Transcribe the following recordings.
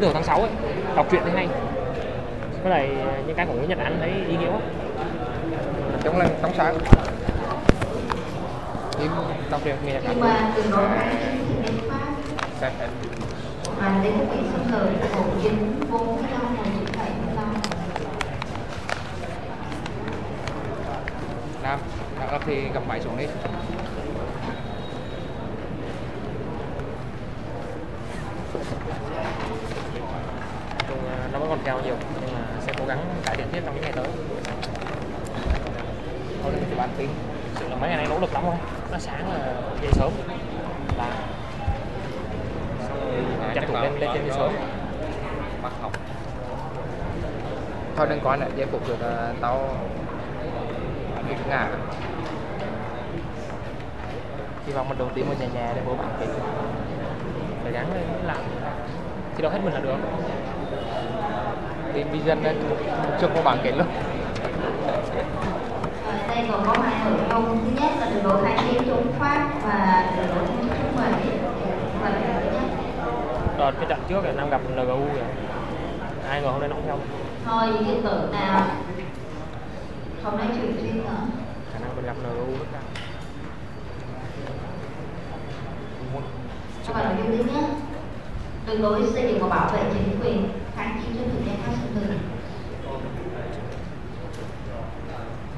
đấy từ tháng 6 ấy đọc truyện thấy hay. Với lại những cái của Nguyễn Nhật Ánh thấy ý nghĩa quá. Chung là trong sáng phim đọc truyện mà từ đó hai chiến thì đến pháp sẽ phải và đến bị xâm lược của chính vốn cái năm một chín bảy mươi lăm nam ấp thì gặp máy xuống đi chung à, nó vẫn còn cao nhiều nhưng mà sẽ cố gắng cải thiện tiếp trong những ngày tới thôi đừng thì bán tin thực sự là mấy ngày nay nỗ lực lắm rồi nó sáng là dậy sớm là xong rồi tranh thủ lên lên trên đi sớm bắt học có nữa giây phục được tao bị ngã. Hy vọng mình đầu tiên mình nhà nhà để mua bản kịch phải gắng lên làm thì đâu hết mình là được. Thì bây giờ nó chưa có bản kết luôn. Đây còn có hai nội dung thứ nhất là đường lối kháng chiến chống pháp và đường chiến chống mỹ và thứ đợt cái trận trước là nam gặp NGU rồi ai ngờ hôm nay nó cũng theo thôi cái tự nào? Không nói chuyện riêng nữa khả năng mình gặp NGU rất cao. Là nội dung thứ nhất đường lối xây dựng và bảo vệ chính quyền kháng chiến chống thực dân pháp xâm lược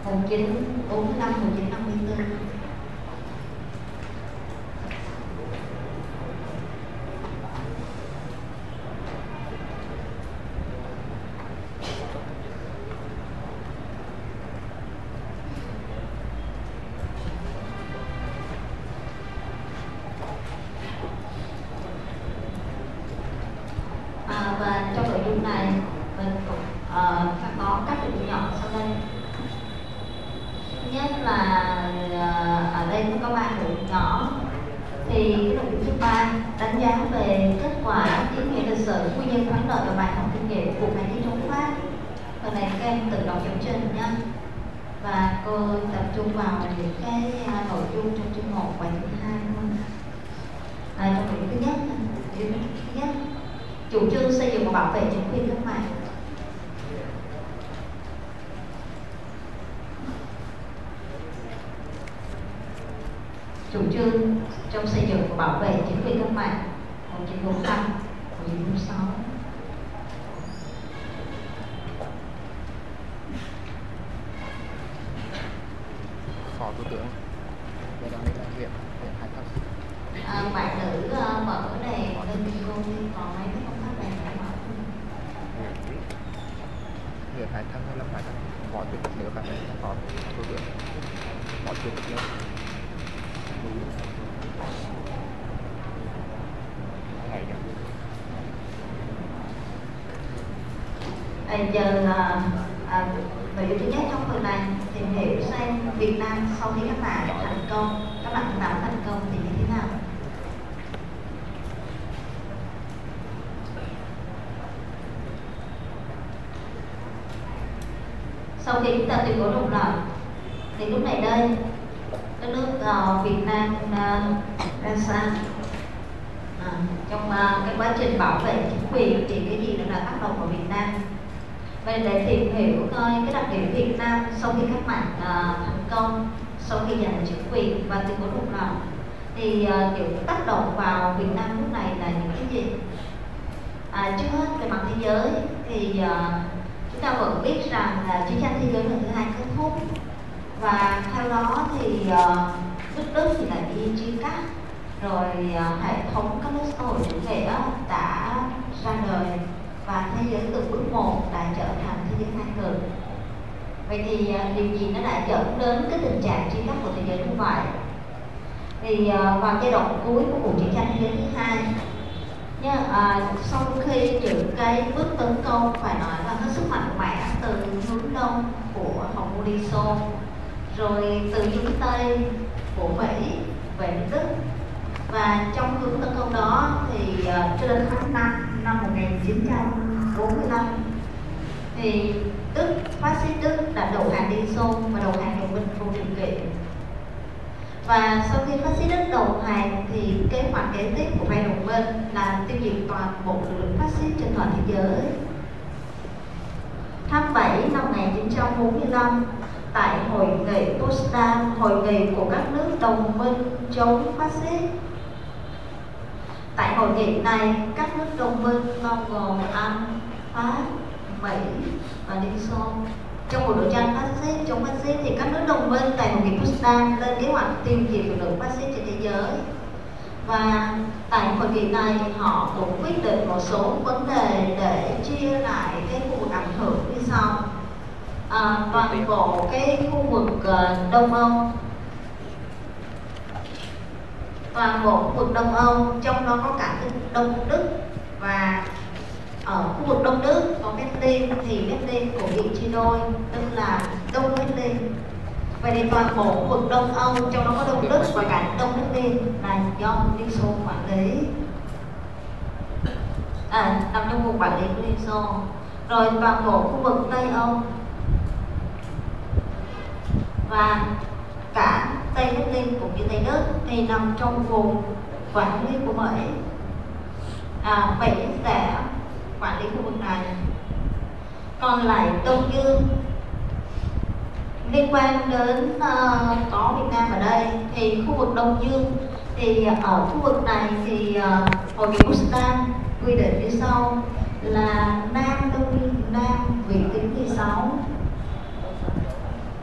1945 1954 À, và trong nội dung này mình cũng uh, có các định nhỏ sau đây Thứ nhất là ờ, ở đây cũng có ba nội dung nhỏ thì cái nội dung thứ ba đánh giá về kết quả kiến nghị lịch sử nguyên nhân thắng lợi và bài học kinh nghiệm của ngành thi chống pháp phần này các em tự đọc trong trình nhé và cô tập trung vào những cái à, nội dung trong chương một và chương hai thôi à, trong nội dung thứ nhất nội dung thứ nhất chủ trương xây dựng và bảo vệ chính quyền cách mạng chủ trương trong xây dựng và bảo vệ chính quyền cách mạng 1945 1946 phó thủ tướng giai đoạn này là huyện huyện hải phòng à, bạn nữ uh, mở này vị cô có mấy cái công tác này phải mở huyện hải thăng hay lâm hải tịch nước là phó thủ tướng phó chủ tịch nước ngày nữa à, giờ là à, nội dung thứ nhất trong phần này tìm hiểu xem Việt Nam sau khi các mạng thành công các bạn tạo thành công thì như thế nào sau khi chúng ta tuyên bố độc lập thì lúc này đây đất nước ờ, Việt Nam ờ, sang à, trong uh, cái quá trình bảo vệ chính quyền thì cái gì đó đã tác động vào Việt Nam. Vậy để tìm hiểu coi cái đặc điểm Việt Nam sau khi cách mạng uh, thành công sau khi giành được chính quyền và tuyên bố độc lập thì à, uh, những tác động vào Việt Nam lúc này là những cái gì? À, trước hết về mặt thế giới thì uh, chúng ta vẫn biết rằng là chiến tranh thế giới lần thứ hai kết thúc. Và theo đó thì uh, nước Đức thì lại bị chia cắt rồi à, hệ thống các nước xã hội chủ nghĩa đã ra đời và thế giới từ bước một đã trở thành thế giới hai cực vậy thì à, điều gì nó đã dẫn đến cái tình trạng chia cắt của thế giới như vậy? Thì à, vào giai đoạn cuối của cuộc chiến tranh thế giới thứ hai Nha, à, sau khi những cái bước tấn công phải nói là hết sức mạnh mẽ từ hướng đông của hồng Liên Xô rồi từ hướng tây của Mỹ về Đức và trong hướng tấn công đó thì uh, cho đến tháng 5 năm 1945 thì Đức phát xít Đức đã đầu hàng Liên Xô và đầu hàng đồng minh vô điều kiện và sau khi phát xít Đức đầu hàng thì kế hoạch kế tiếp của hai đồng minh là tiêu diệt toàn bộ lực lượng phát xít trên toàn thế giới tháng 7 năm 1945 tại hội nghị Potsdam, hội nghị của các nước đồng minh chống phát xít. Tại hội nghị này, các nước đồng minh bao gồm Anh, Pháp, Mỹ và Liên Xô. Trong cuộc đấu tranh phát xít chống phát xít thì các nước đồng minh tại hội nghị Potsdam lên kế hoạch tiêu diệt lực lượng phát xít trên thế giới. Và tại hội nghị này họ cũng quyết định một số vấn đề để chia lại cái khu vực ảnh hưởng như sau à, toàn bộ cái khu vực uh, Đông Âu toàn bộ khu vực Đông Âu, trong đó có cả khu vực Đông Đức. Và ở khu vực Đông Đức có Berlin thì Berlin cũng bị chia đôi, tức là Đông Berlin vậy thì toàn bộ khu vực Đông Âu, trong đó có Đông Đức và cả Đông Berlin là do Liên Xô quản lý. À nằm trong vùng quản lý của Liên Xô. Rồi toàn bộ khu vực Tây Âu. Và cả Tây Berlin cũng như Tây Đức thì nằm trong vùng quản lý của Mỹ à, Mỹ sẽ quản lý khu vực này. Còn lại Đông Dương liên quan đến uh, có Việt Nam ở đây thì khu vực Đông Dương thì ở khu vực này thì uh, hội nghị Potsdam quy định như sau là Nam Đông Dương Nam vị tuyến 16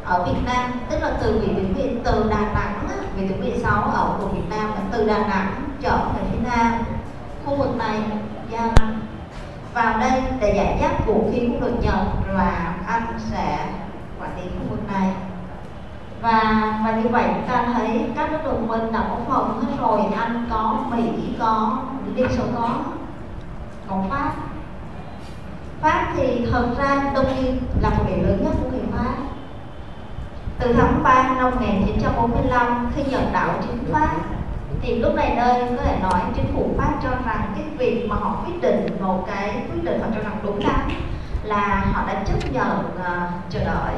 ở Việt Nam, tức là từ vị tuyến Việt từ Đà Nẵng vị tuyến 16 ở của Việt Nam là từ Đà Nẵng trở về phía Nam, khu vực này giao vào đây để giải giáp vũ khí của đội Nhật và Anh sẽ quản lý khu vực này. Và và như vậy chúng ta thấy các nước đồng minh đã có phòng hết rồi. Anh có, Mỹ có, Liên Xô có, còn Pháp. Pháp thì thật ra Đông Dương là một điểm lớn nhất của người Pháp từ tháng 3 năm 1945 khi nhận đạo chính Pháp thì lúc này đây có thể nói chính phủ Pháp cho rằng cái việc mà họ quyết định một cái quyết định họ cho rằng đúng đắn là họ đã chấp nhận uh, chờ đợi.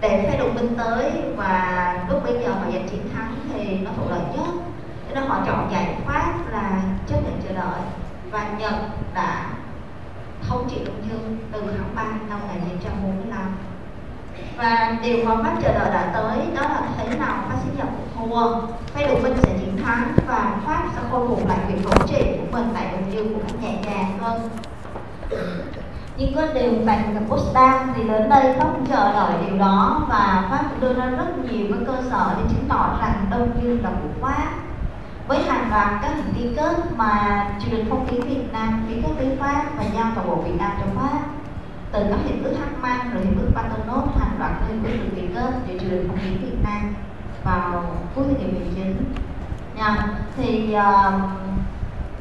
Để phe đồng minh tới và lúc bây giờ mà giành chiến thắng thì nó thuận lợi nhất. Cho nên họ chọn giải pháp là chấp nhận chờ đợi và Nhật đã thống trị Đông Dương từ tháng 3 năm 1945 và điều mà Pháp chờ đợi đã tới đó là thế nào phát xít Nhật vua phe đồng minh sẽ chiến thắng và Pháp sẽ khôi phục lại quyền thống trị của mình tại Đông Dương một cách nhẹ nhàng hơn. Nhưng có điều bạn gặp Potsdam thì đến đây Pháp cũng chờ đợi điều đó và Pháp cũng đưa ra rất nhiều cái cơ sở để chứng tỏ rằng Đông Dương là của Pháp với hàng loạt các hình ký kết mà triều đình phong kiến Việt Nam ký kết với Pháp và giao toàn bộ Việt Nam cho Pháp từ các hiệp ước Hackman rồi hiệp ước Paternos hàng loạt các hiệp ước được ký kết để triều đình phong kiến Việt Nam vào cuối thế kỷ 19 nha thì uh,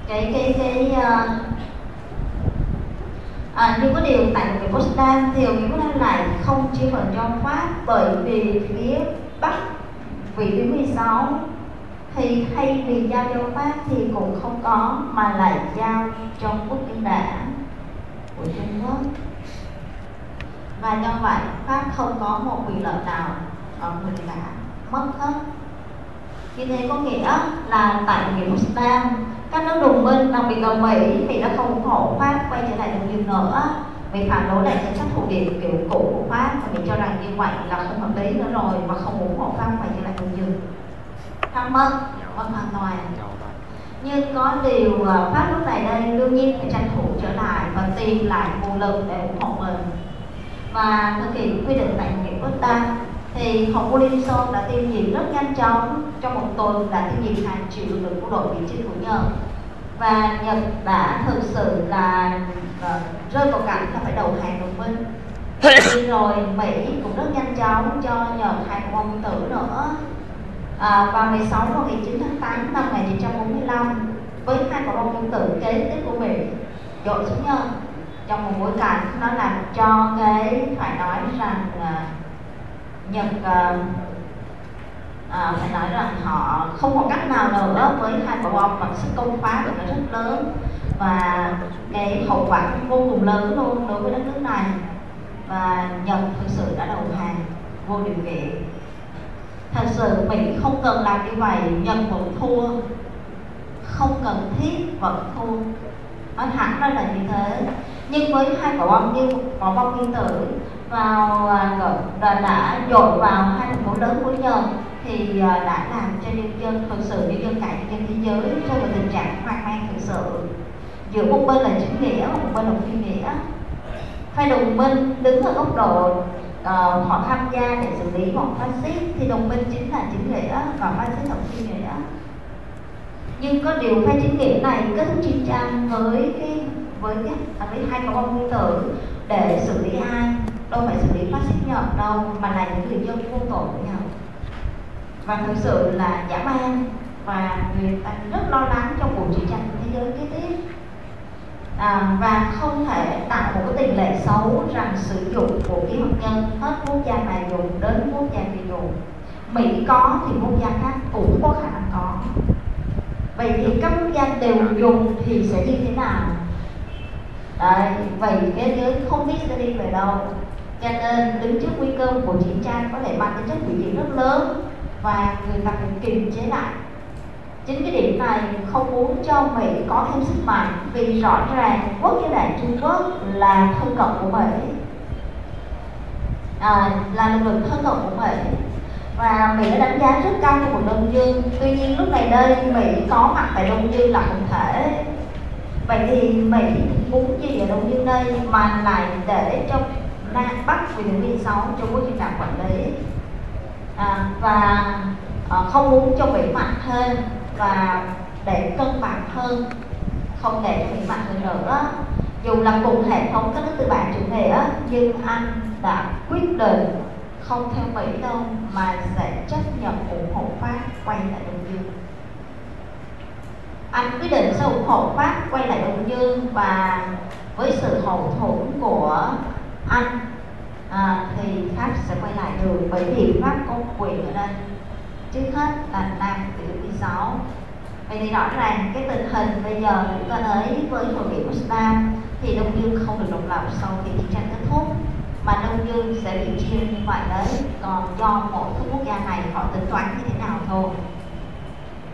cái cái cái uh, à, nhưng có điều tại cái Potsdam thì Hội nghị Potsdam lại không chia phần cho Pháp bởi vì phía Bắc vị tuyến 16 thì thay vì giao cho Pháp thì cũng không có mà lại giao cho quốc dân đảng của Trung Quốc và do vậy Pháp không có một quyền lợi nào ở mình cả mất hết. Như thế có nghĩa là tại nghị Potsdam các nước đồng minh đặc biệt là Mỹ thì đã không ủng hộ Pháp quay trở lại đồng Dương nữa. Vì phản đối lại chính sách thủ điểm kiểu cũ của Pháp và mình cho rằng như vậy là không hợp lý nữa rồi và không ủng hộ Pháp quay trở lại đồng Dương cảm ơn, vâng hoàn toàn. Nhưng có điều à, Pháp lúc này đây đương nhiên phải tranh thủ trở lại và tìm lại nguồn lực để ủng hộ mình và thực hiện quy định tại nghị quốc ta thì Hồng quân Liên Xô đã tiêu diệt rất nhanh chóng. Trong một tuần đã tiêu diệt hàng triệu lực lượng quân đội bị chính phủ Nhật. Và Nhật đã thực sự là uh, rơi vào cảnh là phải đầu hàng đồng minh. Thì rồi Mỹ cũng rất nhanh chóng cho Nhật hai con bom tử nữa. À, vào ngày 6 và ngày 9 tháng 8 năm 1945 với hai quả bom nguyên tử kế tiếp của Mỹ dội xuống Nhật trong một bối cảnh nó làm cho cái phải nói rằng uh, Nhật uh, à, phải nói rằng họ không có cách nào nữa với hai quả bom bằng sức công phá của nó rất lớn và cái hậu quả vô cùng lớn luôn đối với đất nước này. Và Nhật thực sự đã đầu hàng vô điều kiện. Thật sự Mỹ không cần làm như vậy Nhật vẫn thua. Không cần thiết vẫn thua. Nói thẳng ra là như thế nhưng với hai quả bom như quả bom nguyên tử vào à, đã, đã dội vào hai thành phố lớn của Nhật thì à, đã làm cho nhân dân thực sự nhân dân cả nhân dân thế giới rơi vào tình trạng hoang mang thực sự. Giữa một bên là chính nghĩa một bên là phi nghĩa. Hai đồng minh đứng ở góc độ uh, họ tham gia để xử lý bọn phát xít thì đồng minh chính là chính nghĩa và phát xít là phi nghĩa. Nhưng có điều phe chính nghĩa này kết thúc chiến tranh với cái với à, với hai quả bom nguyên tử để xử lý ai? Đâu phải xử lý phát xít nhật đâu mà là những người dân vô tội của nhau và thực sự là giả man và người ta rất lo lắng trong cuộc chiến tranh thế giới kế tiếp. À, và không thể tạo một cái tiền lệ xấu rằng sử dụng vũ khí hạt nhân hết quốc gia này dùng đến quốc gia kia dùng. Mỹ có thì quốc gia khác cũng có khả năng có. Vậy thì các quốc gia đều dùng thì sẽ như thế nào? Đấy, vậy thế giới không biết sẽ đi về đâu. Cho nên đứng trước nguy cơ của chiến tranh có thể mang tính chất hủy diệt rất lớn và người ta phải kiềm chế lại. Chính cái điểm này không muốn cho Mỹ có thêm sức mạnh vì rõ ràng quốc gia đại Trung Quốc là thân cận của Mỹ. À, là lực lượng thân cận của Mỹ. Và Mỹ đã đánh giá rất cao cho cuộc Đông Dương. Tuy nhiên lúc này đây Mỹ có mặt tại Đông Dương là không thể vậy thì Mỹ muốn gì ở Đông Dương đây mà lại để cho Nam Bắc vì đường biên sáu cho quốc dân đảng quản lý? À, và à, không muốn cho Mỹ mạnh hơn và để cân bằng hơn không để cho Mỹ mạnh hơn nữa. Dù là cùng hệ thống các nước tư bản chủ nghĩa nhưng anh đã quyết định không theo Mỹ đâu mà sẽ chấp nhận ủng hộ Pháp quay lại Đông Dương anh quyết định sẽ ủng hộ Pháp quay lại Đông Dương và với sự hậu thuẫn của anh à, thì Pháp sẽ quay lại được bởi vì Pháp có quyền ở đây. Trước hết là Nam tiểu thứ sáu vậy thì rõ ràng cái tình hình bây giờ chúng ta thấy với hội nghị Potsdam thì Đông Dương không được độc lập sau khi chiến tranh kết thúc mà Đông Dương sẽ bị chia như vậy đấy. Còn do mỗi cái quốc gia này họ tính toán như thế nào thôi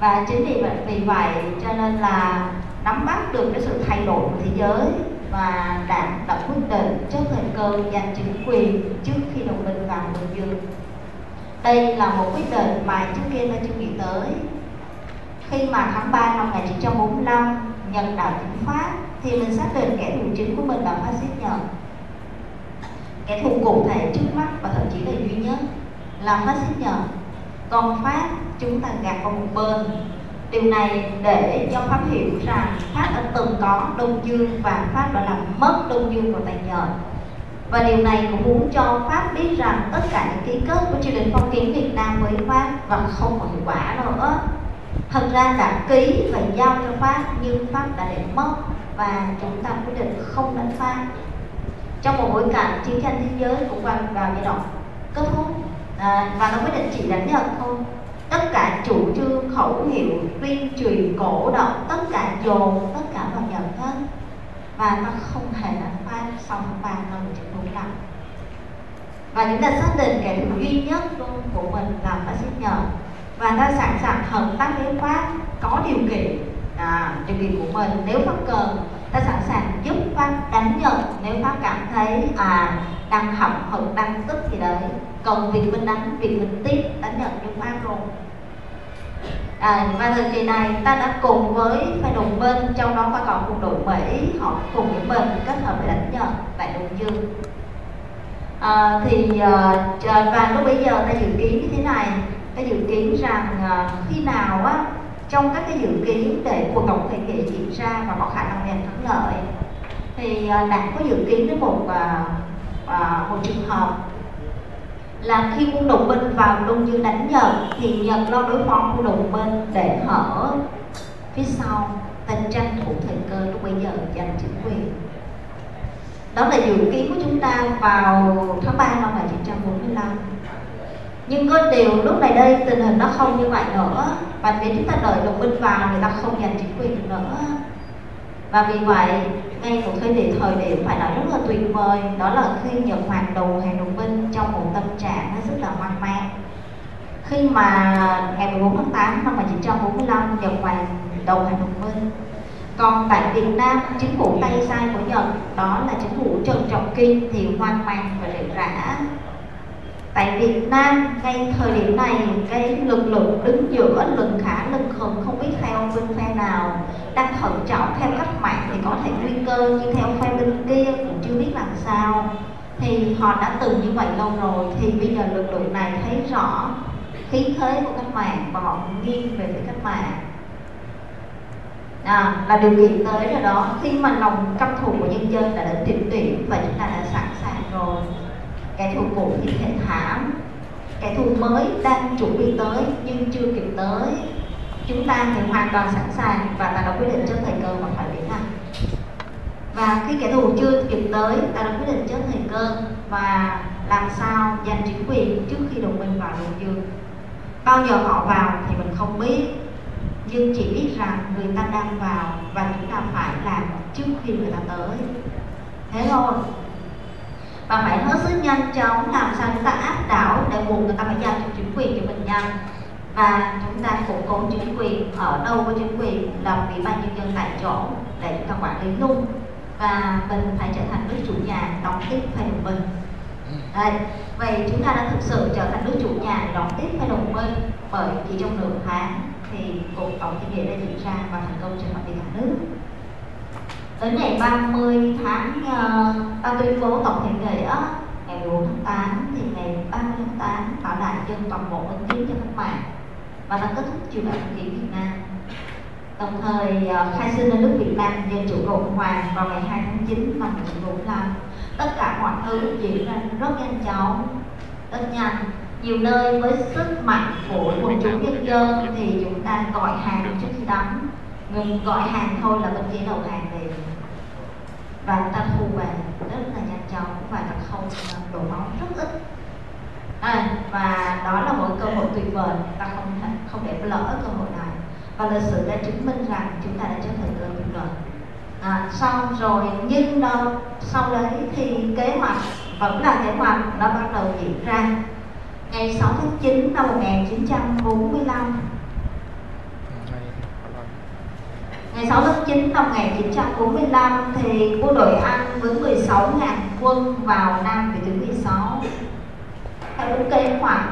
và chính vì vậy vì vậy cho nên là nắm bắt được cái sự thay đổi của thế giới và đảng đã quyết định trước thời cơ giành chính quyền trước khi đồng minh vào đồng Dương đây là một quyết định mà trước kia ta chưa nghĩ tới. Khi mà tháng 3 năm 1945 nhận đảo chính Pháp, thì mình xác định kẻ thù chính của mình là phát xít Nhật. Kẻ thù cụ thể trước mắt và thậm chí là duy nhất là phát xít Nhật còn Pháp chúng ta gạt qua một bên. Điều này để cho Pháp hiểu rằng Pháp đã từng có Đông Dương và Pháp đã làm mất Đông Dương và tài nhờ. Và điều này cũng muốn cho Pháp biết rằng tất cả những ký kết của triều đình phong kiến Việt Nam với Pháp và không còn hiệu quả nữa. Thật ra đã ký và giao cho Pháp nhưng Pháp đã để mất và chúng ta quyết định không đánh Pháp. Trong một bối cảnh chiến tranh thế giới cũng vào, vào giai đoạn kết thúc à, và nó quyết định chỉ đánh Nhật thôi. Tất cả chủ trương khẩu hiệu tuyên truyền cổ động tất cả dồn tất cả vào Nhật hết và nó không thể đánh Pháp ba tháng 3 năm 1945 và chúng ta xác định kẻ thù duy nhất luôn của mình là phát xít Nhật. Và ta sẵn sàng hợp tác với Pháp có điều kiện à, điều kiện của mình. Nếu Pháp cần ta sẵn sàng giúp Pháp đánh Nhật nếu Pháp cảm thấy à đang hỏng hoặc đang tức gì đấy còn việc mình đánh việc mình tiếp đánh nhận những Pháp rồi. à, và thời kỳ này ta đã cùng với phe đồng minh trong đó có còn quân đội Mỹ họ cùng với mình kết hợp để đánh Nhật tại Đông Dương à, thì à, à, và lúc bây giờ ta dự kiến như thế này ta dự kiến rằng à, khi nào á trong các cái dự kiến để cuộc tổng khởi nghĩa diễn ra và có khả năng giành thắng lợi thì à, đã có dự kiến đến một à, à, một trường hợp là khi quân đồng minh vào Đông Dương đánh Nhật thì Nhật lo đối phó quân đồng minh để hở phía sau và tranh thủ thời cơ lúc bây giờ giành chính quyền. Đó là dự kiến của chúng ta vào tháng 3 năm 1945 nhưng có điều lúc này đây tình hình nó không như vậy nữa. Và nếu chúng ta đợi đồng minh vào người ta không giành chính quyền được nữa và vì vậy ngay một thời điểm thời điểm phải nói rất là tuyệt vời, đó là khi Nhật Hoàng đầu hàng đồng minh trong một tâm trạng hết sức là hoang mang. Khi mà ngày 14 tháng 8 năm 1945 Nhật Hoàng đầu hàng đồng minh, còn tại Việt Nam, chính phủ tay sai của Nhật, đó là chính phủ Trần Trọng Kim thì hoang mang và rệu rã tại Việt Nam ngay thời điểm này cái lực lượng đứng giữa lừng khả lừng khừng không biết theo bên phe nào đang thận trọng theo cách mạng thì có thể nguy cơ nhưng theo phe bên kia cũng chưa biết làm sao. Thì họ đã từng như vậy lâu rồi thì bây giờ lực lượng này thấy rõ khí thế của cách mạng và họ nghiêng về phía cách mạng. À, là điều kiện tới rồi đó. Khi mà lòng căm thù của nhân dân đã đến đỉnh tuyển và chúng ta đã sẵn sàng rồi kẻ thù cũ thì thể thảm. Kẻ thù mới đang chuẩn bị tới nhưng chưa kịp tới. Chúng ta thì hoàn toàn sẵn sàng và ta đã quyết định cho thời cơ và phải biến hành và khi kẻ thù chưa kịp tới, ta đã quyết định trước thời cơ và làm sao giành chính quyền trước khi đồng minh vào đông dương. Bao giờ họ vào thì mình không biết, nhưng chỉ biết rằng người ta đang vào và chúng ta phải làm trước khi người ta tới. Thế thôi và phải hết sức nhanh chóng làm sao chúng ta áp đảo để buộc người ta phải giao cho chính quyền cho mình nhanh. Và chúng ta củng cố chính quyền ở đâu có chính quyền là ủy ban nhân dân tại chỗ để chúng ta quản lý luôn. Và mình phải trở thành nước chủ nhà đóng tiếp phải đồng minh. Đây, vậy chúng ta đã thực sự trở thành nước chủ nhà đóng tiếp phải đồng minh bởi chỉ trong nửa tháng thì cuộc tổng thi địa đã diễn ra và thành công trên phạm vi cả nước tới ngày 30 tháng ờ, uh, ta tuyên bố tổng thể nghĩa ngày 14 tháng 8 thì ngày 30 tháng 8 bảo đại dân toàn bộ ứng kiến cho cách mạng và đã kết thúc triều đại phong kiến Việt Nam. Đồng thời uh, khai sinh ra nước Việt Nam Dân chủ Cộng hòa vào ngày 2 tháng 9 năm 1945 tất cả mọi thứ diễn ra rất nhanh chóng rất nhanh. Nhiều nơi với sức mạnh của quần chúng nhân dân thì chúng ta gọi hàng trước khi đóng ngừng gọi hàng thôi là bên kia đầu hàng và ta thu về rất là nhanh chóng và ta không đổ máu rất ít. À, và đó là một cơ hội tuyệt vời. Ta không thể, không để lỡ cơ hội này. Và lịch sử đã chứng minh rằng chúng ta đã trở thành cơ tuyệt vời à, xong rồi nhưng đâu sau đấy thì kế hoạch vẫn là kế hoạch nó bắt đầu diễn ra. Ngày 6 tháng 9 năm 1945 Ngày 6 tháng 9 năm 1945 thì quân đội Anh với 16.000 quân vào Nam Việt Nam 16 theo đúng kế hoạch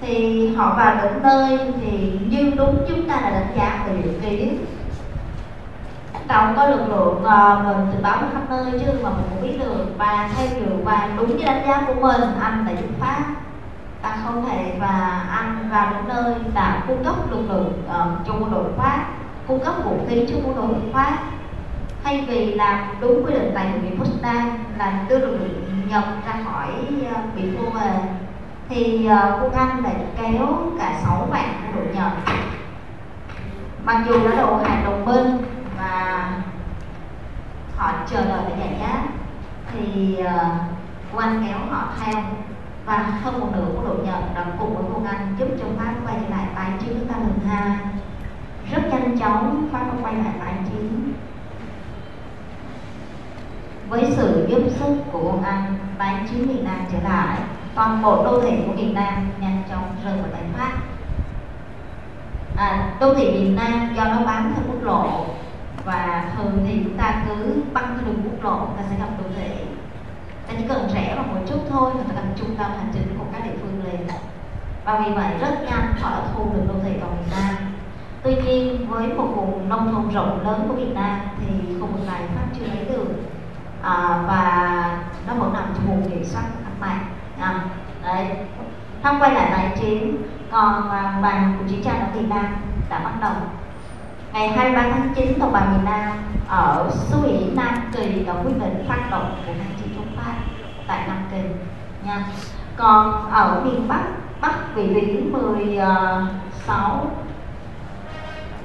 thì họ vào đến nơi thì như đúng chúng ta đã đánh giá về dự kiến tổng có lực lượng uh, mình tình báo khắp nơi chứ mà mình cũng biết được. Và theo dự và đúng như đánh giá của mình anh đã dứt phát ta không thể và anh vào đến nơi đã cung cấp lực lượng uh, cho quân đội pháp cung cấp vũ khí cho quân đội pháp thay vì làm đúng quy định tại hội nghị Potsdam là đưa lực lượng Nhật ra khỏi uh, bị thua về thì uh, quân Anh lại kéo cả 6 vạn quân đội Nhật. Mặc dù đã đầu hàng đồng minh và họ chờ đợi để giải giá thì uh, quân Anh kéo họ theo và hơn một nửa quân đội Nhật đã cùng với quân Anh giúp cho Pháp quay trở lại tái chiến nước ta lần hai rất nhanh chóng Pháp đã quay lại tái chiến với sự giúp sức của ông Anh tái chiến miền Nam trở lại toàn bộ đô thị của miền Nam nhanh chóng rơi vào tay Pháp à, đô thị miền Nam do nó bám theo quốc lộ và thường thì chúng ta cứ băng cái đường quốc lộ ta sẽ gặp đô thị. Ta chỉ cần rẽ vào một chút thôi là ta gặp trung tâm hành chính của các địa phương liền. Và vì vậy rất nhanh họ đã thu được đô thị vào miền Nam tuy nhiên với một vùng nông thôn rộng lớn của Việt Nam thì khu vực này Pháp chưa lấy được. À, và nó vẫn nằm trong vùng kiểm soát các bạn à, đấy. Không quay lại tài chiến còn à, bàn của chiến tranh ở Việt Nam đã bắt đầu. Ngày 23 tháng 9 tổng bàn miền Nam ở suy Nam Kỳ đã quyết định phát động cuộc kháng chiến chống Pháp tại Nam Kỳ nha. Còn ở miền Bắc Bắc vị tuyến à, 16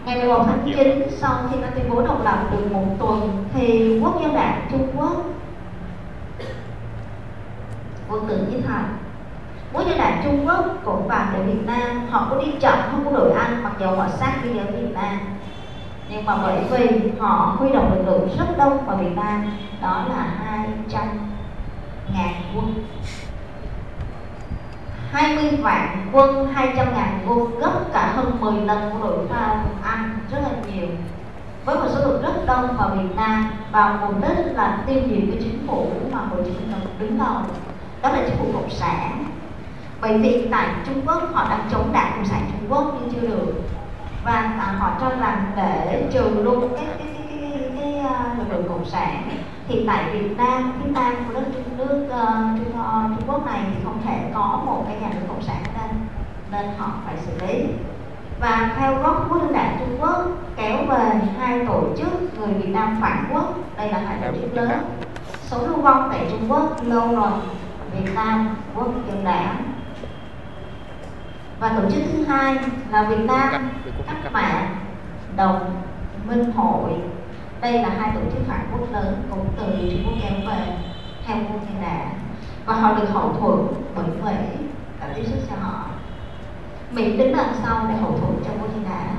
ngày 11 tháng 9 sau khi ta tuyên bố độc lập được một tuần thì quốc dân đảng Trung Quốc quân tử Nhất Thành quốc dân đảng Trung Quốc cũng vào để Việt Nam. Họ có đi chậm không có đổi ăn mặc dù họ sát biên giới Việt Nam. Nhưng mà bởi vì họ huy động lực lượng rất đông vào Việt Nam đó là 200 ngàn quân 20 vạn quân 200 ngàn quân gấp cả hơn 10 lần của đội ta Anh rất là nhiều. Với một số lượng rất đông vào Việt Nam và mục đích là tiêu diệt cái chính phủ mà Hồ Chí Minh đứng đầu. Đó là chính phủ cộng sản. Bởi vì tại Trung Quốc họ đang chống đảng cộng sản Trung Quốc nhưng chưa được. Và à, họ cho rằng để trừ luôn cái cái cái cái, cái, cái à, lực lượng cộng sản thì tại Việt Nam phía nam của đất Trung nước uh, Trung, uh, Trung Quốc này thì không thể có một cái nhà nước cộng sản đây nên họ phải xử lý. Và theo góc quốc dân đảng Trung Quốc kéo về hai tổ chức người Việt Nam phản quốc đây là hai tổ chức lớn. Số lưu vong tại Trung Quốc lâu rồi Việt Nam quốc dân đảng. Và tổ chức thứ hai là Việt Nam cách mạng đồng minh hội đây là hai tổ chức phản quốc lớn cũng từ Trung Quốc kéo về theo quân thiên đảng và họ được hậu thuẫn bởi Mỹ đã tiếp sức cho họ. Mỹ đứng đằng sau để hậu thuẫn cho quân thiên đảng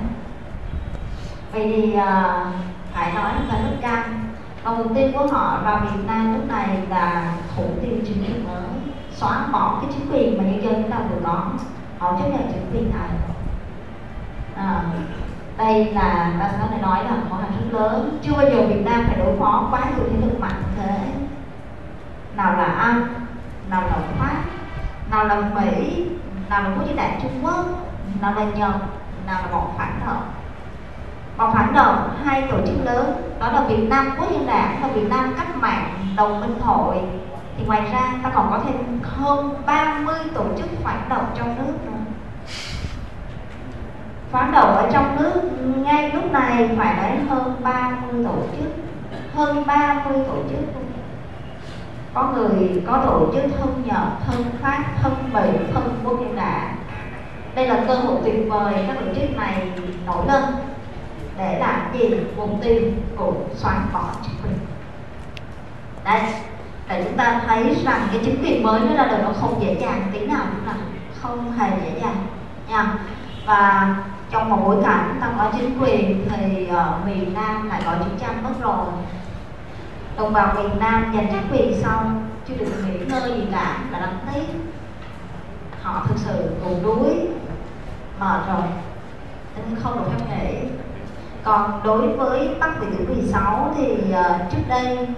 vậy thì uh, phải nói là rất căng. Và mục tiêu của họ vào Việt Nam lúc này là thủ tiêu chính quyền mới xóa bỏ cái chính quyền mà nhân dân chúng ta vừa có họ chấp nhận chính quyền này. À, đây là ta sẽ này nói là món hàng rất lớn. Chưa bao giờ Việt Nam phải đối phó quá nhiều thế lực mạnh thế. Nào là Anh, nào là Pháp, nào là Mỹ, nào là quốc gia đảng Trung Quốc, nào là Nhật, nào là bọn phản động. Bọn phản động, hai tổ chức lớn, đó là Việt Nam Quốc dân đảng và Việt Nam cách mạng đồng minh hội. Thì ngoài ra, ta còn có thêm hơn 30 tổ chức phản động trong nước nữa phản động ở trong nước ngay lúc này phải nói hơn 30 tổ chức. Hơn 30 tổ chức. Có người có tổ chức thân Nhật, thân phát thân Mỹ, thân quốc dân đảng đây là cơ hội tuyệt vời các tổ chức này nổi lên để làm gì? Mục tiêu của xóa bỏ chính quyền đây để chúng ta thấy rằng cái chính quyền mới nó ra đời nó không dễ dàng tí nào cũng là không hề dễ dàng nha. Và trong một bối cảnh ta có chính quyền thì ở miền Nam lại có chiến tranh mất rồi. Đồng bào miền Nam giành chính quyền xong chưa được nghỉ ngơi gì cả là đáng tiếc. Họ thực sự cùng đuối mệt rồi nên không được phép nghỉ. Còn đối với Bắc Việt thứ 16 thì uh, trước đây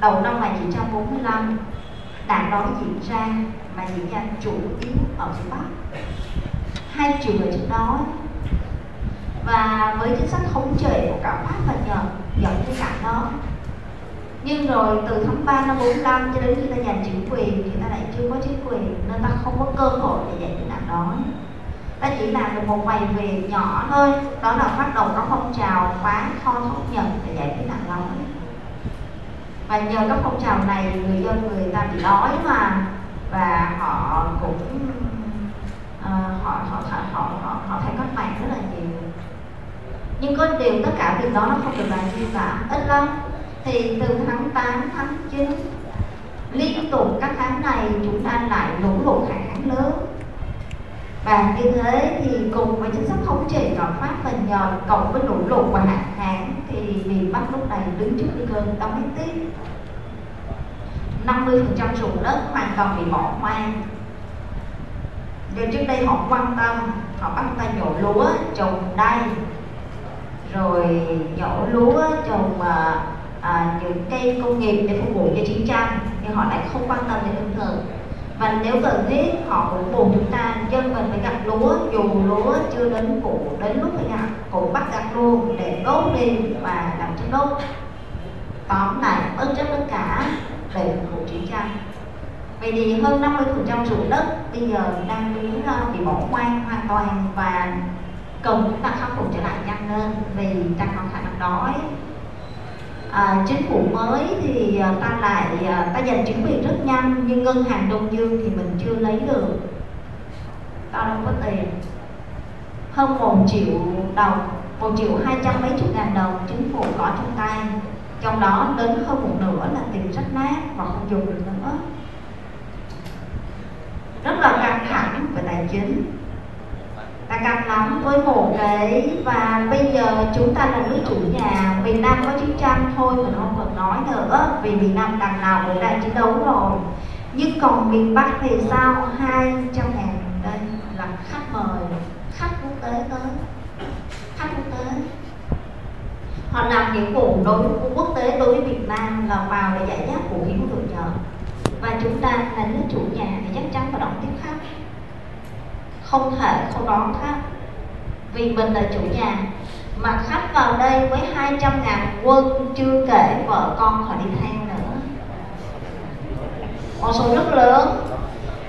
đầu năm 1945 đảng đó diễn ra mà diễn ra chủ yếu ở phía Bắc. Hai triệu người trước đó và với chính sách khống chế của cả Pháp và Nhật dẫn đến cảnh đó. Nhưng rồi từ tháng 3 năm 45 cho đến khi ta giành chính quyền thì ta lại chưa có chính quyền nên ta không có cơ hội để giải quyết nạn đói. Ta chỉ làm được một vài việc nhỏ thôi đó là phát động các phong trào phá kho thóc nhật để giải quyết nạn đói. Và nhờ các phong trào này người dân người ta bị đói mà và họ cũng uh, họ họ họ họ họ, họ thấy cách mạng rất là nhiều nhưng có điều tất cả việc đó nó không được là vi phạm ít lắm. Thì từ tháng 8, tháng 9 liên tục các tháng này chúng ta lại lũ lụt hàng tháng lớn. Và như thế thì cùng với chính sách không chỉ của Pháp và nhờ cộng với lũ lụt và hạn hán thì miền Bắc lúc này đứng trước nguy cơ đóng hết tiếp. 50% ruộng đất hoàn toàn bị bỏ hoang. Điều trước đây họ quan tâm họ bắt tay nhổ lúa trồng đay rồi nhổ lúa trồng à, à, những cây công nghiệp để phục vụ cho chiến tranh. Nhưng họ lại không quan tâm đến lương thực. Và nếu cần thiết họ cũng buộc chúng ta dân mình phải gặt lúa. Dù lúa chưa đến vụ đến lúc phải gặt cũng bắt gặt luôn để đốt đi và làm cho đốt tóm lại bất chấp tất cả để phục vụ chiến tranh. Vậy thì hơn 50% ruộng đất bây giờ đang đứng à, bị bỏ hoang hoàn toàn và cần chúng ta khắc phục trở lại nhanh lên vì ta có khả năng đói à, chính phủ mới thì à, ta lại à, ta giành chính quyền rất nhanh nhưng ngân hàng đông dương thì mình chưa lấy được. Ta đâu có tiền. Hơn một triệu đồng một triệu hai trăm mấy chục ngàn đồng chính phủ có trong tay. Trong đó đến hơn một nửa là tiền rách nát và không dùng được nữa. Rất là căng thẳng về tài chính ta căng lắm với một cái và bây giờ chúng ta là nước chủ nhà. Việt Nam có chiến tranh thôi mình không cần nói nữa, vì Việt Nam đằng nào cũng đang chiến đấu rồi. Nhưng còn miền Bắc thì sao? 200 ngàn đây là khách mời, khách quốc tế tới. Khách quốc tế. Họ làm những vụ đối với quốc tế, đối với Việt Nam là vào để giải giáp vũ khí của đội nhờ và chúng ta là nước chủ nhà thì chắc chắn phải đón tiếp khách không thể không đón khách. Vì mình là chủ nhà mà khách vào đây với 200 ngàn quân chưa kể vợ con họ đi theo nữa. Con số rất lớn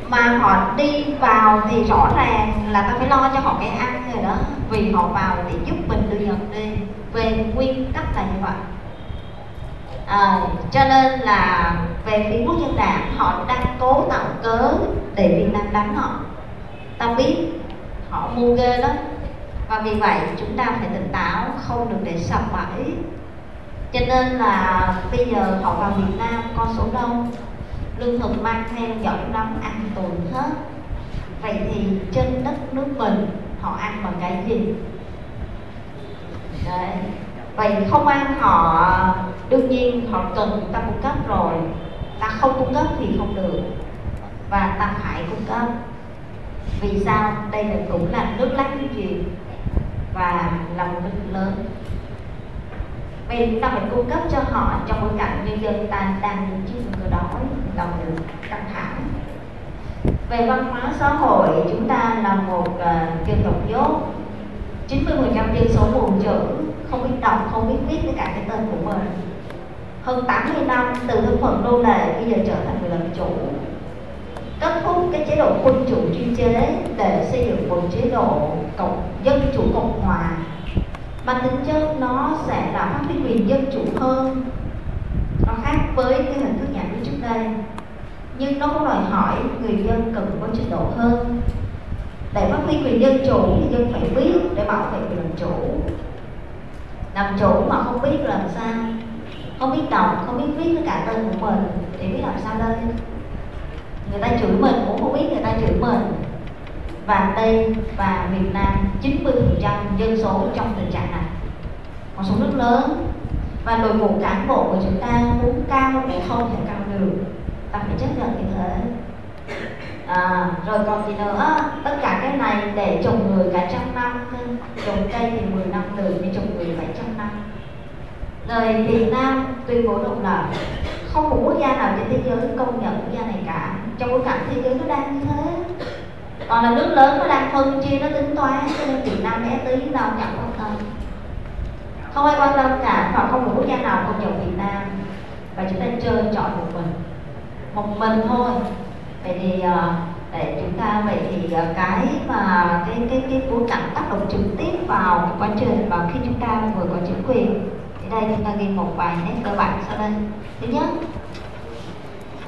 mà họ đi vào thì rõ ràng là ta phải lo cho họ cái ăn rồi đó. Vì họ vào để giúp mình đưa nhận đi về nguyên tắc là như vậy. À, cho nên là về phía quốc dân đảng họ đang cố tạo cớ để Việt Nam đánh họ ta biết họ mua ghê lắm. Và vì vậy chúng ta phải tỉnh táo, không được để sập bẫy. Cho nên là bây giờ họ vào Việt Nam con số đông. Lương thực mang theo giỏi lắm ăn tồn hết. Vậy thì trên đất nước mình họ ăn bằng cái gì? Đấy. vậy không ăn họ, đương nhiên họ cần ta cung cấp rồi. Ta không cung cấp thì không được. Và ta phải cung cấp vì sao? Đây là cũng là nước láng giềng và là một nước lớn. Vì chúng ta phải cung cấp cho họ trong bối cảnh nhân dân ta đang đứng trước nguy cơ đói lòng đường căng thẳng. Về văn hóa xã hội chúng ta là một uh, dân tộc dốt. 90% dân số buồn chữ không biết đọc không biết viết với cả cái tên của mình. Hơn 80 năm từ thân phận nô lệ bây giờ trở thành người làm chủ kết thúc cái chế độ quân chủ chuyên chế để xây dựng một chế độ cộng, dân chủ cộng hòa. Mà tính chất nó sẽ là phát huy quyền dân chủ hơn, nó khác với cái hình thức nhà nước trước đây. Nhưng nó cũng đòi hỏi người dân cần có trình độ hơn. Để phát huy quyền dân chủ thì dân phải biết để bảo vệ quyền làm chủ. Làm chủ mà không biết làm sao, không biết đọc, không biết viết cả tên của mình thì biết làm sao đây? Người ta chửi mình cũng không biết người ta chửi mình. Và Tây và Việt Nam 90% dân số trong tình trạng này. Một số nước lớn và đội ngũ cán bộ của chúng ta muốn cao thì không thể cao được. Ta phải chấp nhận như thế. À, rồi còn gì nữa? Tất cả cái này để trồng người cả trăm năm trồng cây thì 10 năm được nhưng trồng người phải trăm năm. Rồi Việt Nam tuyên bố độc lập. Không một quốc gia nào trên thế giới công nhận quốc gia này cả trong bối cảnh thế giới nó đang như thế. Còn là nước lớn nó đang phân chia, nó tính toán, cho nên Việt Nam bé tí đâu chẳng quan tâm. Không ai quan tâm cả và không một quốc gia nào công nhận Việt Nam. Và chúng ta chơi chọn một mình. Một mình thôi. Vậy thì ờ, để chúng ta, vậy thì ờ, cái mà cái cái cái bối cảnh tác động trực tiếp vào quá trình và khi chúng ta vừa có chính quyền. Thì đây chúng ta ghi một vài nét cơ bản sau đây. Thứ nhất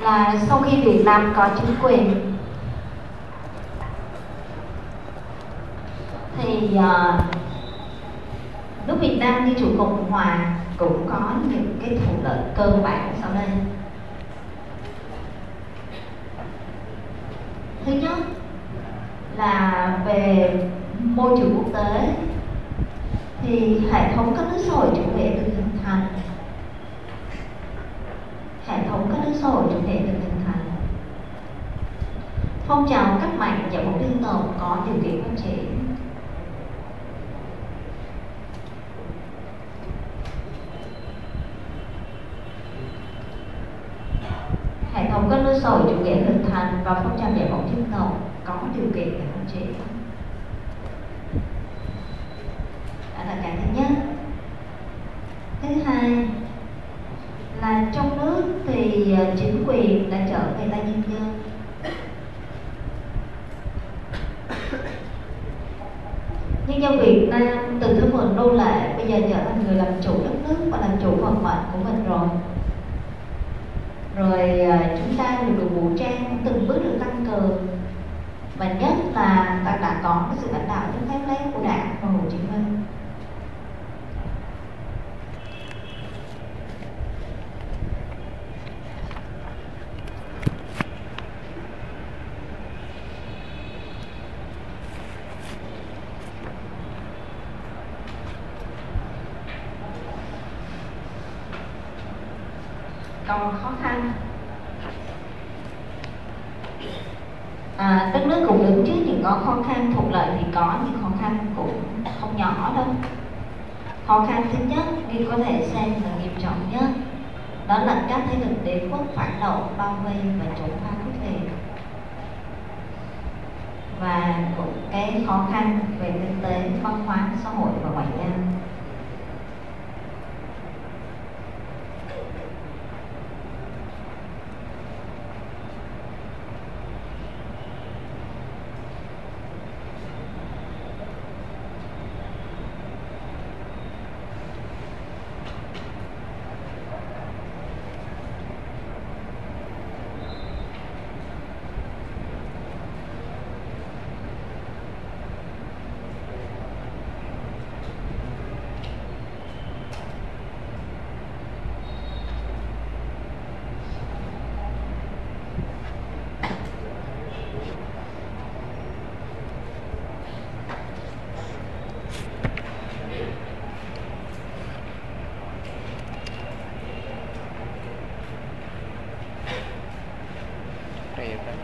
là sau khi Việt Nam có chính quyền. Thì ờ, uh, nước Việt Nam như chủ cộng hòa cũng có những cái thuận lợi cơ bản sau đây. Thứ nhất là về môi trường quốc tế thì hệ thống các nước xã hội chủ nghĩa được hình thành hệ thống các nước xã hội chủ nghĩa được hình thành. Phong trào cách mạng giải phóng dân tộc có điều kiện phát triển. Hệ thống các nước xã hội chủ nghĩa hình thành và phong trào giải phóng dân tộc có điều kiện để phát triển. Đó là cái thứ nhất. Thứ hai là trong nước thì à, chính quyền đã trở về tay nhân dân nhân dân Việt Nam, từ thứ phận nô lệ, bây giờ trở thành người làm chủ đất nước và làm chủ vận mệnh của mình rồi. Rồi à, chúng ta lực lượng vũ trang từng bước được tăng cường. Và nhất là ta đã có cái sự lãnh đạo rất phép lép của đảng và Hồ Chí Minh còn khó khăn à, đất nước cũng có khó khăn thuận lợi thì có, nhưng khó khăn cũng không nhỏ đâu. Khó khăn thứ nhất thì có thể xem là nghiêm trọng nhất, đó là các thế lực đế quốc phản động, bao vây và chống phá quốc liệt và cũng cái khó khăn về kinh tế, văn hóa, xã hội và ngoại giao Đây em đây.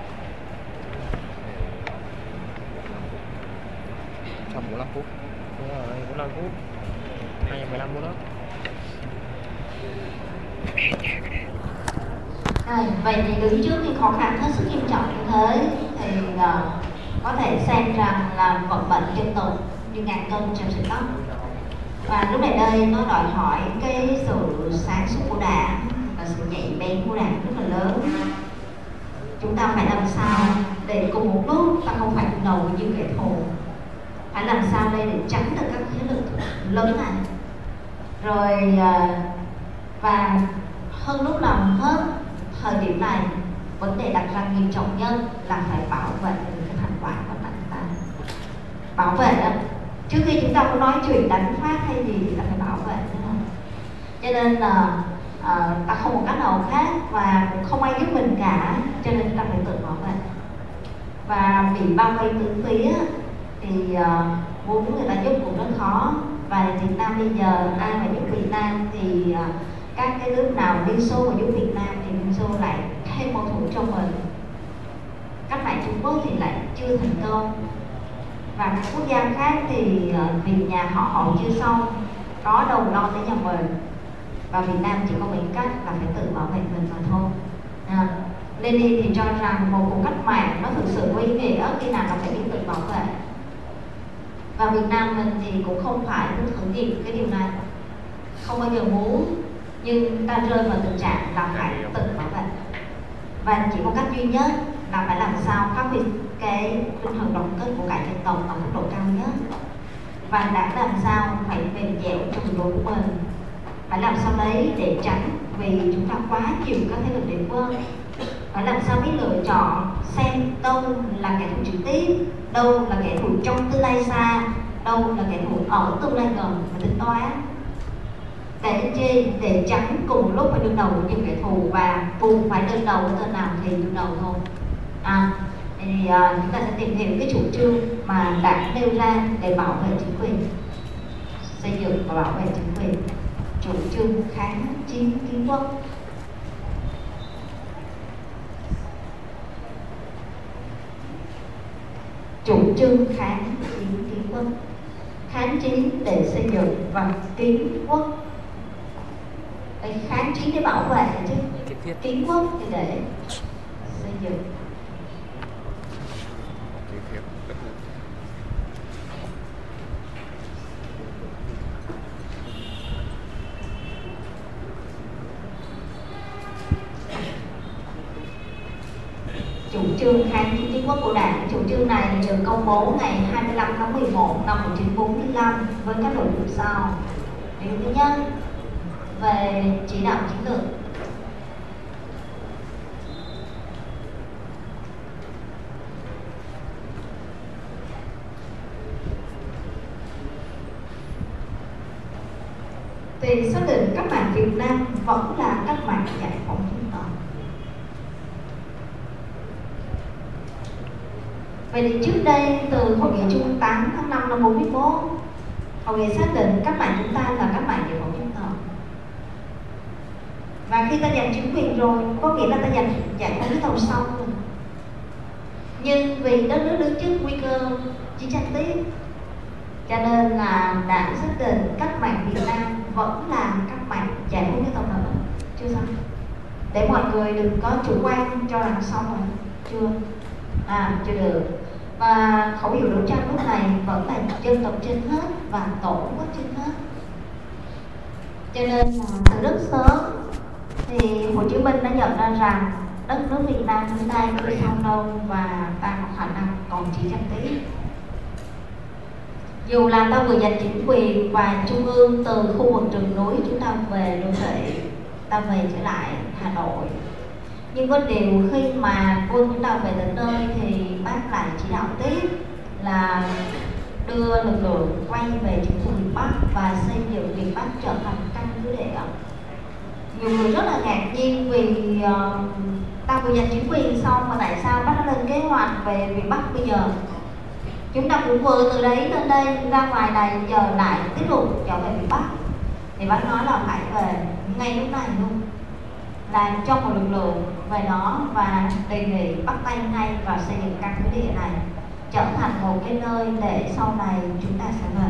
Trong 45 phút. đúng rồi 45 phút 2 giờ 15 phút đó À, vậy thì đứng trước những khó khăn hết sức nghiêm trọng như thế thì uh, có thể xem rằng là vận mệnh liên tục như ngàn cân treo sợi tóc và lúc này đây nó đòi hỏi cái sự sáng suốt của đảng và sự nhạy bén của đảng rất là lớn. Chúng ta phải làm sao để cùng một lúc ta không phải đầu như những kẻ thù. Phải làm sao đây để tránh được các thế lực lớn này? Rồi ờ, và hơn lúc nào hết thời điểm này vấn đề đặt ra nghiêm trọng nhất là phải bảo vệ được cái thành quả của bản thân. bảo vệ đó trước khi chúng ta có nói chuyện đánh phát hay gì thì ta phải bảo vệ đúng không? Cho nên là à, ta không một cách nào khác và cũng không ai giúp mình cả cho nên ta phải tự bảo vệ. Và bị bao vây tứ phía thì uh, muốn người ta giúp cũng rất khó. Và Việt Nam bây giờ ai mà giúp Việt Nam thì uh, các cái nước nào Liên Xô mà giúp Việt Nam thì Liên Xô lại thêm mâu thuẫn cho mình. Quốc thì lại chưa thành công. Và các quốc gia khác thì ờ, vì nhà họ hậu chưa xong có đầu lo tới nhà mình và Việt Nam chỉ có một cách là phải tự bảo vệ mình mà thôi. À, Lenin thì cho rằng một cuộc cách mạng nó thực sự có ý nghĩa khi nào nó phải biết tự bảo vệ. Và Việt Nam mình thì cũng không phải muốn thử nghiệm cái điều này. Không bao giờ muốn nhưng ta rơi vào tình trạng là phải tự bảo vệ. Và chỉ có cách duy nhất là phải làm sao phát huy cái tinh thần đoàn kết của cả dân tộc ở mức độ cao nhất? Và đã làm sao phải mềm dẻo trong đối của mình? Phải làm sao đấy để tránh vì chúng ta quá nhiều các thế lực địa phương phải làm sao biết lựa chọn xem đâu là kẻ thù trực tiếp, đâu là kẻ thù trong tương lai xa, đâu là kẻ thù ở tương lai gần và tính toán? Để chi? Để tránh cùng lúc phải đương đầu với những kẻ thù và cùng phải đương đầu với tên nào thì đương đầu thôi à thì uh, chúng ta sẽ tìm hiểu cái chủ trương mà đảng nêu ra để bảo vệ chính quyền xây dựng và bảo vệ chính quyền. Chủ trương kháng chiến kiến quốc. Chủ trương kháng chiến kiến quốc. Kháng chiến để xây dựng và kiến quốc. Kháng chiến để bảo vệ chứ. Kiến quốc thì để xây dựng Kiến thiết. Đất nước chủ trương kháng chiến kiến quốc của đảng. Chủ trương này được công bố ngày 25 tháng 11 năm 1945 với các nội dung sau. Điều thứ nhất, về chỉ đạo chiến lược thì xác định cách mạng Việt Nam vẫn là cách mạng giải phóng dân tộc Trước đây từ hội nghị Trung 8 tháng 5 năm 41 Hội nghị xác định các mạng chúng ta là các mạng giải phóng dân tộc. Và khi ta giành chính quyền rồi, có nghĩa là ta giành, giải phóng cái tàu xong rồi. Nhưng vì đất nước đứng trước nguy cơ chiến tranh tiếp, cho nên là đảng xác định cách mạng Việt Nam vẫn là cách mạng giải phóng dân tộc nữa chưa xong. Để mọi người đừng có chủ quan cho rằng xong rồi. Chưa. À chưa được và khẩu hiệu đấu tranh lúc này vẫn là dân tộc trên hết và tổ quốc trên hết. Cho nên là từ rất sớm thì Hồ Chí Minh đã nhận ra rằng đất nước Việt Nam chúng ta chưa xong đâu và ta có khả năng còn chỉ trăm tí. Dù là ta vừa giành chính quyền và trung ương từ khu vực rừng núi chúng ta về đô thị, ta về trở lại Hà Nội nhưng có điều khi mà quân chúng ta về đến nơi thì bác lại chỉ đạo tiếp là đưa lực lượng quay về chính phủ miền Bắc và xây dựng miền Bắc trở thành căn cứ địa nhiều người rất là ngạc nhiên vì ờ, uh, ta vừa giành chính quyền xong mà tại sao bác lên kế hoạch về miền Bắc bây giờ? Chúng ta cũng vừa từ đấy lên đây ra ngoài này giờ lại tiếp tục trở về miền Bắc. Thì bác nói là phải về ngay lúc này luôn. Là cho một lực lượng về đó và đề nghị bắt tay ngay và xây dựng căn cứ địa này trở thành một cái nơi để sau này chúng ta sẽ về.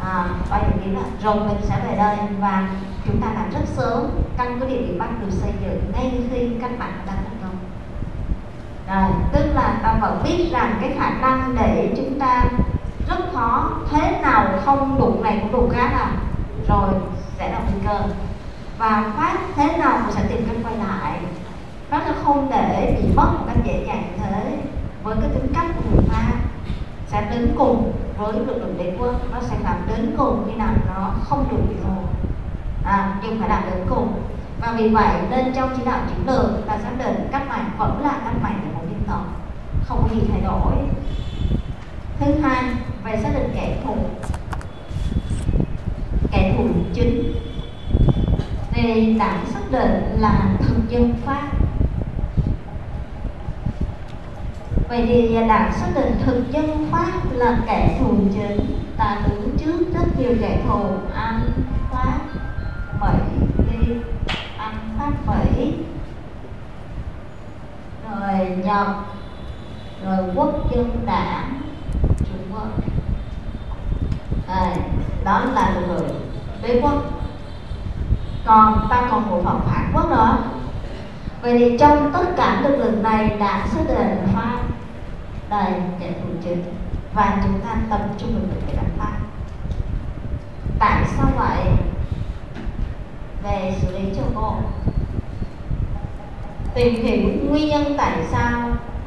À, bao giờ nghĩ là rồi mình sẽ về đây và chúng ta làm rất sớm căn cứ địa bị bắt được xây dựng ngay khi các bạn đã thành công. Rồi tức là ta vẫn biết rằng cái khả năng để chúng ta rất khó thế nào không đụng này cũng đụng khác à rồi sẽ là nguy cơ và phát thế nào cũng sẽ tìm cách quay lại. Phát sẽ không để bị mất một cách dễ dàng như thế. Với cái tính cách của người ta sẽ đứng cùng với lực lượng đế quốc. Nó sẽ làm đến cùng khi nào nó không được bị hồ à, nhưng phải làm đến cùng. Và vì vậy nên trong chỉ đạo chiến lược ta xác định cách mạng vẫn là cách mạng của một dân tộc. Không có gì thay đổi. Thứ hai về xác định kẻ thù. Kẻ thù chính vì đảng xác định là thực dân pháp. Vậy thì à, đảng xác định thực dân pháp là kẻ thù chính. Ta đứng trước rất nhiều kẻ thù anh pháp mỹ đi anh pháp mỹ rồi nhật rồi quốc dân đảng trung quốc. À, đó là lực lượng đế quốc còn ta còn một phần phản quốc nữa. Vậy thì trong tất cả lực lượng này đã xác định pháp đầy kẻ thù chính và chúng ta tập trung lực lượng để đánh pháp tại sao vậy? Về xử lý cho cô. Tìm hiểu nguyên nhân tại sao,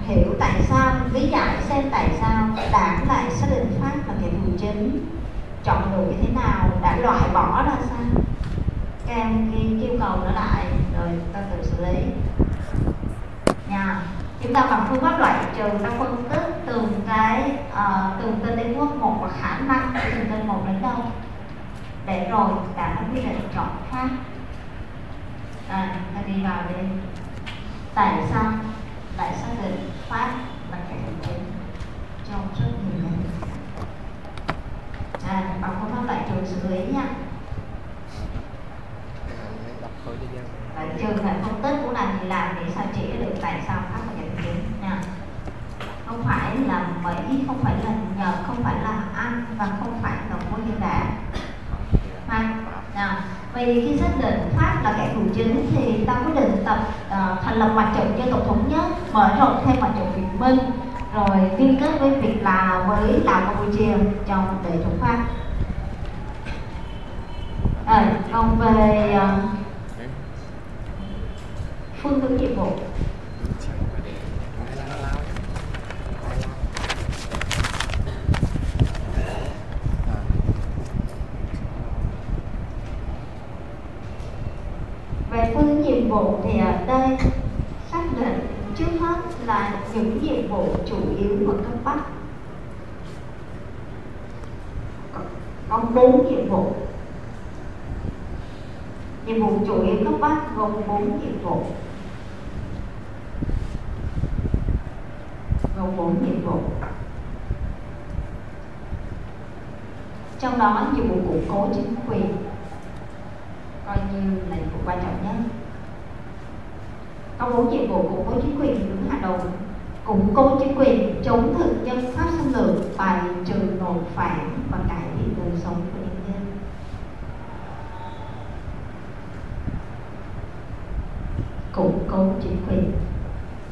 hiểu tại sao, lý giải xem tại sao đảng lại xác định pháp là kẻ thù chính. Chọn lựa như thế nào? Đã loại bỏ ra sao? Các em khi yêu cầu nó lại rồi ta tự xử lý. Nha chúng ta bằng phương pháp loại trừ ta phân tích từng cái ờ, uh, từng tên đến quốc một và khả năng của từng tên một đến đâu để rồi ta mới quyết định chọn pháp à, ta đi vào đi. Tại sao? Lại xác định pháp là cái thủ chính trong rất nhiều ngày à, bằng phương pháp loại trừ xử lý nha và trường cho phải phân tích cũng là gì làm để sao chỉ được tại sao pháp là nhận kiến nha. Không phải là Mỹ, không phải là Nhật, không phải là Anh và không phải là mua hiện đại ha nào vậy thì khi xác định pháp là kẻ thù chính thì ta quyết định tập uh, thành lập mặt trận dân tộc thống nhất mở rộng thêm mặt trận việt minh rồi liên kết với việt lào với lào campuchia trong để chống pháp. À, còn về uh, phương hướng nhiệm vụ. Về phương hướng nhiệm vụ thì ở đây xác định trước hết là những nhiệm vụ chủ yếu của cấp bách. Có, bốn nhiệm vụ. Nhiệm vụ chủ yếu cấp bách gồm bốn nhiệm vụ. Gồm bốn nhiệm vụ. Trong đó, nhiệm vụ củng cố chính quyền. Coi như là nhiệm vụ quan trọng nhất. Có bốn nhiệm vụ củng cố chính quyền đứng hàng đầu củng cố chính quyền, chống thực dân pháp xâm lược, bài trừ nội phản và cải thiện đời sống của nhân dân. Củng cố chính quyền,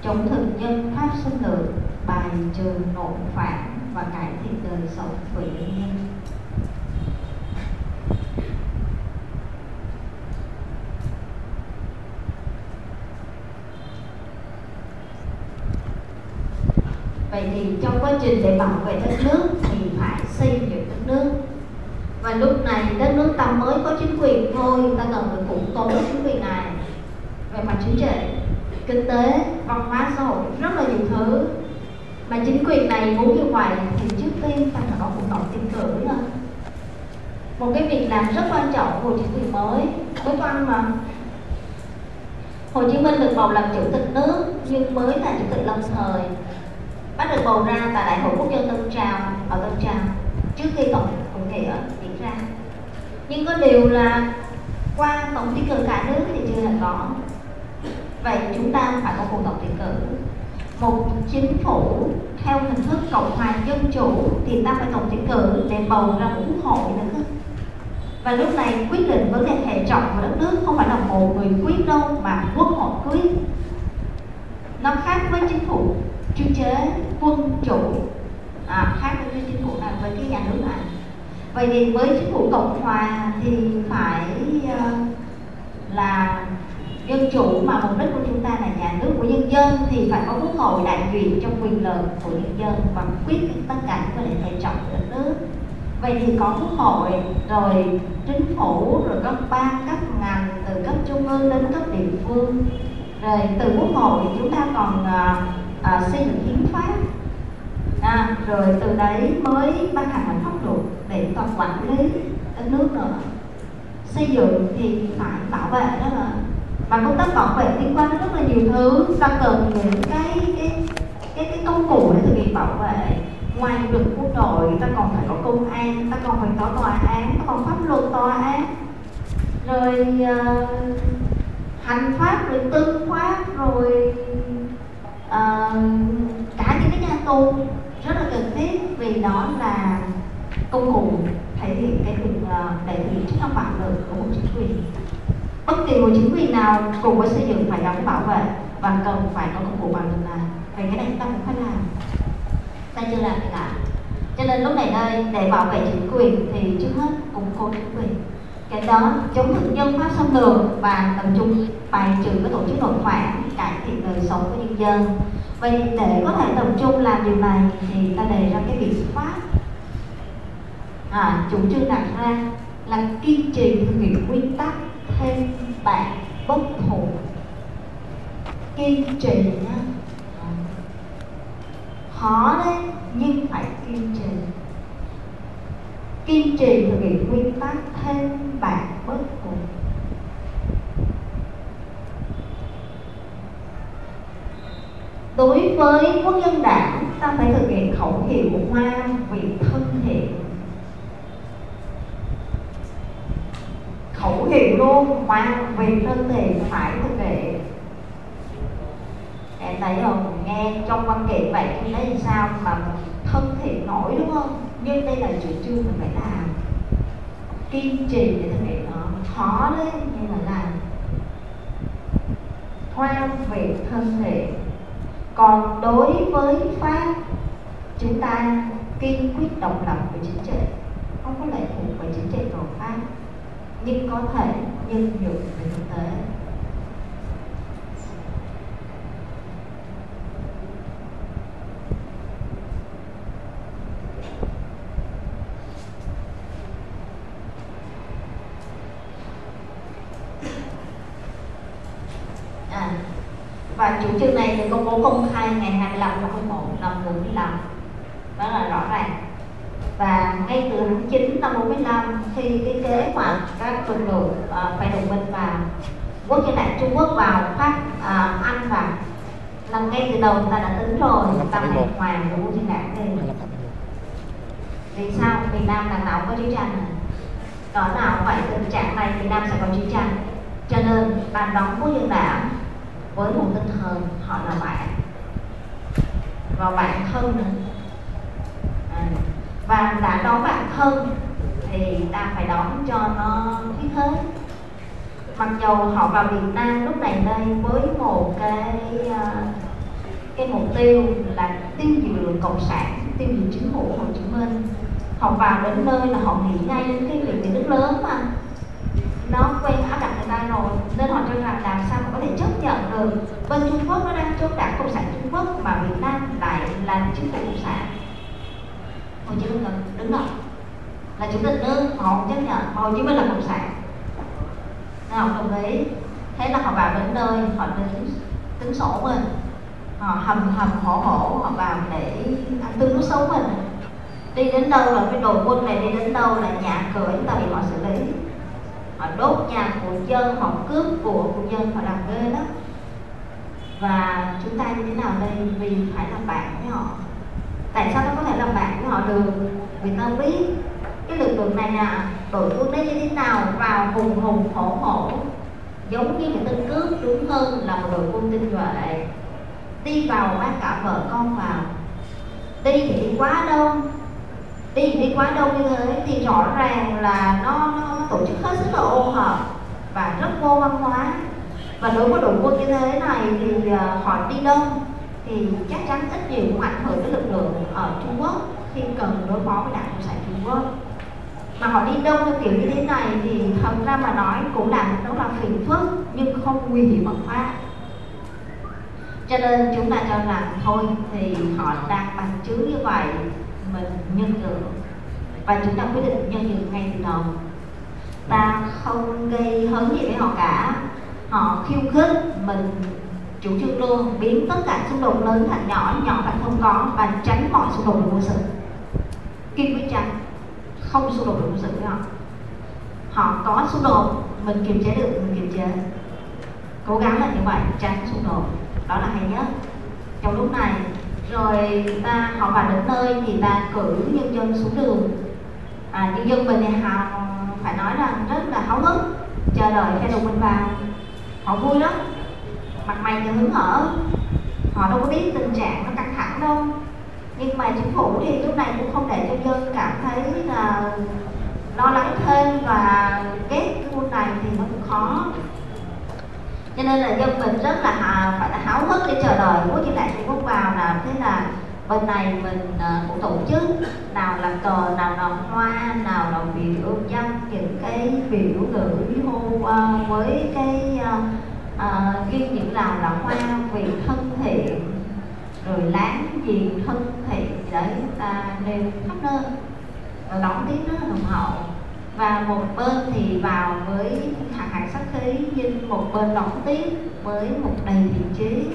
chống thực dân pháp xâm lược bài trừ nội phản và cải thiện đời sống của nhân dân. Vậy thì trong quá trình để bảo vệ đất nước thì phải xây dựng đất nước. Và lúc này đất nước ta mới có chính quyền thôi, ta cần phải củng cố chính quyền này. Về mặt chính trị, kinh tế, văn hóa xã hội, rất là nhiều thứ mà chính quyền này muốn như vậy thì trước tiên ta phải có cuộc tổng tiến cử nữa một cái việc làm rất quan trọng của chính quyền mới. Mới quan mà Hồ Chí Minh được bầu làm chủ tịch nước, nhưng mới là chủ tịch lâm thời. Bắt được bầu ra tại đại hội quốc dân Tân Trào, ở Tân Trào, trước khi tổng tổng thể diễn ra. Nhưng có điều là qua tổng tiến cử cả nước thì chưa hề có. Vậy chúng ta phải có cuộc tổng tiến cử một chính phủ theo hình thức cộng hòa dân chủ thì ta phải tổng tuyển cử để bầu ra quốc hội nữa và lúc này quyết định vấn đề hệ trọng của đất nước không phải là một người quyết đâu mà quốc hội quyết. Nó khác với chính phủ chuyên chế quân chủ. À, khác với cái chính phủ này với cái nhà nước này. Vậy thì với chính phủ cộng hòa thì phải ờ, uh, là dân chủ mà mục đích của chúng ta là nhà nước của nhân dân thì phải có quốc hội đại diện trong quyền lực của nhân dân và quyết định tất cả những vấn đề hệ trọng của đất nước. Vậy thì có quốc hội rồi chính phủ rồi các ban các ngành từ cấp trung ương đến cấp địa phương. Rồi từ quốc hội chúng ta còn à, à, xây dựng hiến pháp. À, rồi từ đấy mới ban hành một pháp luật để toàn quản lý đất nước nữa. Xây dựng thì phải bảo vệ đó là mà công tác bảo vệ liên quan đến rất là nhiều thứ. Ta cần những cái cái cái cái công cụ để thực hiện bảo vệ ngoài lực quân đội ta còn phải có công an ta còn phải có tòa án ta còn pháp luật tòa án. Rồi uh, hành pháp rồi tư pháp rồi uh, cả những cái nhà tù. Rất là cần thiết. Vì đó là công cụ thể hiện cái quyền uh, ờ, đại diện chức năng bản lực của một chính quyền bất kỳ một chính quyền nào cùng với xây dựng phải gắn bảo vệ và cần phải có công cụ bảo vệ này vậy cái này chúng ta cũng phải làm. Ta chưa làm thì làm. Cho nên lúc này đây để bảo vệ chính quyền thì trước hết củng cố chính quyền. Cái đó chống thực dân pháp xâm lược và tập trung bài trừ cái tổ chức nội khoản cải thiện đời sống của nhân dân. Vậy để có thể tập trung làm điều này thì ta đề ra cái biện pháp. À, chủ trương đặt ra là kiên trì thực hiện nguyên tắc thêm bạn bất thủ? Kiên trì nhá. Khó đấy, nhưng phải kiên trì. Kiên trì thực hiện nguyên tắc thêm bạn bất thủ. Đối với quốc dân đảng, ta phải thực hiện khẩu hiệu hoa vì thân thiện. Khẩu hiệu luôn, mang vì thân thì phải thực hiện em thấy không nghe trong văn kiện vậy thì thấy sao mà thân thiện nổi đúng không? Nhưng đây là chủ trương mình phải làm. Kiên trì để thực hiện nó khó đấy nhưng mà làm. Hoa việc thân thiện còn đối với pháp, chúng ta kiên quyết độc lập của chính trị. Không có lệ thuộc về chính trị của pháp nhưng có thể nhân dụng về thực tế. À, và chủ trương này được công bố công khai ngày 25 tháng 11 năm 45 đó là rõ ràng và ngay từ tháng 9 năm 45 khi cái kế hoạch các lực lượng uh, phải đồng minh vào quốc dân đảng Trung Quốc vào Pháp uh, Anh vào là ngay từ đầu ta đã tính rồi ta phải hoàn của quốc dân đảng đi vì sao? Miền Nam đằng nào có chiến tranh đó nào vậy tình trạng này Việt Nam sẽ có chiến tranh. Cho nên ta đóng quốc dân đảng với một tinh thần họ là bạn. Và bạn thân nữa và đã đón bạn thân thì ta phải đón cho nó biết hết mặc dù họ vào Việt Nam lúc này đây với một cái ờ, cái mục tiêu là tiêu diệt lượng cộng sản, tiêu diệt chính phủ Hồ Chí Minh. Họ vào đến nơi là họ nghĩ ngay đến cái việc nước lớn mà. Nó quen áp đặt người ta rồi, nên họ cho rằng làm sao mà có thể chấp nhận được. Bên Trung Quốc nó đang chống đảng cộng sản Trung Quốc mà Việt Nam lại là chính phủ cộng sản. Hồ Chí Minh là đứng đầu. Là chủ tịch nước họ không chấp nhận. Hồ Chí Minh là cộng sản. Nên họ đồng ý. Thế là họ vào đến nơi, họ đến tính sổ mình. Họ hầm hầm hổ hổ, họ vào để ăn tương nước sống mình. Đi đến đâu là cái đồ quân này đi đến đâu là nhà cửa chúng ta bị họ xử lý. Họ đốt nhà của dân, họ cướp của của dân, họ làm ghê lắm. Và chúng ta như thế nào đây? Vì phải làm bạn với họ tại sao nó có thể làm bạn với họ được? Vì ta biết cái lực lượng này là đội quân đấy như thế nào vào hùng hùng hổ hổ giống như người tên cướp đúng hơn là một đội quân tinh nhuệ. Đi vào mang cả vợ con vào đi thì đi quá đông. Đi thì đi quá đông như thế thì rõ ràng là nó, nó, nó tổ chức hết sức là ô hợp và rất vô văn hóa. Và đối với đội quân như thế này thì uh, họ đi đông thì chắc chắn ít nhiều cũng ảnh hưởng đến lực lượng ở Trung Quốc. Khi cần đối phó với đảng cộng sản Trung Quốc. Mà họ đi đông theo kiểu như thế này thì thật ra mà nói cũng là nó là phiền phức, nhưng không nguy hiểm bằng pháp. Cho nên chúng ta cho rằng thôi, thì họ đang bằng chứng như vậy, mình nhân nhượng. Và chúng ta quyết định nhân nhượng ngay từ đầu. Ta không gây hấn gì với họ cả. Họ khiêu khích mình chủ trương luôn biến tất cả xung đột lớn thành nhỏ nhỏ thành không có và tránh mọi xung đột về quân sự. Kiên quyết tránh không xung đột về quân sự với họ họ có xung đột mình kiềm chế được mình kiềm chế. Cố gắng là như vậy tránh xung đột. Đó là hay nhất. Trong lúc này rồi ta họ vào đến nơi thì ta cử nhân dân xuống đường. À, nhân dân mình thì họ phải nói rằng rất là háo hức chờ đợi phe đồng minh vào. Họ vui lắm mặt mày thì hứng hở họ đâu có biết tình trạng nó căng thẳng đâu. Nhưng mà chính phủ thì lúc này cũng không để cho dân cảm thấy là lo lắng thêm và ghét cái môn này thì nó cũng khó. Cho nên là dân mình rất là hà, phải là háo hức để chờ đợi. Muốn dân đại trung quốc vào là thế là bên này mình uh, cũng tổ chức. Nào là cờ nào là hoa nào là biểu dân những cái biểu ngữ hô uh, à, với cái uh, Ờ, à, ghi những nào là hoa vì thân thiện rồi láng giềng thân thiện để chúng ta nêu khắp nơi và đóng tiếng rất là hậu. Và một bên thì vào với hàng hạt sắc khí nhưng một bên đóng tiếng với một đầy thiện trí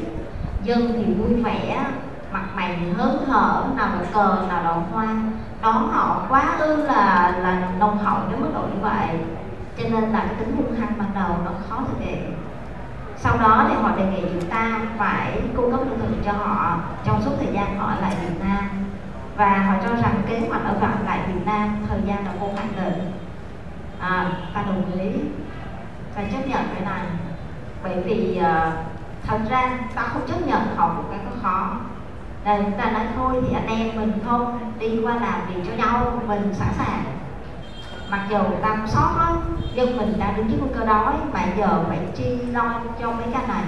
dân thì vui vẻ mặt mày thì hớn hở nào là cờ nào là hoa. Đón họ quá ư là là nồng hậu đến mức độ như vậy. Cho nên là cái tính hung hăng ban đầu nó khó thực hiện sau đó thì họ đề nghị chúng ta phải cung cấp lương thực cho họ trong suốt thời gian họ ở lại Việt Nam. Và họ cho rằng kế hoạch ở lại Việt Nam thời gian là vô hạn định à, ta đồng ý ta chấp nhận cái này. Bởi vì uh, thật ra ta không chấp nhận họ một cái có khó. Là chúng ta nói thôi thì anh em mình không đi qua làm việc cho nhau mình sẵn sàng mặc dù ta cũng sót lắm dân mình đã đứng trước nguy cơ đói mà giờ phải chi lo cho mấy cái này.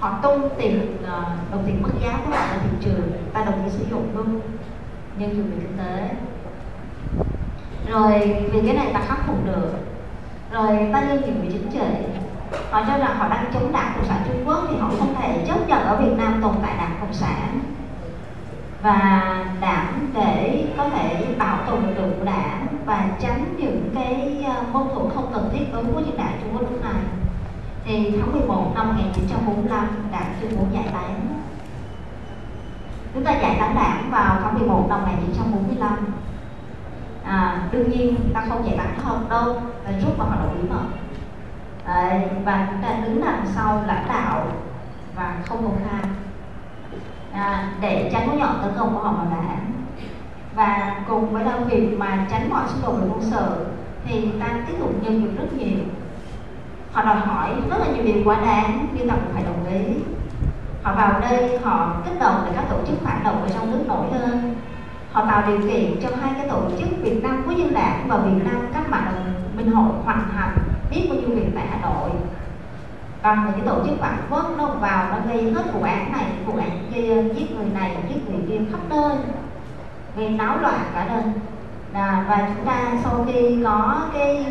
Họ tung tiền ờ, đồng tiền mất giá của họ ở thị trường, ta đồng ý sử dụng luôn. Nhân dùng về kinh tế. Rồi, vì cái này ta khắc phục được. Rồi, ta nhân dùng về chính trị. Họ cho rằng họ đang chống đảng cộng sản trung quốc thì họ không thể chấp nhận ở việt nam tồn tại đảng cộng sản và đảng để có thể bảo tồn được của đảng và tránh những cái ờ, mâu thuẫn không cần thiết đối với những đảng Trung Quốc lúc này. Thì tháng 11 năm 1945 đảng tuyên bố giải tán. Chúng ta giải tán đảng vào tháng 11 năm 1945 à, đương nhiên ta không giải tán không đâu là rút vào hoạt động bí mật. À, và chúng ta đứng đằng sau lãnh đạo và không công khai à, để tránh mũi nhọn tấn công của họ vào đảng và cùng với là việc mà tránh mọi xung đột về quân sự thì ta tiếp tục nhân được rất nhiều. Họ đòi hỏi rất là nhiều điều quá đáng nhưng ta cũng phải đồng ý. Họ vào đây họ kích động để các tổ chức phản động ở trong nước nổi lên. Họ tạo điều kiện cho hai cái tổ chức Việt Nam Quốc dân đảng và Việt Nam cách mạng minh hội hoàn thành biết bao nhiêu việc tại Hà Nội còn những tổ chức phản quốc nó vào nó gây hết vụ án này, vụ án kia, giết người này, giết người kia khắp nơi. Gây náo loạn cả lên là và chúng ta sau khi có cái,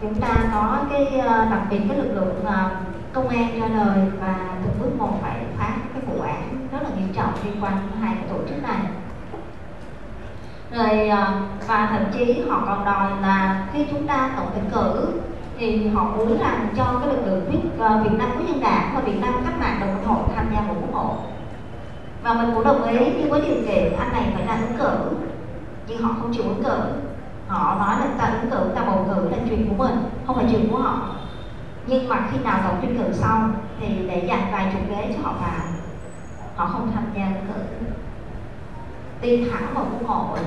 chúng ta có cái ờ, đặc biệt cái lực lượng ờ, công an ra đời và từng bước một phải phá cái vụ án rất là nghiêm trọng liên quan đến hai cái tổ chức này. Rồi ờ, và thậm chí họ còn đòi là khi chúng ta tổng tuyển cử thì họ muốn rằng cho cái lực lượng quyết uh, ờ, Việt Nam của dân đảng và Việt Nam cách mạng đồng hội tham gia ủng hộ. Và mình cũng đồng ý nhưng với điều kiện anh này phải là ứng cử nhưng họ không chịu ứng cử. Họ nói là ta ứng cử ta bầu cử là chuyện của mình không phải chuyện của họ. Nhưng mà khi nào tổng tuyển cử xong thì để dành vài chục ghế cho họ vào họ không tham gia ứng cử. Đi thẳng vào quốc hội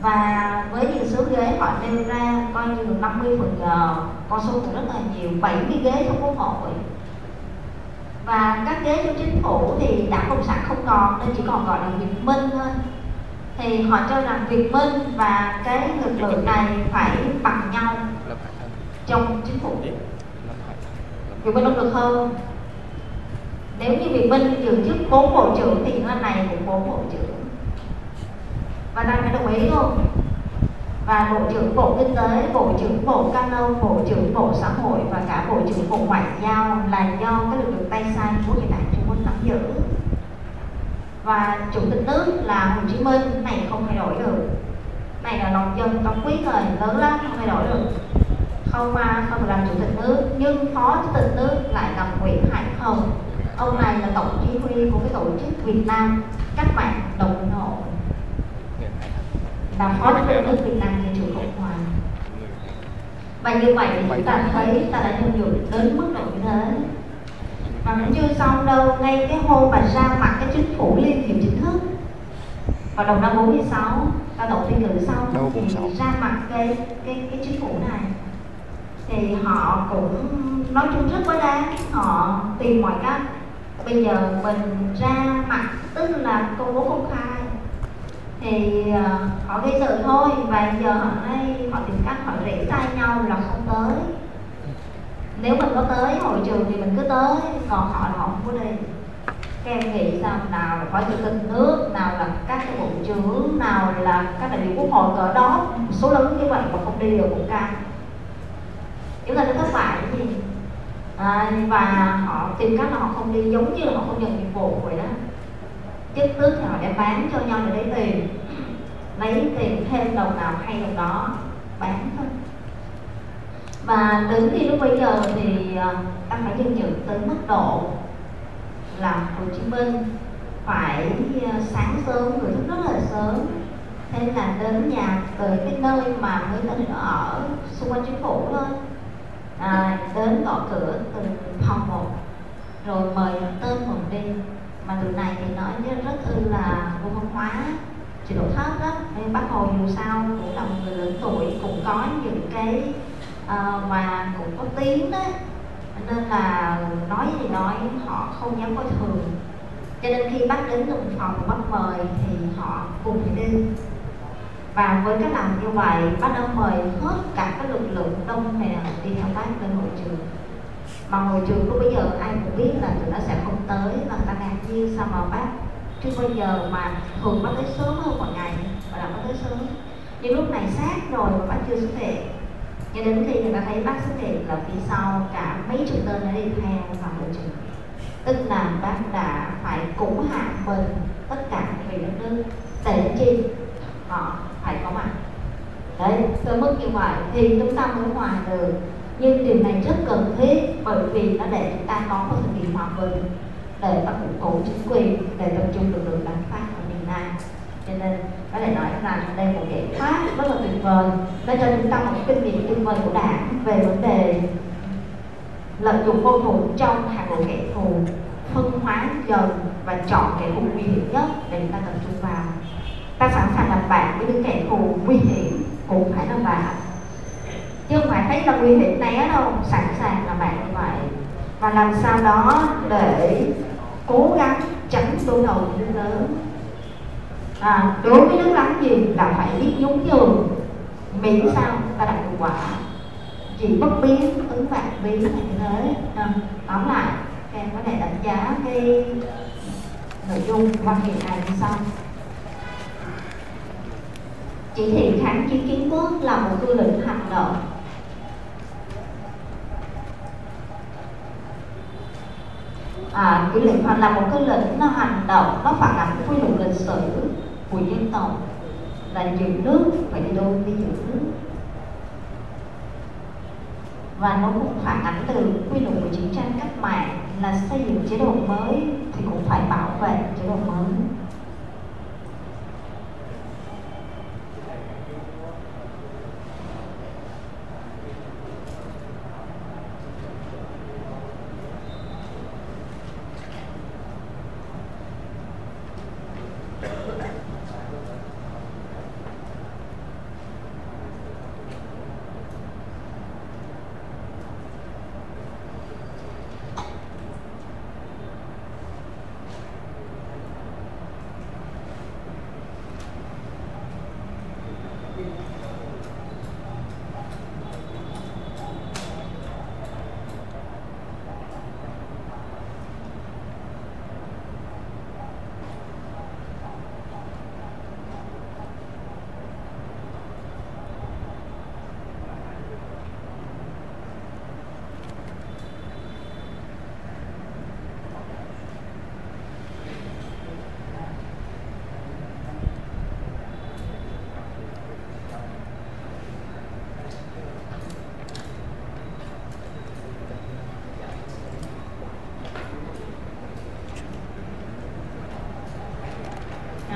và với những số ghế họ nêu ra, coi như 50 phần giờ, con số cũng rất là nhiều 70 ghế trong quốc hội và các ghế trong chính phủ thì đảng cộng sản không còn, nên chỉ còn gọi là việt minh thôi. Thì họ cho rằng việt minh và cái lực lượng này phải bằng nhau trong chính phủ. Việt Minh không được hơn Nếu như Việt Minh giữ chức bốn bộ trưởng thì nó này cũng bốn bộ trưởng. Và đang phải đồng ý luôn. Và Bộ trưởng Bộ Kinh tế, Bộ trưởng Bộ cano, Bộ trưởng Bộ Xã hội và cả Bộ trưởng Bộ Ngoại giao là do cái lực lượng tay sai của Việt Nam Trung Quốc nắm giữ. Và chủ tịch nước là Hồ Chí Minh này không thay đổi được. Này là lòng dân có quyết rồi lớn lắm không thay đổi được. Không mà không được làm chủ tịch nước nhưng phó chủ tịch nước lại là Nguyễn Hải Hồng. Ông này là tổng chỉ huy của cái tổ chức Việt Nam cách mạng đồng hồ. Phó chủ tịch nước Việt Nam Dân chủ Cộng hòa. Và như vậy thì chúng ta thấy ta đã nhân dụ đến mức độ như thế. Mà cũng chưa xong đâu ngay cái hôm mà ra mặt cái chính phủ liên hiệp chính thức. Vào đầu năm 46 ta tổng tuyển cử xong Đâu thì 46. ra mặt cái cái cái chính phủ này. Thì họ cũng nói chung rất quá đáng họ tìm mọi cách. Bây giờ mình ra mặt tức là công bố công khai thì uh, họ gây sự thôi và giờ họ nói họ tìm cách họ rỉ tay nhau là không tới. Nếu mình có tới hội trường thì mình cứ tới còn họ là họ không có đi. Các em nghĩ rằng nào là phó chủ tịch nước nào là các cái bộ trưởng nào là các đại biểu quốc hội cỡ đó số lớn như vậy mà không đi được cũng căng. Chúng ta thất bại gì? À, và họ tìm cách là họ không đi giống như là họ không nhận nhiệm vụ vậy đó kích tước thì họ để bán cho nhau để lấy tiền? Lấy tiền thêm đồng nào hay đồng đó bán thôi. Và đến khi lúc bây giờ thì à, ta phải nhân nhượng tới mức độ là Hồ Chí Minh phải à, sáng sớm người thức rất là sớm. Thế là đến nhà tới cái nơi mà người ta định ở xung quanh chính phủ thôi. À, đến gõ cửa từ phòng một rồi mời tên mình đi mà người này thì nói rất rất ư là vô văn hóa trình độ thấp đó. Nên bác hồ dù sao cũng là một người lớn tuổi cũng có những cái ờ, uh, và cũng có tiếng đó. Nên là nói gì nói họ không dám coi thường. Cho nên khi bác đến đồng phòng bác mời thì họ cùng phải đi. Và với cái làm như vậy bác đã mời hết cả cái lực lượng đông này đi theo bác lên hội trường mà hồi trường lúc bây giờ ai cũng biết là tụi nó sẽ không tới và ta ngạc nhiên sao mà bác chưa bao giờ mà thường bác tới sớm hơn một ngày và là bác tới sớm. Nhưng lúc này sát rồi mà bác chưa xuất hiện cho đến khi người ta thấy bác xuất hiện là phía sau cả mấy chục tên đã đi theo vào hội trường tức là bác đã phải củng hạ mình tất cả vì đất nước để chi họ phải có mặt. Đấy, tới mức như vậy thì chúng ta mới hòa được nhưng điều này rất cần thiết bởi vì nó để chúng ta có một thời kỳ hòa bình, để ta củng cố chính quyền để tập trung lực lượng đánh phát ở miền Nam. Cho nên có thể nói rằng đây là một giải pháp rất là tuyệt vời, nó cho chúng ta một kinh nghiệm tuyệt vời của đảng về vấn đề lợi dụng mâu thuẫn trong hàng ngũ kẻ thù, phân hóa dần và chọn kẻ thù nguy hiểm nhất để chúng ta tập trung vào. Ta sẵn sàng làm bạn với những kẻ thù nguy hiểm, cũng phải làm bạn chứ không phải thấy là nguy hiểm né đâu sẵn sàng là bạn như vậy. Và làm sao đó để cố gắng tránh đối đầu với nước lớn. À, đối với nước láng giềng là phải biết nhún nhường miễn sao ta đạt hiệu quả. Chỉ bất biến ứng vạn biến là như thế. À, tóm lại các em có thể đánh giá cái nội dung văn kiện này như sau. Chỉ thị kháng chiến kiến quốc là một tư lĩnh hành động. À, cái lệnh hoặc là một cái lệnh nó hành động nó phản ánh quy luật lịch sử của dân tộc. Là giữ nước phải đi đôi với giữ nước. Và nó cũng phản ánh từ quy luật của chiến tranh cách mạng là xây dựng chế độ mới thì cũng phải bảo vệ chế độ mới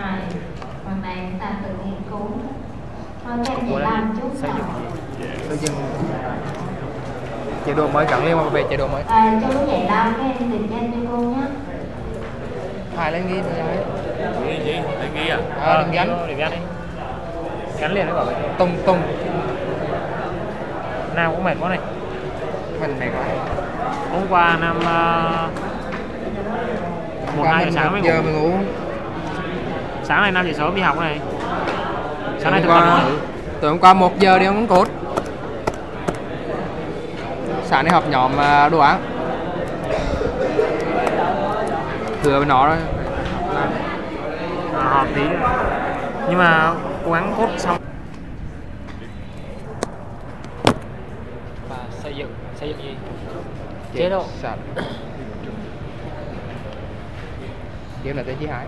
rồi phần này chúng ta tự nghiên cứu thôi các em dạy làm chút xây dựng nào gì xây dựng chế độ mới gắn liền mà về chế độ mới. À, cho lúc dạy làm các em tìm nhanh cho cô nhé. Hai lên ghi rồi Ghi gì? Để ghi à? à, đừng gắn. để gắn đi. Gắn liền với bảo vệ tung tung nào cũng mệt quá này. Mình mệt quá. Hôm qua năm uh, một Qua hai giờ mình sáng một mới giờ ngủ. mới ngủ. Sáng nay năm giờ sớm đi học này. Sáng nay thực tập qua ngữ tối hôm qua một giờ đi ăn cốt sáng nay họp nhóm à, đồ án thừa với nó rồi à, họp tí nhưng mà cố gắng cốt xong. Và xây dựng xây dựng gì? Chế độ. sạch game là tên chí hải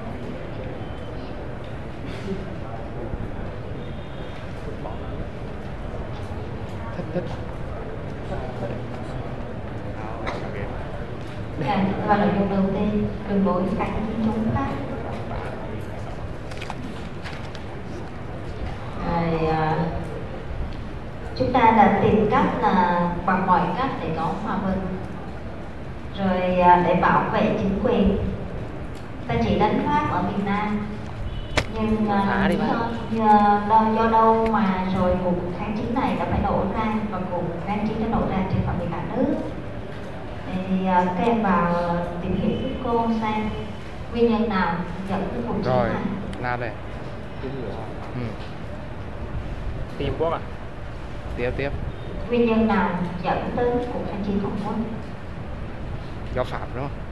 thích thích Dạ, và nội dung đầu tiên đường lối cải tiến chống pháp rồi à, chúng ta đã tìm cách là bằng mọi cách để có hòa bình. Rồi à, để bảo vệ chính quyền. Ta chỉ đánh pháp ở miền Nam nhưng à, Thả đi lý ba. do, do, do, do đâu mà rồi cuộc kháng chiến này đã phải nổ ra và cuộc kháng chiến đã nổ ra trên phạm vi cả nước. Thì à, các em vào tìm hiểu với cô xem nguyên nhân nào dẫn đến cuộc chiến rồi này. na đây. Ừ. tìm quốc à? Tiếp tiếp. Nguyên nhân nào dẫn đến cuộc kháng chiến hồng quân? Do phạm đúng không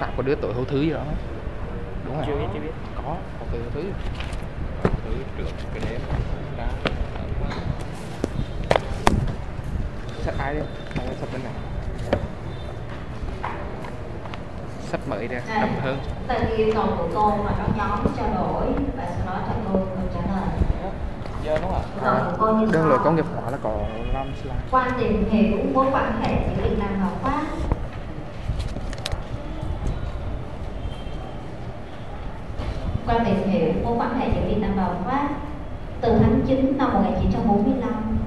phạm có đứa tội hữu thứ gì đó không? đúng rồi. Chưa biết chưa biết. Có có tội hữu thứ. Hữu thứ trước cái đêm đã sách ai đi? Sách bên này. Sách mới ra À, đậm hơn. Tại vì yêu cầu của cô mà các nhóm trao đổi và sau đó cho cô câu trả lời. Giờ đúng không cô như đơn lỗi công nghiệp hóa là có 5 slide Qua tìm hiểu mối quan hệ giữa Việt Nam và Pháp. Qua tìm hiểu mối quan hệ giữa Việt Nam và Pháp từ tháng 9 năm 1945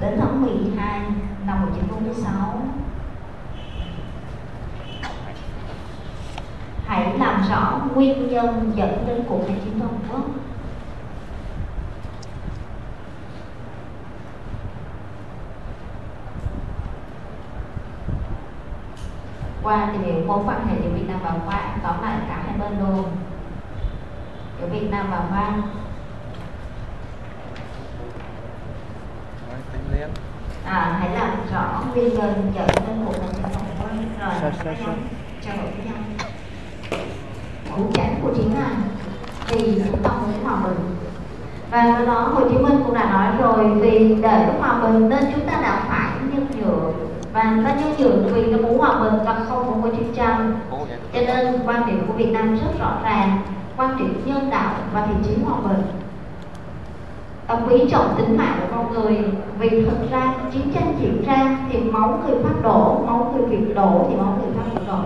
đến tháng 12 năm 1946 hãy làm rõ nguyên nhân dẫn đến cuộc kháng chiến toàn quốc. Qua tìm hiểu mối quan hệ giữa Việt Nam và Hoa tóm lại cả hai bên luôn giữa Việt Nam và Hoa à, hãy làm rõ nguyên nhân dẫn đến cuộc chiến toàn quốc rồi Sao, sao, sao? trao đổi với nhau. Cuộc chiến của chính là vì chúng ta muốn hòa bình. Và do đó Hồ Chí Minh cũng đã nói rồi vì để hòa bình nên chúng ta đã phải nhân nhượng và ta nhân nhượng vì nó muốn hòa bình và không muốn có chiến tranh. Cho nên quan điểm của Việt Nam rất rõ ràng quan điểm nhân đạo và thiện chí hòa bình. Ta quý trọng tính mạng của con người vì thực ra chiến tranh diễn ra thì máu người phát đổ máu người việt đổ thì máu người cũng đổ.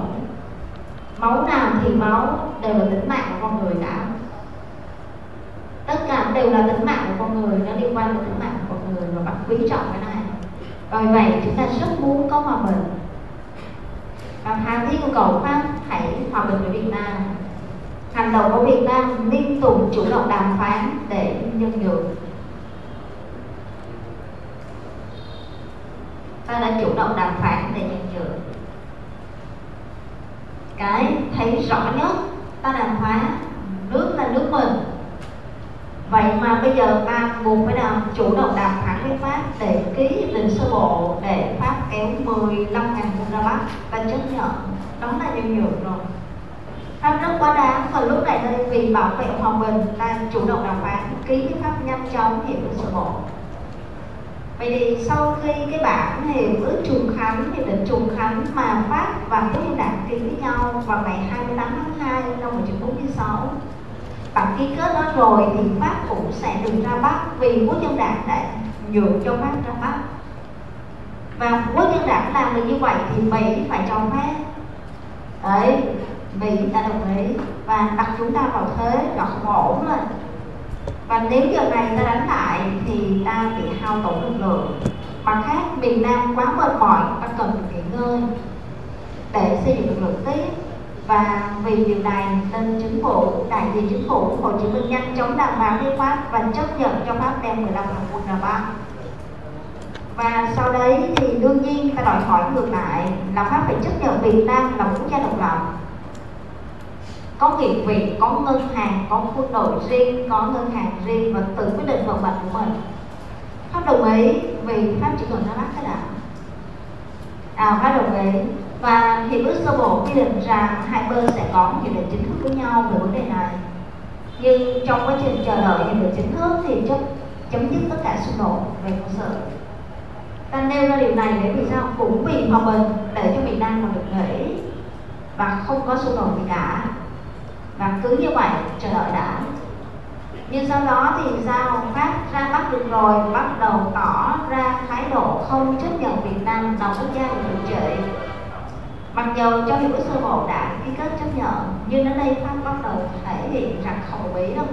Máu nào thì máu đều là tính mạng của con người cả. Tất cả đều là tính mạng của con người nó liên quan đến tính mạng của con người và bạn quý trọng cái này vì vậy chúng ta rất muốn có hòa bình. Và tha thiết yêu cầu pháp, hãy hòa bình với Việt Nam. Hành động của Việt Nam liên tục chủ động đàm phán để nhân nhượng. Ta đã chủ động đàm phán để nhân nhượng. Cái thấy rõ nhất, ta đàm phán, nước là nước mình vậy mà bây giờ ta buộc phải làm chủ động đàm phán với pháp để ký hiệp định sơ bộ để pháp kéo 15 ngàn quân ra bắc và chấp nhận. Đó là nhân nhượng rồi. Pháp rất quá đáng và lúc này đây vì bảo vệ hòa bình ta chủ động đàm phán ký với pháp nhanh chóng hiệp định sơ bộ. Vậy thì sau khi cái bản hiệp ước trùng khánh, hiệp định trùng khánh mà Pháp và Quốc dân đảng ký với nhau vào ngày 28 tháng 2 năm 1946 bạn ký kết đó rồi thì Pháp cũng sẽ được ra bác vì Quốc dân đảng đã nhượng cho Pháp ra bác. Và Quốc dân đảng làm được như vậy thì Mỹ phải cho phép. Đấy, Mỹ đã đồng ý và đặt chúng ta vào thế là không ổn và nếu giờ này ta đánh lại thì ta bị hao tổn lực lượng. Mặt khác, miền Nam quá mệt mỏi ta cần nghỉ ngơi để xây dựng lực lượng tiếp và vì điều này nên chính phủ, đại diện chính phủ Hồ Chí Minh nhanh chóng đàm bảo với Pháp và chấp nhận cho Pháp đem 15 thằng quân ra Bắc và sau đấy thì đương nhiên ta đòi hỏi ngược lại là Pháp phải chấp nhận Việt Nam là một quốc gia độc lập. Có nghị viện có ngân hàng, có quân đội riêng, có ngân hàng riêng và tự quyết định vận mệnh của mình. Pháp đồng ý vì pháp chỉ cần nó bắt cái đã. À pháp đồng ý và hiệp ước sơ bộ quy định rằng hai bên sẽ có hiệp định chính thức với nhau về vấn đề này. Nhưng trong quá trình chờ đợi hiệp định chính thức thì chấm, chấm dứt tất cả xung đột về quân sự ta nêu ra điều này để vì sao cũng vì hòa bình để cho miền nam mà được nghỉ và không có xung đột gì cả. Và cứ như vậy chờ đợi đã. Nhưng sau đó thì sao? Pháp ra bắt được rồi bắt đầu tỏ ra thái độ không chấp nhận việt nam là quốc gia của tự trị mặc dù cho hiệp ước sơ bộ đã ký kết chấp nhận, nhưng đến đây pháp bắt đầu thể hiện rằng không đồng ý đâu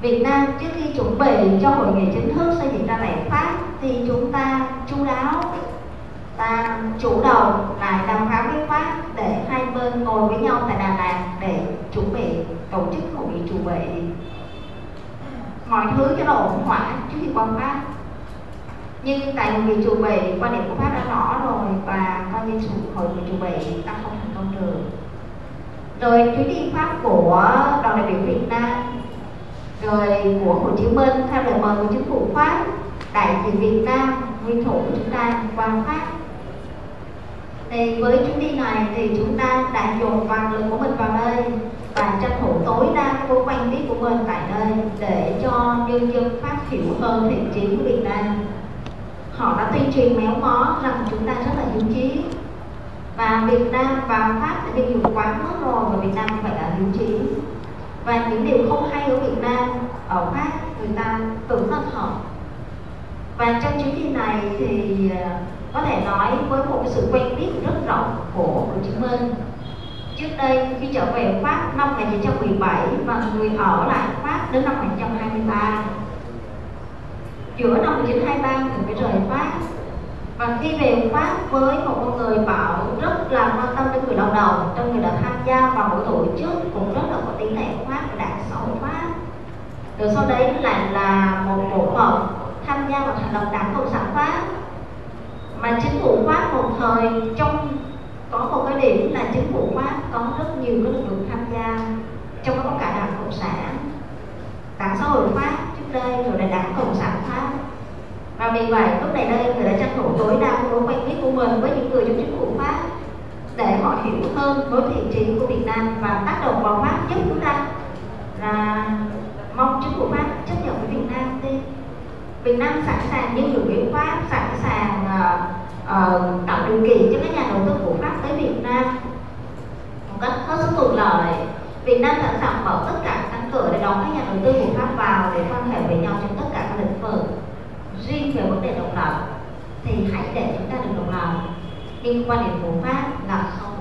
Việt Nam trước khi chuẩn bị cho hội nghị chính thức xây dựng ra lại pháp thì chúng ta chú đáo, ta chủ đầu lại đàm phán với pháp để hai bên ngồi với nhau tại Đà Lạt để chuẩn bị tổ chức hội nghị chủ bị. Mọi thứ cho nó ổn thỏa trước khi quan pháp nhưng tại hội nghị chủ bị quan điểm của pháp đã rõ rồi và coi như chủ hội nghị chủ bị ta không thành công được. Rồi chuyến đi pháp của đoàn đại biểu Việt Nam, rồi của Hồ Chí Minh theo lời mời của chính phủ Pháp, đại diện Việt Nam, nguyên thủ của chúng ta qua Pháp. Thì với chuyến đi này thì chúng ta đã dồn toàn lực của mình vào đây và tranh thủ tối đa cái mối quan biết của mình tại đây để cho nhân dân Pháp hiểu hơn thiện chí của Việt Nam họ đã tuyên truyền méo mó rằng chúng ta rất là hiếu trí và Việt Nam và Pháp đã bị dùng quá mức rồi và Việt Nam phải là hiếu trí và những điều không hay ở Việt Nam, ở Pháp, người ta tưởng là thật. Và trong chuyến đi này thì à, có thể nói với một cái sự quen biết rất rộng của Hồ Chí Minh. Trước đây, khi trở về Pháp năm 1917 và người ở lại Pháp đến năm 1923 giữa năm 1923 người mới rời Pháp. Và khi về Pháp với một con người bảo rất là quan tâm đến người lao động, trong người đã tham gia vào buổi tổ chức cũng rất là có tiếng lệ Pháp, và đảng xã hội Pháp. Rồi sau đấy lại là một bộ phận tham gia vào thành lập đảng cộng sản Pháp. Mà chính phủ Pháp một thời trong, có một cái điểm là chính phủ Pháp có rất nhiều cái lực lượng tham gia, trong đó có cả đảng cộng sản. Đảng xã hội Pháp đây rồi lại đảng cộng sản Pháp. Và vì vậy lúc này đây người đã tranh thủ tối đa mối quen biết của mình với những người trong chính phủ Pháp để họ hiểu hơn với thiện trí của Việt Nam và tác động vào Pháp giúp chúng ta. Là mong chính phủ Pháp chấp nhận với Việt Nam đi. Việt Nam sẵn sàng như người biểu Pháp sẵn sàng uh, uh, tạo điều kiện cho các nhà đầu tư của Pháp tới Việt Nam. Một cách hết sức thuận lợi Việt Nam sẵn sàng mở tất cả các cửa để đón các nhà đầu tư của Pháp vào để quan hệ với nhau trong tất cả các lĩnh vực. Riêng về vấn đề độc lập thì hãy để chúng ta được độc lập. Nhưng quan điểm của Pháp là không.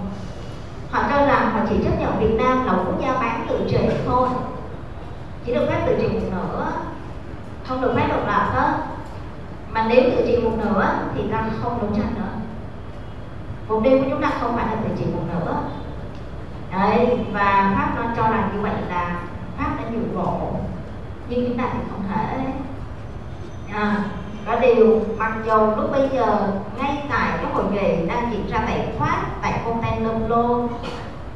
Họ cho rằng họ chỉ chấp nhận Việt Nam là một quốc gia bán tự trị thôi. Chỉ được phép tự trị một nửa, không được phép độc lập đó. Mà nếu tự trị một nửa thì ta không đấu tranh nữa. Mục tiêu của chúng ta không phải là tự trị một nửa. Đấy, và pháp nó cho rằng như vậy là pháp đã nhiều bộ. Nhưng chúng ta thì không thể. À, có điều mặc dù lúc bây giờ ngay tại cái hội nghị đang diễn ra tại pháp tại Fontainebleau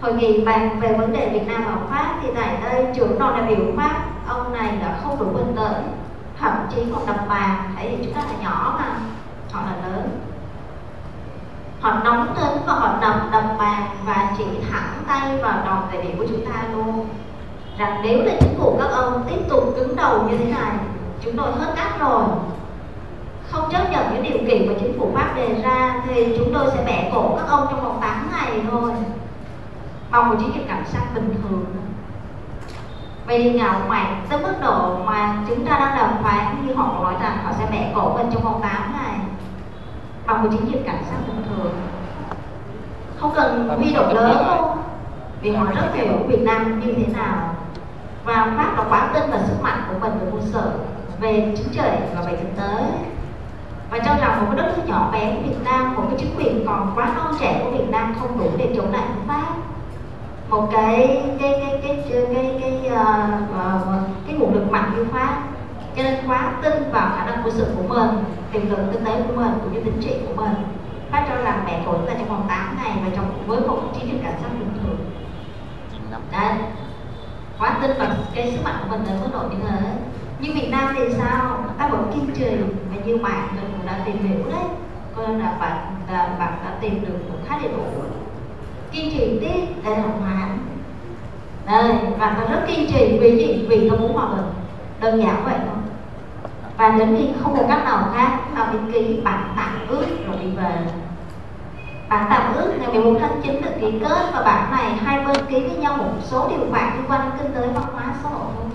hội nghị bàn về vấn đề Việt Nam và Pháp thì tại đây trưởng đoàn đại biểu Pháp ông này đã không đủ bình tĩnh thậm chí còn đập bàn thấy thì chúng ta là nhỏ mà họ là lớn. Họ nóng tính và họ đập đập bàn và chỉ thẳng tay vào đoàn đại biểu của chúng ta luôn rằng nếu là chính phủ các ông tiếp tục cứng đầu như thế này chúng tôi hết cách rồi. Không chấp nhận những điều kiện mà chính phủ Pháp đề ra thì chúng tôi sẽ bẻ cổ các ông trong vòng 8 ngày thôi. Bằng một chiến dịch cảnh sát bình thường. Vì ngạo mạn tới mức độ mà chúng ta đang đàm phán như họ nói rằng họ sẽ bẻ cổ mình trong vòng 8 ngày. Bằng một chiến dịch cảnh sát bình thường. Không cần huy động lớn đâu vì họ rất hiểu Việt Nam như thế nào và Pháp đã quá tin vào sức mạnh của mình về quân sự về chính trị và về kinh tế và cho rằng một cái đất nước nhỏ bé của Việt Nam một cái chính quyền còn quá non trẻ của Việt Nam không đủ để chống lại nước Pháp. Một cái cái cái cái cái cái cái, uh, uh, cái nguồn lực mạnh như Pháp. Cho nên quá tin vào khả năng quân sự của mình tiềm lực kinh tế của mình cũng như chính trị của mình. Pháp cho rằng mẹ của chúng ta trong vòng 8 ngày và trong với một chiến dịch cảnh sát bình thường. Đấy quá tin vào cái sức mạnh của mình đến mức độ như thế. Nhưng Việt Nam thì sao? Ta vẫn kiên trì và như bạn mình cũng đã tìm hiểu đấy. Coi là bạn là bạn đã tìm được một khá đầy đủ kiên trì tiếp để đồng hành. Đây và ta rất kiên trì vì gì? Vì ta muốn hòa bình. Đơn giản vậy thôi. Và đến khi không có cách nào khác ta mới ký bản tạm ước rồi đi về bản tạm ước ngày 11 tháng 9 được ký kết và bản này hai bên ký với nhau một số điều khoản liên quan đến kinh tế, văn hóa, xã hội. Thôi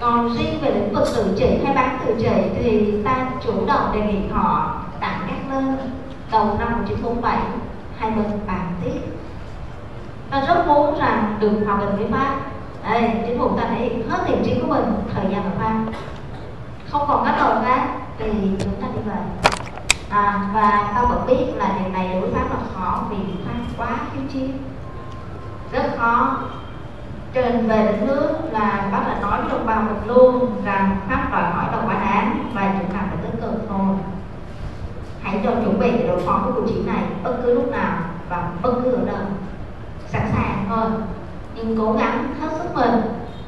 còn riêng về lĩnh vực tự trị hay bán tự trị thì ta chủ động đề nghị họ tạm các lên đầu năm 1947 hai bên bàn tiếp. Ta rất muốn rằng được hòa bình với pháp. Đây chính phủ ta thể hiện hết thiện trí của mình, thời gian ở pháp không còn cách nào khác thì chúng ta đi về à, và tao vẫn biết là điều này đối với pháp là khó vì pháp quá khiêu chiến rất khó. Trên về nước là bác đã nói với đồng bào mình luôn rằng pháp đòi hỏi là quá đáng và chúng ta phải tích cực thôi. Hãy cho chuẩn bị đối phó với cuộc chiến này bất cứ lúc nào và bất cứ ở đâu. Sẵn sàng thôi. Nhưng cố gắng hết sức mình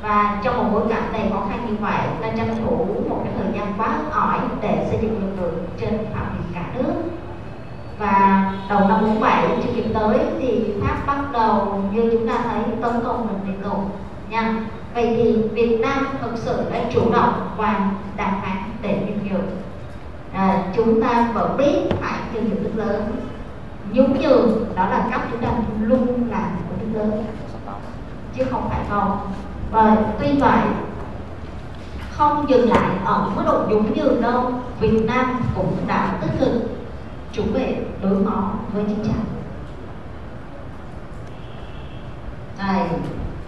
và trong một bối cảnh đầy khó khăn như vậy nên tranh thủ một cái thời gian quá ít ỏi để xây dựng lực lượng trên phạm vi nước và đầu năm 47 chưa kịp tới thì Pháp bắt đầu như chúng ta thấy tấn công mình liên tục nha. Vậy thì Việt Nam thực sự đã chủ động và đàm phán để nhân nhượng à, chúng ta vẫn biết phải nhân nhượng nước lớn. Nhún nhường đó là cách chúng ta luôn làm của nước. Lớn chứ không phải không và tuy vậy không dừng lại ở mức độ nhún như đâu. Việt Nam cũng đã tích cực chuẩn bị đối phó với chiến tranh. Này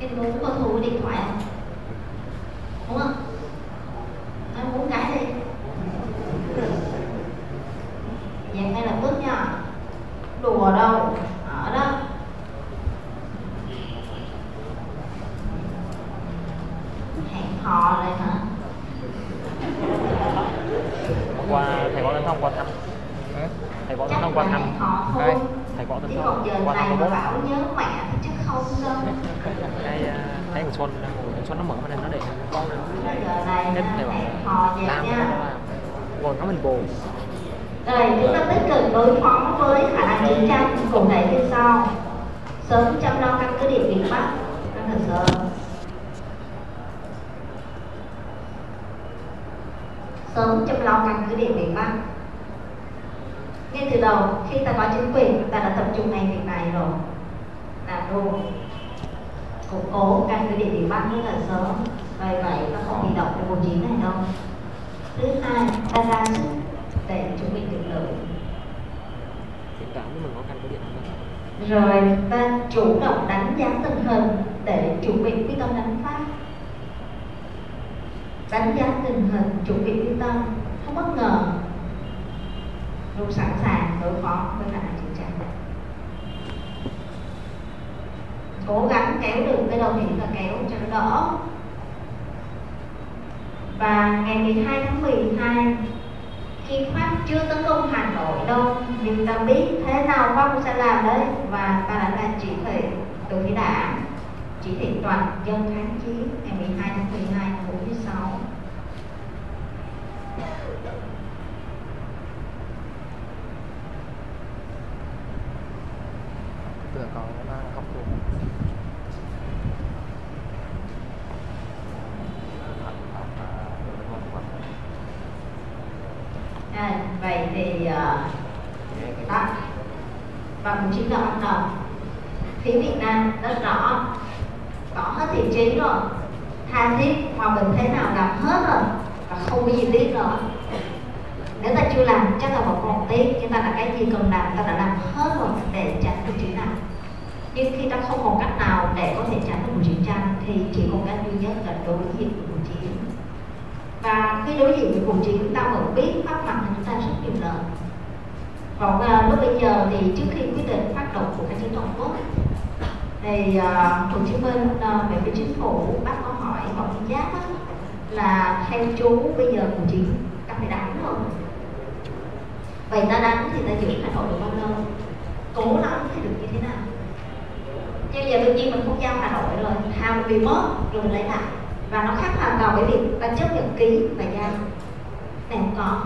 cái muốn có thu điện thoại không? Đúng không? Nói muốn cái đi. Vậy ngay là tức nha. Đùa đâu, ở đó. Hẹn hò này hả? Qua thầy võ tấn thông qua thăm. Thầy võ tấn thông qua thăm. Ai? thầy võ tấn chứ thông còn qua này thăm bố bảo nhớ mẹ chắc không đâu. Cái à, thấy thằng xuân đang ngồi xuân nó mở bên đây nó để con cái thầy bảo làm nha. cái đó làm. Ngồi nó mình buồn. Rồi, chúng ta tích cực đối phó với khả năng chiến tranh cụ thể như sau Sớm chăm lo căn cứ địa miền Bắc Rất là sớm Sớm chăm lo căn cứ địa miền Bắc Ngay từ đầu, khi ta có chính quyền, ta đã tập trung ngay việc này rồi. Làm luôn Củng cố căn cứ địa miền Bắc rất là sớm. Vì vậy, ta không bị động trong cuộc chiến này đâu. Thứ hai, ta ra sức để chuẩn bị lực lượng mình rồi ta chủ động đánh giá tình hình để chuẩn bị quyết tâm đánh phát đánh giá tình hình chuẩn bị quyết tâm, không bất ngờ. Luôn sẵn sàng đối phó với khả năng chiến tranh. Cố gắng kéo được cái đầu thì là kéo cho nó đỡ. Và ngày 12 tháng 12 khi Pháp chưa tấn công Hà Nội đâu, nhưng ta biết thế nào Pháp cũng sẽ làm đấy và ta đã là chỉ thị từ phía đảng, chỉ thị toàn dân kháng chiến ngày 12 tháng 12 năm 46 tưởng có đang học cùng à, vậy thì uh, đó và cũng chính là ông đồng phía Việt Nam rất rõ. Có hết thiện trí rồi. Tha thiết hòa bình thế nào làm hết rồi. Và không có gì tiếc rồi nếu ta chưa làm chắc là vẫn còn tiếc. Nhưng ta là cái gì cần làm ta đã làm hết rồi để tránh được chuyện nào nhưng khi ta không còn cách nào để có thể tránh được cuộc chiến tranh thì chỉ còn cách duy nhất là đối diện với cuộc chiến. Và khi đối diện với cuộc chiến chúng ta vẫn biết pháp mặt chúng ta rất nhiều lần. Còn uh, lúc bây giờ thì trước khi quyết định phát động cuộc kháng chiến toàn quốc thì uh, Hồ Chí Minh uh, về phía chính phủ bác có hỏi Hoàng Thiên Giáp á, là theo chú bây giờ cuộc chiến ta phải đánh rồi vậy ta đánh thì ta giữ Hà Nội được bao lâu? Cố lắm thì được như thế nào? Nhưng giờ tự nhiên mình không giao Hà Nội rồi Hà mình bị mất rồi mình lấy lại. Và nó khác hoàn toàn với việc ta chấp nhận ký và giao. Này không có.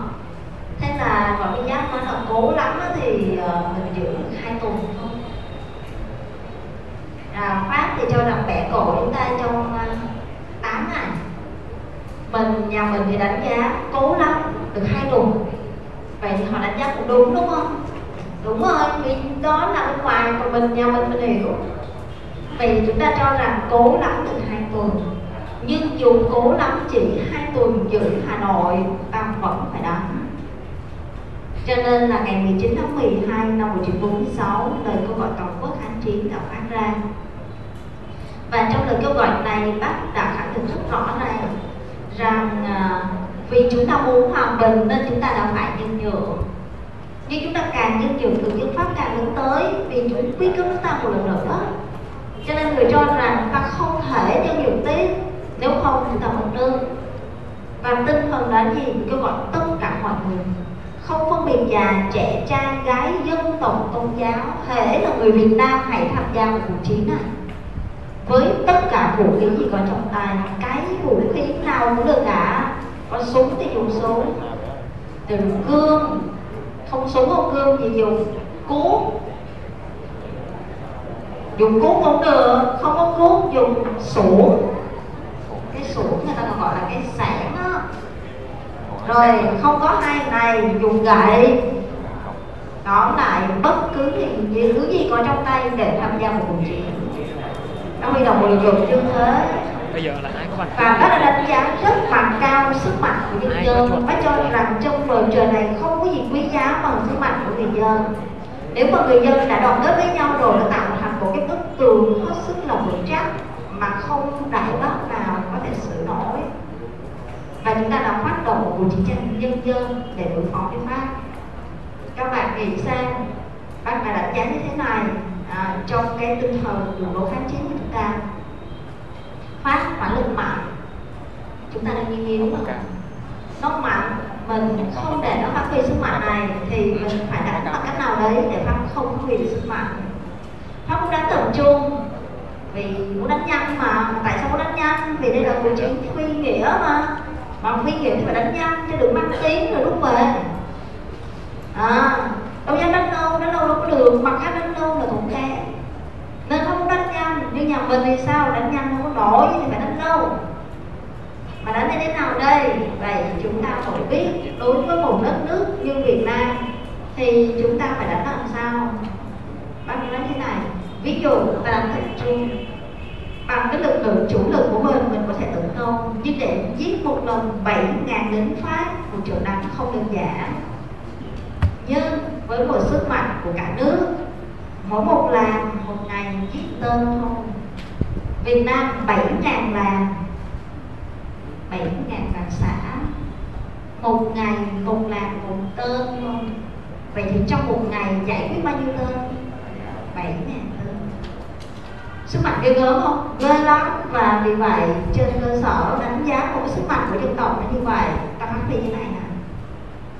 Thế là gọi cái giáp nói là cố lắm đó thì uh, mình giữ được hai tuần thôi. À, pháp thì cho rằng bẻ cổ chúng ta trong ờ, uh, 8 ngày. Mình nhà mình thì đánh giá cố lắm được hai tuần. Vậy thì họ đánh giá cũng đúng đúng không? Đúng rồi vì đó là bên ngoài còn mình nhà mình mình hiểu vì chúng ta cho rằng cố lắm thì hai tuần. Nhưng dù cố lắm chỉ hai tuần giữ Hà Nội ta vẫn phải đánh cho nên là ngày 19 tháng 12 năm 1946 lời kêu gọi toàn quốc kháng chiến đã phát ra. Và trong lời kêu gọi này bác đã khẳng định rất rõ ràng rằng à, vì chúng ta muốn hòa bình nên chúng ta đã phải nhân nhượng. Nhưng chúng ta càng nhân nhượng từ dân pháp càng lớn tới vì chúng quy cướp nước ta một lần nữa cho nên người cho rằng ta không thể nhân dục tiếp nếu không thì ta mất nước và tinh thần đã gì kêu gọi tất cả mọi người. Không phân biệt già, trẻ, trai, gái, dân, tộc, tôn giáo. Hễ là người Việt Nam hãy tham gia vào cuộc chiến này. Với tất cả vũ khí gì có trong tay, cái vũ khí nào cũng được cả. Có súng thì dùng súng. Từ gương không súng, không gương thì dùng. Cuốc dùng cuốc không được không có cuốc dùng sủi cái sủi người ta còn gọi là cái sẻn đó rồi không có hai này dùng gậy. Tóm lại bất cứ gì thứ gì có trong tay để tham gia một cuộc chiến. Nó huy động lực lượng như thế. Bây giờ là ai có bằng và bác đã đánh giá rất bằng cao sức mạnh của nhân dân. bác cho rằng trong bầu trời này không có gì quý giá bằng sức mạnh của người dân nếu mà người dân đã đoàn kết với nhau rồi nó tạo thành một cái bức tường hết sức là vững chắc mà không đại bác nào có thể sửa nổi. Và chúng ta đã phát động một cuộc chiến tranh nhân dân để đối phó với pháp. Các bạn nghĩ xem bác đã đánh giá như thế này à, trong cái tinh thần đường lối kháng chiến của chúng ta. Pháp phản lực mạnh. Chúng ta đang nghiên cứu mà. Không nó mạnh mình không để nó phát huy sức mạnh này, thì mình phải đánh bằng cách nào đấy để pháp không phát huy được sức mạnh. Pháp cũng đánh tầm trung vì muốn đánh nhanh mà. Tại sao muốn đánh nhanh vì đây là cuộc chiến phi nghĩa mà. Mà phi nghĩa thì phải đánh nhanh chứ đừng mang tiếng rồi lúc về. À đâu dám đánh lâu đánh lâu đâu có được, mặt khác đánh lâu là cũng kém nên không đánh nhanh nhưng nhà mình thì sao? Đánh nhanh không có nổi thì phải đánh lâu mà đánh như thế nào đây? Vậy chúng ta phải biết, đối với một đất nước như Việt Nam thì chúng ta phải đánh làm sao? Bác nói thế này, ví dụ ta đánh tập trung bằng cái lực lượng chủ lực của mình mình có thể tấn công, nhưng để giết một lần 7.000 lính pháp, một triệu đánh không đơn giản. Nhưng với một sức mạnh của cả nước, mỗi một làng một ngày giết tên thôi Việt Nam 7.000 làng 7.000 làng xã một ngày một làng một tên thôi. Vậy thì trong một ngày giải quyết bao nhiêu tên 7.000 tên sức mạnh ghê gớm không? Ghê lắm. Và vì vậy trên cơ sở đánh giá một sức mạnh của dân tộc như vậy. Ta phát huy như này nè.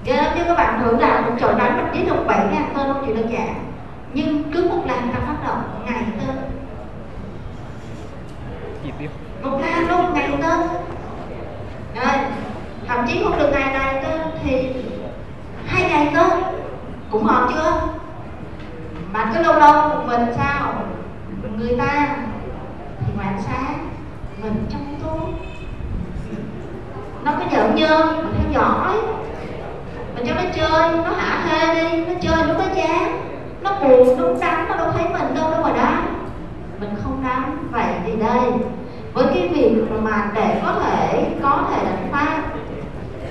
Ghê lắm chứ các bạn tưởng là một trận đánh mình giết được 7.000 tên không chuyện đơn giản nhưng cứ một lần ta phát động ngày tên chi tiết một làng luôn ngày tên rồi, thậm chí không được ngày này cơ, thì hai ngày cơ, cũng hợp chưa? Mà cứ lâu lâu một mình sao? Người ta thì ngoài sáng mình trong tối nó có giỡn nhơ mình theo dõi. Mình cho nó chơi, nó hả hê đi, nó chơi lúc nó chán. Nó buồn, nó không đánh nó đâu thấy mình đâu đâu mà đánh mình không đánh vậy thì đây với cái việc mà để có thể có thể là pháp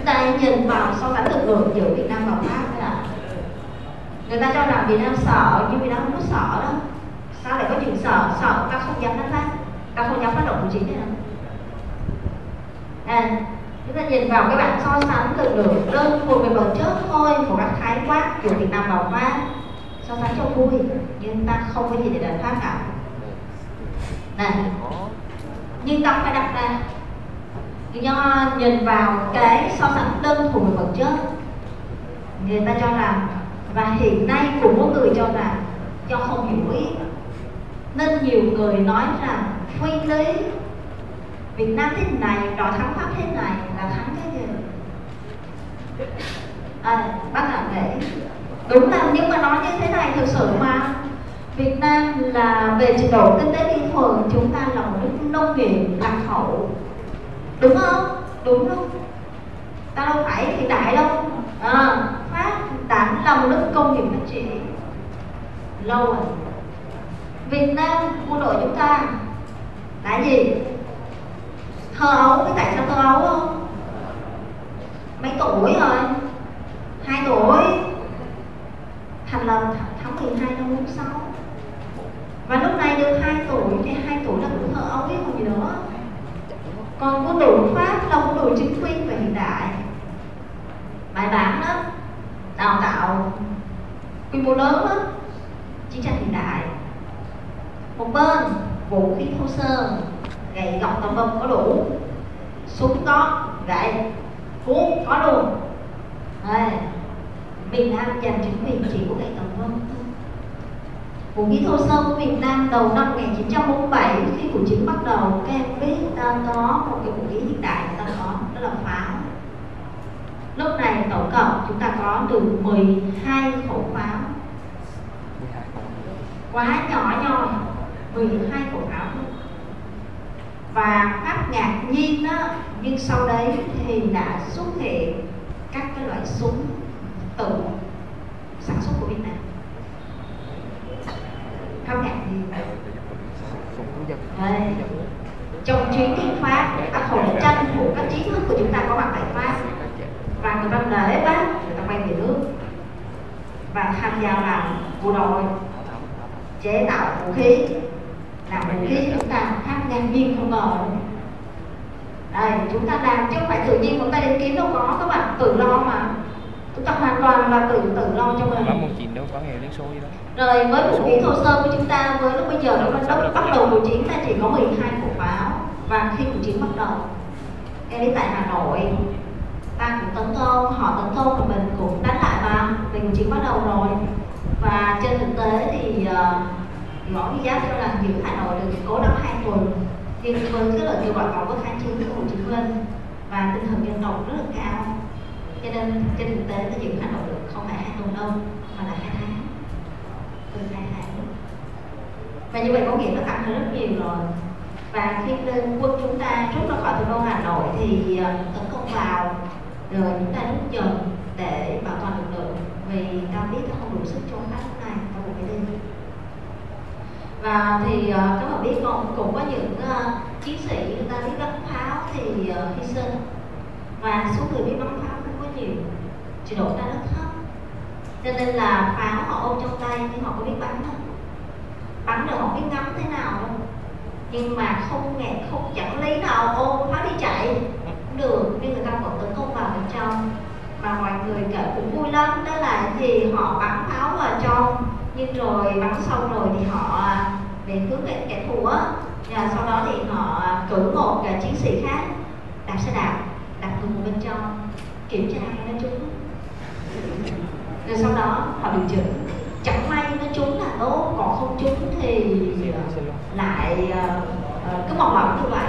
ta nhìn vào so sánh lực lượng giữa Việt Nam và Pháp là người ta cho rằng Việt Nam sợ nhưng Việt Nam không có sợ đâu sao lại có chuyện sợ? Sợ ta không dám đánh pháp. Ta không dám phát động cuộc chiến này đâu. À, chúng ta nhìn vào cái bản so sánh từ lượng đơn thuần về vật chất thôi một cách thái quát của Việt Nam và Pháp. So sánh cho vui nhưng ta không có gì để đánh pháp cả. Này nhưng ta phải đặt ra. Do nhìn vào cái so sánh đơn thuần vật chất người ta cho rằng và hiện nay cũng có người cho rằng do không hiểu ý. Nên nhiều người nói rằng phi lý Việt Nam thế này đòi thắng Pháp thế này là thắng cái gì? À, bác làm để đúng là nhưng mà nói như thế này thực sự mà Việt Nam là về trình độ kinh tế kỹ thuật chúng ta là một nước nông nghiệp lạc hậu. Đúng không? Đúng không? Ta đâu phải hiện đại đâu. À, Pháp đã là một nước công nghiệp phát triển. Lâu rồi. Việt Nam quân đội chúng ta là gì? Thơ ấu biết tại sao thơ ấu không? Mấy tuổi rồi? Hai tuổi. Thành lập tháng 12 năm 46 và lúc này được 2 tuổi thì 2 tuổi là cũng thơ ấu biết không gì nữa. Còn quân đội Pháp là quân đội chính quy và hiện đại. Bài bản đó, đào tạo quy mô lớn đó chiến tranh hiện đại. Một bên, vũ khí thô sơ, gậy gọc tầm vân có đủ. Súng có, gậy, cuốn có luôn. Đây, mình Nam giành chính quyền chỉ của gậy tầm vân thôi. Vũ khí thô sơ của Việt Nam đầu năm 1947 khi cuộc chiến bắt đầu, các em biết ta có một cái vũ khí hiện đại ta có, đó là pháo. Lúc này tổng cộng chúng ta có từ 12 khẩu pháo. Quá nhỏ nhoi 12 khẩu pháo và Pháp ngạc nhiên đó nhưng sau đấy thì đã xuất hiện các cái loại súng tự sản xuất của Việt Nam. Của dân Đây. trong chuyến đi Pháp các hội tranh của các trí thức của chúng ta có mặt tại Pháp. Và người ta lễ bác người ta quay về nước. Và tham gia làm bộ đội chế tạo vũ khí. Làm vũ khí chúng ta hát ngang nhiên không ngờ. Đây chúng ta làm chứ không phải tự nhiên chúng ta đến kiếm đâu có các bạn tự lo mà thật hoàn toàn là tự tự lo cho mình. Lắm một chuyện đâu có nghề liên xô gì đó rồi với vũ khí hồ sơ của chúng ta với lúc bây giờ đó bắt, bắt đầu cuộc chiến ta chỉ có 12 khẩu báo và khi cuộc chiến bắt đầu em đến tại hà nội. Ta cũng tấn công họ tấn công và mình cũng đánh lại vào vì cuộc chiến bắt đầu rồi. Và trên thực tế thì uh, võ nguyên cho là giữ hà nội được cố đắp hai tuần. Nhưng với cái lời kêu gọi của các kháng chiến của hồ chí minh và tinh thần dân tộc rất là cao cho nên trên thực tế cái giữ Hà động được không phải hai tuần đâu mà là hai tháng. Từ hai tháng. Và như vậy có nghĩa nó cảm thấy rất nhiều rồi. Và khi lên quân chúng ta rút ra khỏi thủ đô Hà Nội thì ờ, tấn công vào rồi chúng ta rút dần để bảo toàn lực lượng. Vì ta biết nó không đủ sức chống phá lúc này ta buộc phải đi và thì ờ, các bạn biết không cũng có những ờ, chiến sĩ người ta biết bắn pháo thì ờ, hy sinh. Và số người biết bắn pháo nhiều trình độ ta rất thấp. Cho nên là pháo họ ôm trong tay nhưng họ có biết bắn không? Bắn được họ biết ngắm thế nào đâu. Nhưng mà không nghẹn không chẳng lý nào ôm pháo đi chạy. Cũng được nhưng người ta vẫn tấn công vào bên trong. Và mọi người kể cũng vui lắm đó là thì họ bắn pháo vào trong. Nhưng rồi bắn xong rồi thì họ à, về hướng kẻ, kẻ thù á. Và sau đó thì họ cử một à, chiến sĩ khác đạp xe đạp đặt người bên trong kiểm tra nó trúng rồi sau đó họ điều chỉnh chẳng may nó trúng là tốt còn không trúng thì lỗi. lại uh, uh, cứ mong mỏi như vậy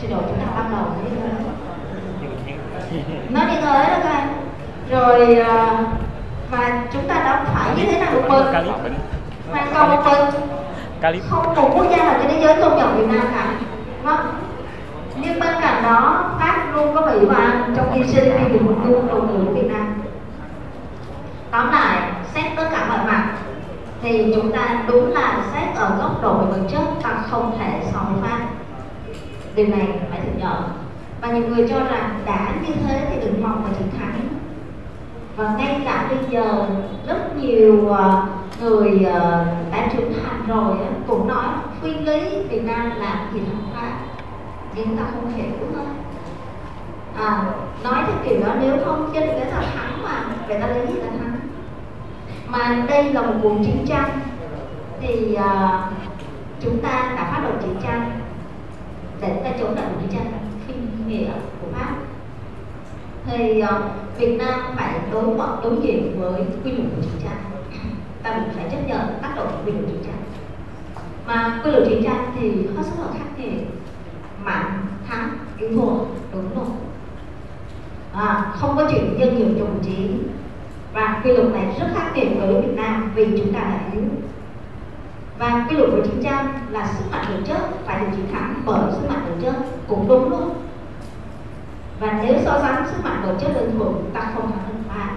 trình độ chúng ta ban đầu như thế nó như thế đó các anh. Rồi uh, và chúng ta đã phải như thế nào mừng Cali. hoàn cầu một mình. Không một quốc gia nào trên thế giới công nhận Việt Nam cả vâng nhưng bên cạnh đó Pháp luôn có bị ban trong hy sinh vì một quân của người của Việt Nam? Tóm lại, xét tất cả mọi mặt, thì chúng ta đúng là xét ở góc độ về vật chất ta không thể so với Pháp. Điều này phải thừa nhận. Và nhiều người cho rằng đã như thế thì đừng mong mà chiến thắng. Và ngay cả bây giờ, rất nhiều ờ, người ờ, đã trưởng thành rồi cũng nói phi lý Việt Nam làm gì không Pháp nhưng ta không hiểu thôi à, nói theo kiểu đó nếu không trên người ta thắng mà. Người ta lấy gì là thắng? Mà đây là một cuộc chiến tranh. Thì uh, chúng ta đã phát động chiến tranh. Để ta chống lại cuộc chiến tranh phi nghĩa của pháp. Thì uh, Việt Nam phải đối mặt đối diện với quy luật của chiến tranh. Ta cũng phải chấp nhận tác động của quy luật chiến tranh. Mà quy luật chiến tranh thì hết sức là khắc nghiệt mạnh thắng yếu thua đúng rồi. À, không có chuyện dân nhiều chồng trí và quy luật này rất khác biệt với Việt Nam vì chúng ta là yếu. Và quy luật của chiến tranh là sức mạnh vật chất phải được chiến thắng bởi sức mạnh vật chất cũng đúng luôn. Và nếu so sánh sức mạnh vật chất đơn thuần ta không thắng được ai.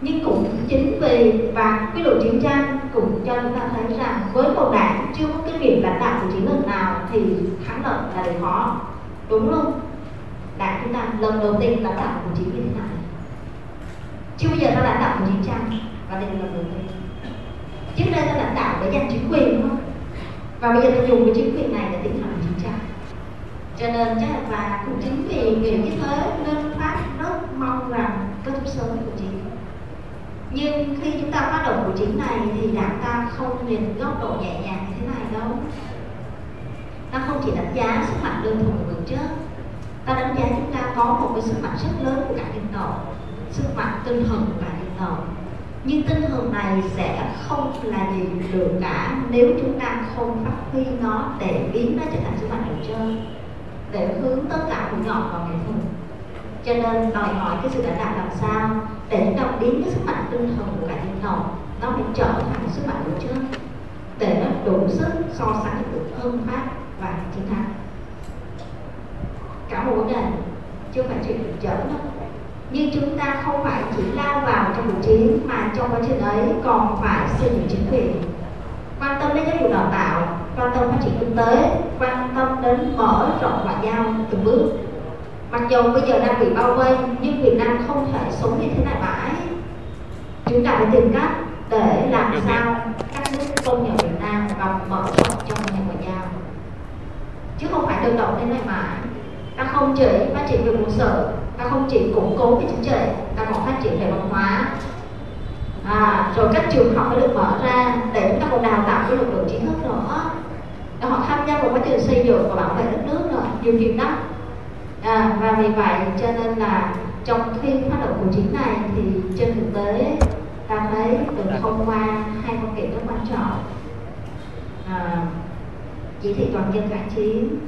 Nhưng cũng chính vì và quy luật chiến tranh cũng cho chúng ta thấy rằng với một đảng chưa có kinh nghiệm lãnh đạo của chiến lược nào thì thắng lợi là điều khó. Đúng không? Đảng chúng ta lần đầu tiên lãnh đạo của chiến như thế này. Chưa bao giờ ta lãnh đạo của chiến tranh và đây là lần đầu tiên. Trước đây ta lãnh đạo để giành chính quyền thôi và bây giờ ta dùng cái chính quyền này để tiến hành chiến tranh cho nên chắc là và cũng chính vì nghĩ như thế nên pháp rất mong rằng kết thúc sớm của chiến nhưng khi chúng ta phát động buổi chính này thì đảng ta không nhìn góc độ nhẹ nhàng như thế này đâu. Ta không chỉ đánh giá sức mạnh đơn thuần của vật chất ta đánh giá chúng ta có một cái sức mạnh rất lớn của cả dân tộc, sức mạnh tinh thần của cả dân tộc. Nhưng tinh thần này sẽ không là gì được cả nếu chúng ta không phát huy nó để biến nó trở thành sức mạnh hữu chân để hướng tất cả mũi nhọn vào nghệ thuật cho nên đòi hỏi cái sự lãnh đạo làm sao để chúng ta biến cái sức mạnh tinh thần của cả dân tộc. Nó phải trở thành sức mạnh của chân để nó đủ sức so sánh được hơn pháp và chiến thắng cả một vấn đề chứ không phải chuyện được chở đâu. Nhưng chúng ta không phải chỉ lao vào trong cuộc chiến, mà trong quá trình ấy còn phải xây dựng chính quyền. Quan tâm đến giáo dục đào tạo, quan tâm phát triển kinh tế, quan tâm đến mở rộng ngoại giao từng bước mặc dù bây giờ đang bị bao vây nhưng việt nam không thể sống như thế này mãi. Chúng ta phải tìm cách để làm sao các nước công nhận việt nam và mở rộng trong nhà ngoại giao. Chứ không phải đơn độc thế này mãi. Ta không chỉ phát triển về quân sự ta không chỉ củng cố về chính trị ta còn phát triển về văn hóa. À, rồi các trường học phải được mở ra để chúng ta còn đào tạo cái lực lượng trí thức nữa. Để họ tham gia vào quá trình xây dựng và bảo vệ đất nước nữa. Nhiều việc lắm à, và vì vậy cho nên là trong khi phát động cuộc chiến này thì trên thực tế ta thấy được thông qua hai công kiện rất quan trọng. À, chỉ thị toàn dân kháng chiến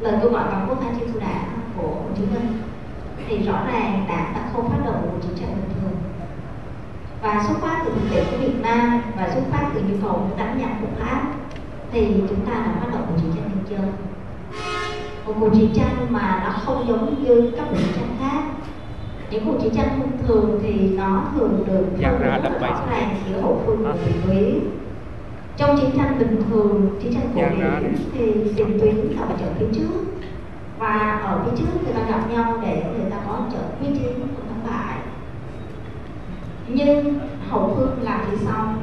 lời kêu gọi toàn quốc kháng chiến của đảng của Hồ Chí Minh. Thì rõ ràng đảng đã không phát động một chiến tranh bình thường. Và xuất phát từ thực tiễn của Việt Nam và xuất phát từ nhu cầu đánh nhằm của Pháp thì chúng ta đã phát động một chiến tranh bình dân một cuộc chiến tranh mà nó không giống như các cuộc chiến tranh khác. Những cuộc chiến tranh thông thường thì nó thường được ra phân đập rất rõ ràng giữa hậu phương và tiền tuyến trong chiến tranh bình thường chiến tranh cổ ra. điển thì tiền tuyến là ở trận phía trước. Và ở phía trước người ta gặp nhau để người ta có trận quyết chiến của thắng bại. Nhưng hậu phương là phía sau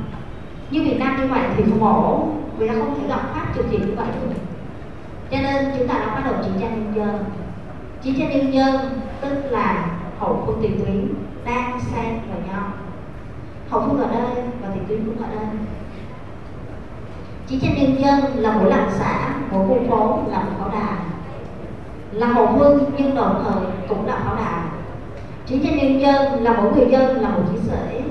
như Việt Nam như vậy thì không ổn. Vì ta không thể gặp pháp trực diện như vậy được cho nên chúng ta đã bắt đầu chiến tranh nhân dân. Chiến tranh nhân dân tức là hậu phương tiền tuyến đang xen vào nhau. Hậu phương ở đây và tiền tuyến cũng ở đây. Chiến tranh nhân dân là mỗi làng xã mỗi khu phố, là một pháo đài. Là hậu phương nhưng đồng thời cũng là pháo đài. Chiến tranh nhân dân là mỗi người dân là một chiến sĩ.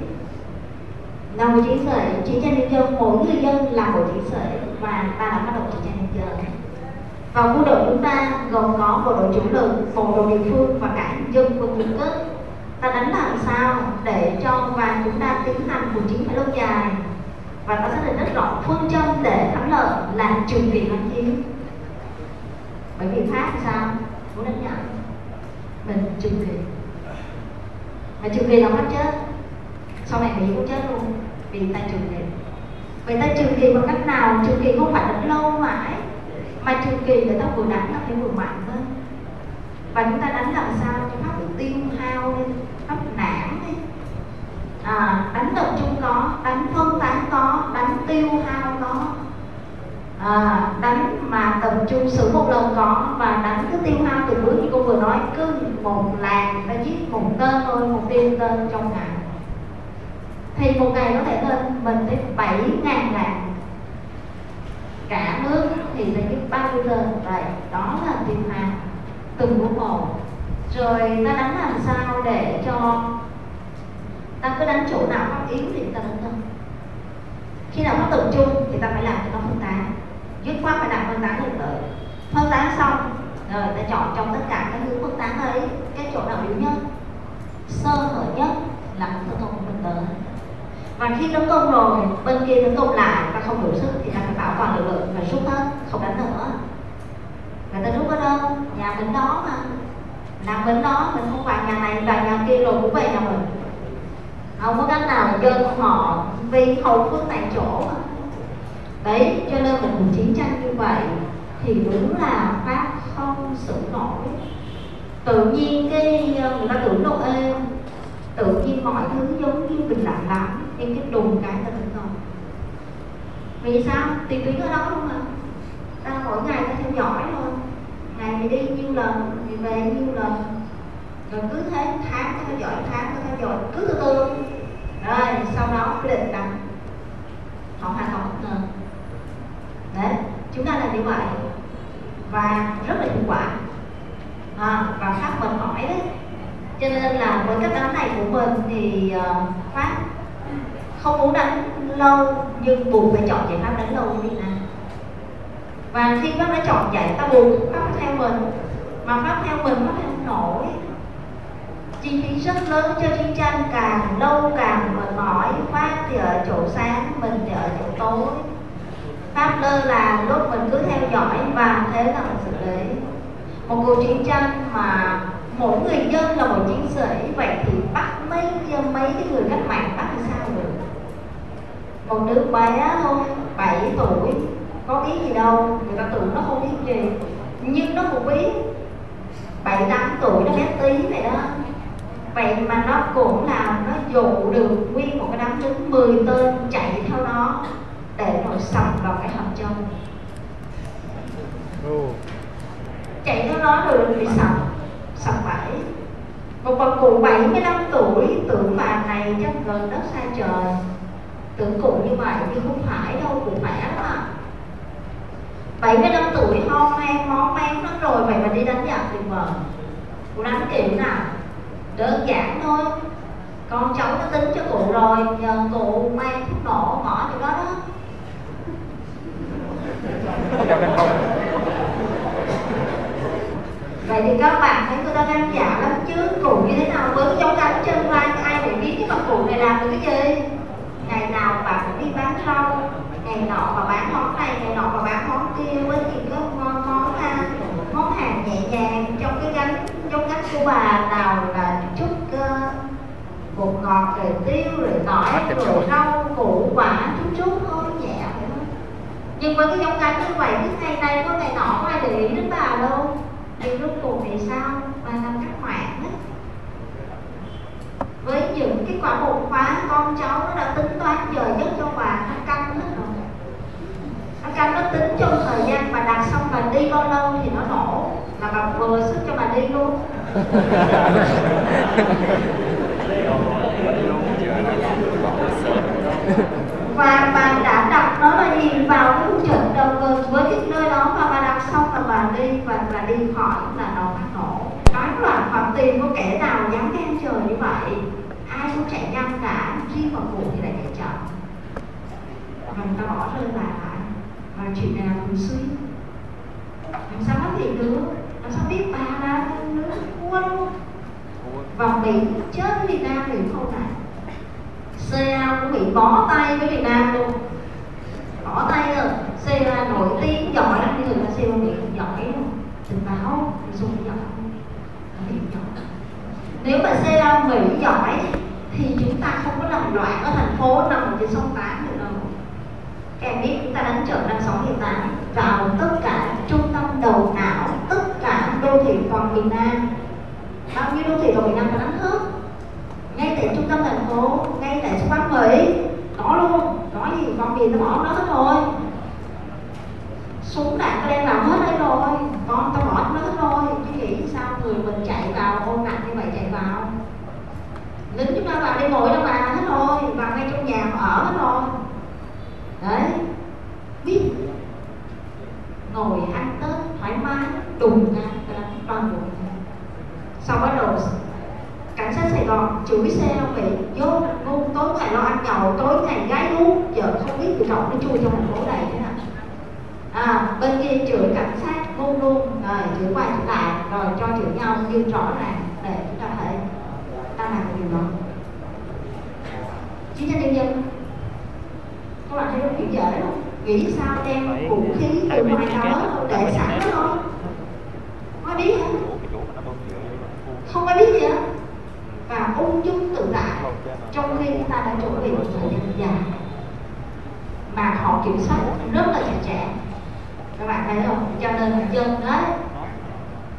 Là một chiến sĩ, chiến tranh nhân dân, mỗi người dân là một chiến sĩ và ta đã bắt đầu chiến tranh nhân dân và quân đội chúng ta gồm có bộ đội chủ lực, bộ đội địa phương và cả dân quân quân cấp. Ta đánh làm sao để cho và chúng ta tiến hành cuộc chiến phải lâu dài? Và ta xác định rất rõ phương châm để thắng lợi là trường kỳ kháng chiến. Bởi vì pháp thì sao? Muốn đánh nhận mình trường kỳ. Mà trường kỳ là mất chết. Sau này mỹ cũng chết luôn, vì ta trường kỳ. Vậy ta trường kỳ bằng cách nào? Trường kỳ không phải đánh lâu mãi mà trường kỳ người ta vừa đánh nó phải vừa mạnh hơn. Và chúng ta đánh làm sao cho pháp được tiêu hao đi pháp nản đi. À, đánh tập trung có đánh phân tán có đánh tiêu hao có. À, đánh mà tập trung xử một lần có và đánh cứ tiêu hao từ bước như cô vừa nói cứ một làng ta giết một tên thôi một tiên tên trong ngày. Thì một ngày có thể lên mình tới bảy ngàn làng cả nước thì là cái bao nhiêu vậy đó là tiền hàng từng bước một rồi ta đánh làm sao để cho ta cứ đánh chỗ nào pháp yếu thì ta đánh thôi khi nào pháp tập trung thì ta phải làm cho nó phân tán. Dứt khoát phải làm phân tán lực lượng. Phân tán xong, rồi ta chọn trong tất cả các hướng phân tán ấy, cái chỗ nào yếu nhất, sơ hở nhất là tấn công của mình tới và khi tấn công rồi, bên kia tấn công lại, ta không đủ sức thì ta phải bảo toàn lực lượng và rút hết, không đánh nữa. Người ta rút ở đâu nhà mình đó mà. Làm bên đó, mình không vào nhà này vào nhà kia rồi cũng về nhà mình. Không có cách nào dân họ vì hậu phương tại chỗ mà. Đấy, cho nên mình cuộc chiến tranh như vậy thì đúng là pháp không xử nổi. Tự nhiên cái, người ta tưởng đâu êm tự nhiên mọi thứ giống như bình đẳng lắm nhưng cái đùng cái ta tấn công vì sao? Tiền tuyến ở đó không à. Ta mỗi ngày ta theo dõi thôi. Ngày thì đi nhiêu lần thì về nhiêu lần. Rồi cứ thế tháng ta theo dõi tháng ta theo dõi cứ từ từ. Rồi sau đó quyết định đặt. Họ hoàn toàn bất ngờ đấy chúng ta làm như vậy. Và rất là hiệu quả. À, và khác mình hỏi đấy cho nên là với cách đánh này của mình thì ờ, uh, pháp không muốn đánh lâu nhưng buộc phải chọn giải pháp đánh lâu như thế nào. Và khi pháp đã chọn giải, ta buộc pháp theo mình mà pháp theo mình pháp theo không nổi. Chi phí rất lớn cho chiến tranh càng lâu càng mệt mỏi. Pháp thì ở chỗ sáng mình thì ở chỗ tối. Pháp lơ là lúc mình cứ theo dõi và thế là mình xử lý. Một cuộc chiến tranh mà mỗi người dân là một chiến sĩ vậy thì bắt mấy mấy cái người cách mạng bắt thì sao được? Một đứa bé thôi 7 tuổi có biết gì đâu người ta tưởng nó không biết gì nhưng nó cũng biết. Bảy tám tuổi nó bé tí vậy đó. Vậy mà nó cũng làm nó dụ được nguyên một cái đám lính 10 tên chạy theo nó để rồi sập vào cái hầm trâu chạy theo nó rồi bị sập sập bẫy. Một bà cụ 75 tuổi tưởng bà này chắc gần đất xa trời. Tưởng cụ như vậy nhưng không phải đâu cụ khỏe lắm à 75 tuổi ho men mó men lắm rồi vậy mà đi đánh giặc thì vợ, cụ đánh kiểu nào? Đơn giản thôi. Con cháu nó tính cho cụ rồi nhờ cụ mang thuốc nổ bỏ chỗ đó đó. Dạ, vậy thì các bạn thấy tôi đã gan dạ lắm chứ cụ như thế nào? Với cái dấu gắn chân vai ai để biết cái bà cụ này làm được cái gì? Ngày nào bà cũng đi bán rau ngày nọ bà bán món này ngày nọ bà bán món kia với những cái món món ăn món hàng nhẹ nhàng trong cái gánh trong gánh của bà nào là chút uh, bột ngọt rồi tiêu rồi tỏi rồi rau củ quả chút chút thôi nhẹ vậy thôi nhưng với cái giống gánh như vậy cứ ngày này có ngày nọ ai để ý đến bà đâu thì rốt cuộc thì sao? Mà làm các mạng ấy. với những cái quả bột khóa con cháu nó đã tính toán giờ giấc cho bà nó canh hết rồi. Nó canh nó tính trong thời gian mà đặt xong bà đi bao lâu thì nó nổ là bà vừa sức cho bà đi luôn. và bà đã đặt nó là gì? Vào cái trận đầu cờ với cái nơi đó mà bà đặt xong là bà đi và bà đi khỏi là nó phát nổ. Nói loạn khoản tiền có kẻ nào dám ngang trời như vậy? Ai cũng chạy nhanh cả? Riêng vào cụ thì lại chạy chậm. Và người ta bỏ rơi bà lại. Và chuyện này là thường xuyên. Làm sao nói gì được? Làm sao biết bà là thua luôn và Mỹ chết Việt Nam thì không này CA cũng bị bó tay với Việt Nam luôn. Bỏ tay rồi CA nổi tiếng, giỏi lắm. Nhưng người ta CA bị giỏi luôn tình báo thì dùng giỏi Mỹ giỏi nếu mà CA Mỹ giỏi thì chúng ta không có làm loạn ở thành phố nằm trên sông Tám được đâu. Em biết chúng ta đánh trận năm 68 vào tất cả trung tâm đầu não, tất cả đô thị toàn miền Nam. Bao nhiêu đô thị toàn miền Nam ta đánh hết? Ngay tại trung tâm thành phố, ngay tại quán Mỹ có luôn, có gì con gì nó bỏ nó hết rồi súng đạn đem vào hết đây rồi. Con tao bỏ nó hết rồi chứ nghĩ sao người mình chạy vào, ôm nặng như vậy chạy vào. Lính chúng ta vào đi, ngồi đâu mà, hết rồi vào ngay trong nhà mà ở hết rồi. Đấy. Biết. Ngồi ăn tết thoải mái, đùng ra, ta toàn bộ sau bắt đầu cảnh sát Sài Gòn chửi xe ông bị vô ngu tối ngày lo ăn nhậu tối ngày gái lú giờ không biết tự trọng nó chui trong thành phố này thế nào. À bên kia chửi cảnh sát ngu luôn rồi chửi qua chửi lại rồi cho chửi nhau như rõ ràng để chúng ta thấy ta làm điều đó. Chiến tranh nhân dân các bạn thấy nó kiểu dễ không nghĩ sao đem vũ khí từ ngoài đó để sẵn đó thôi. Có biết không ai biết gì hết và ung dung tự tại trong khi chúng ta đã chuẩn bị một thời gian dài mà họ kiểm soát rất là chặt chẽ. Các bạn thấy không? Cho nên dân đấy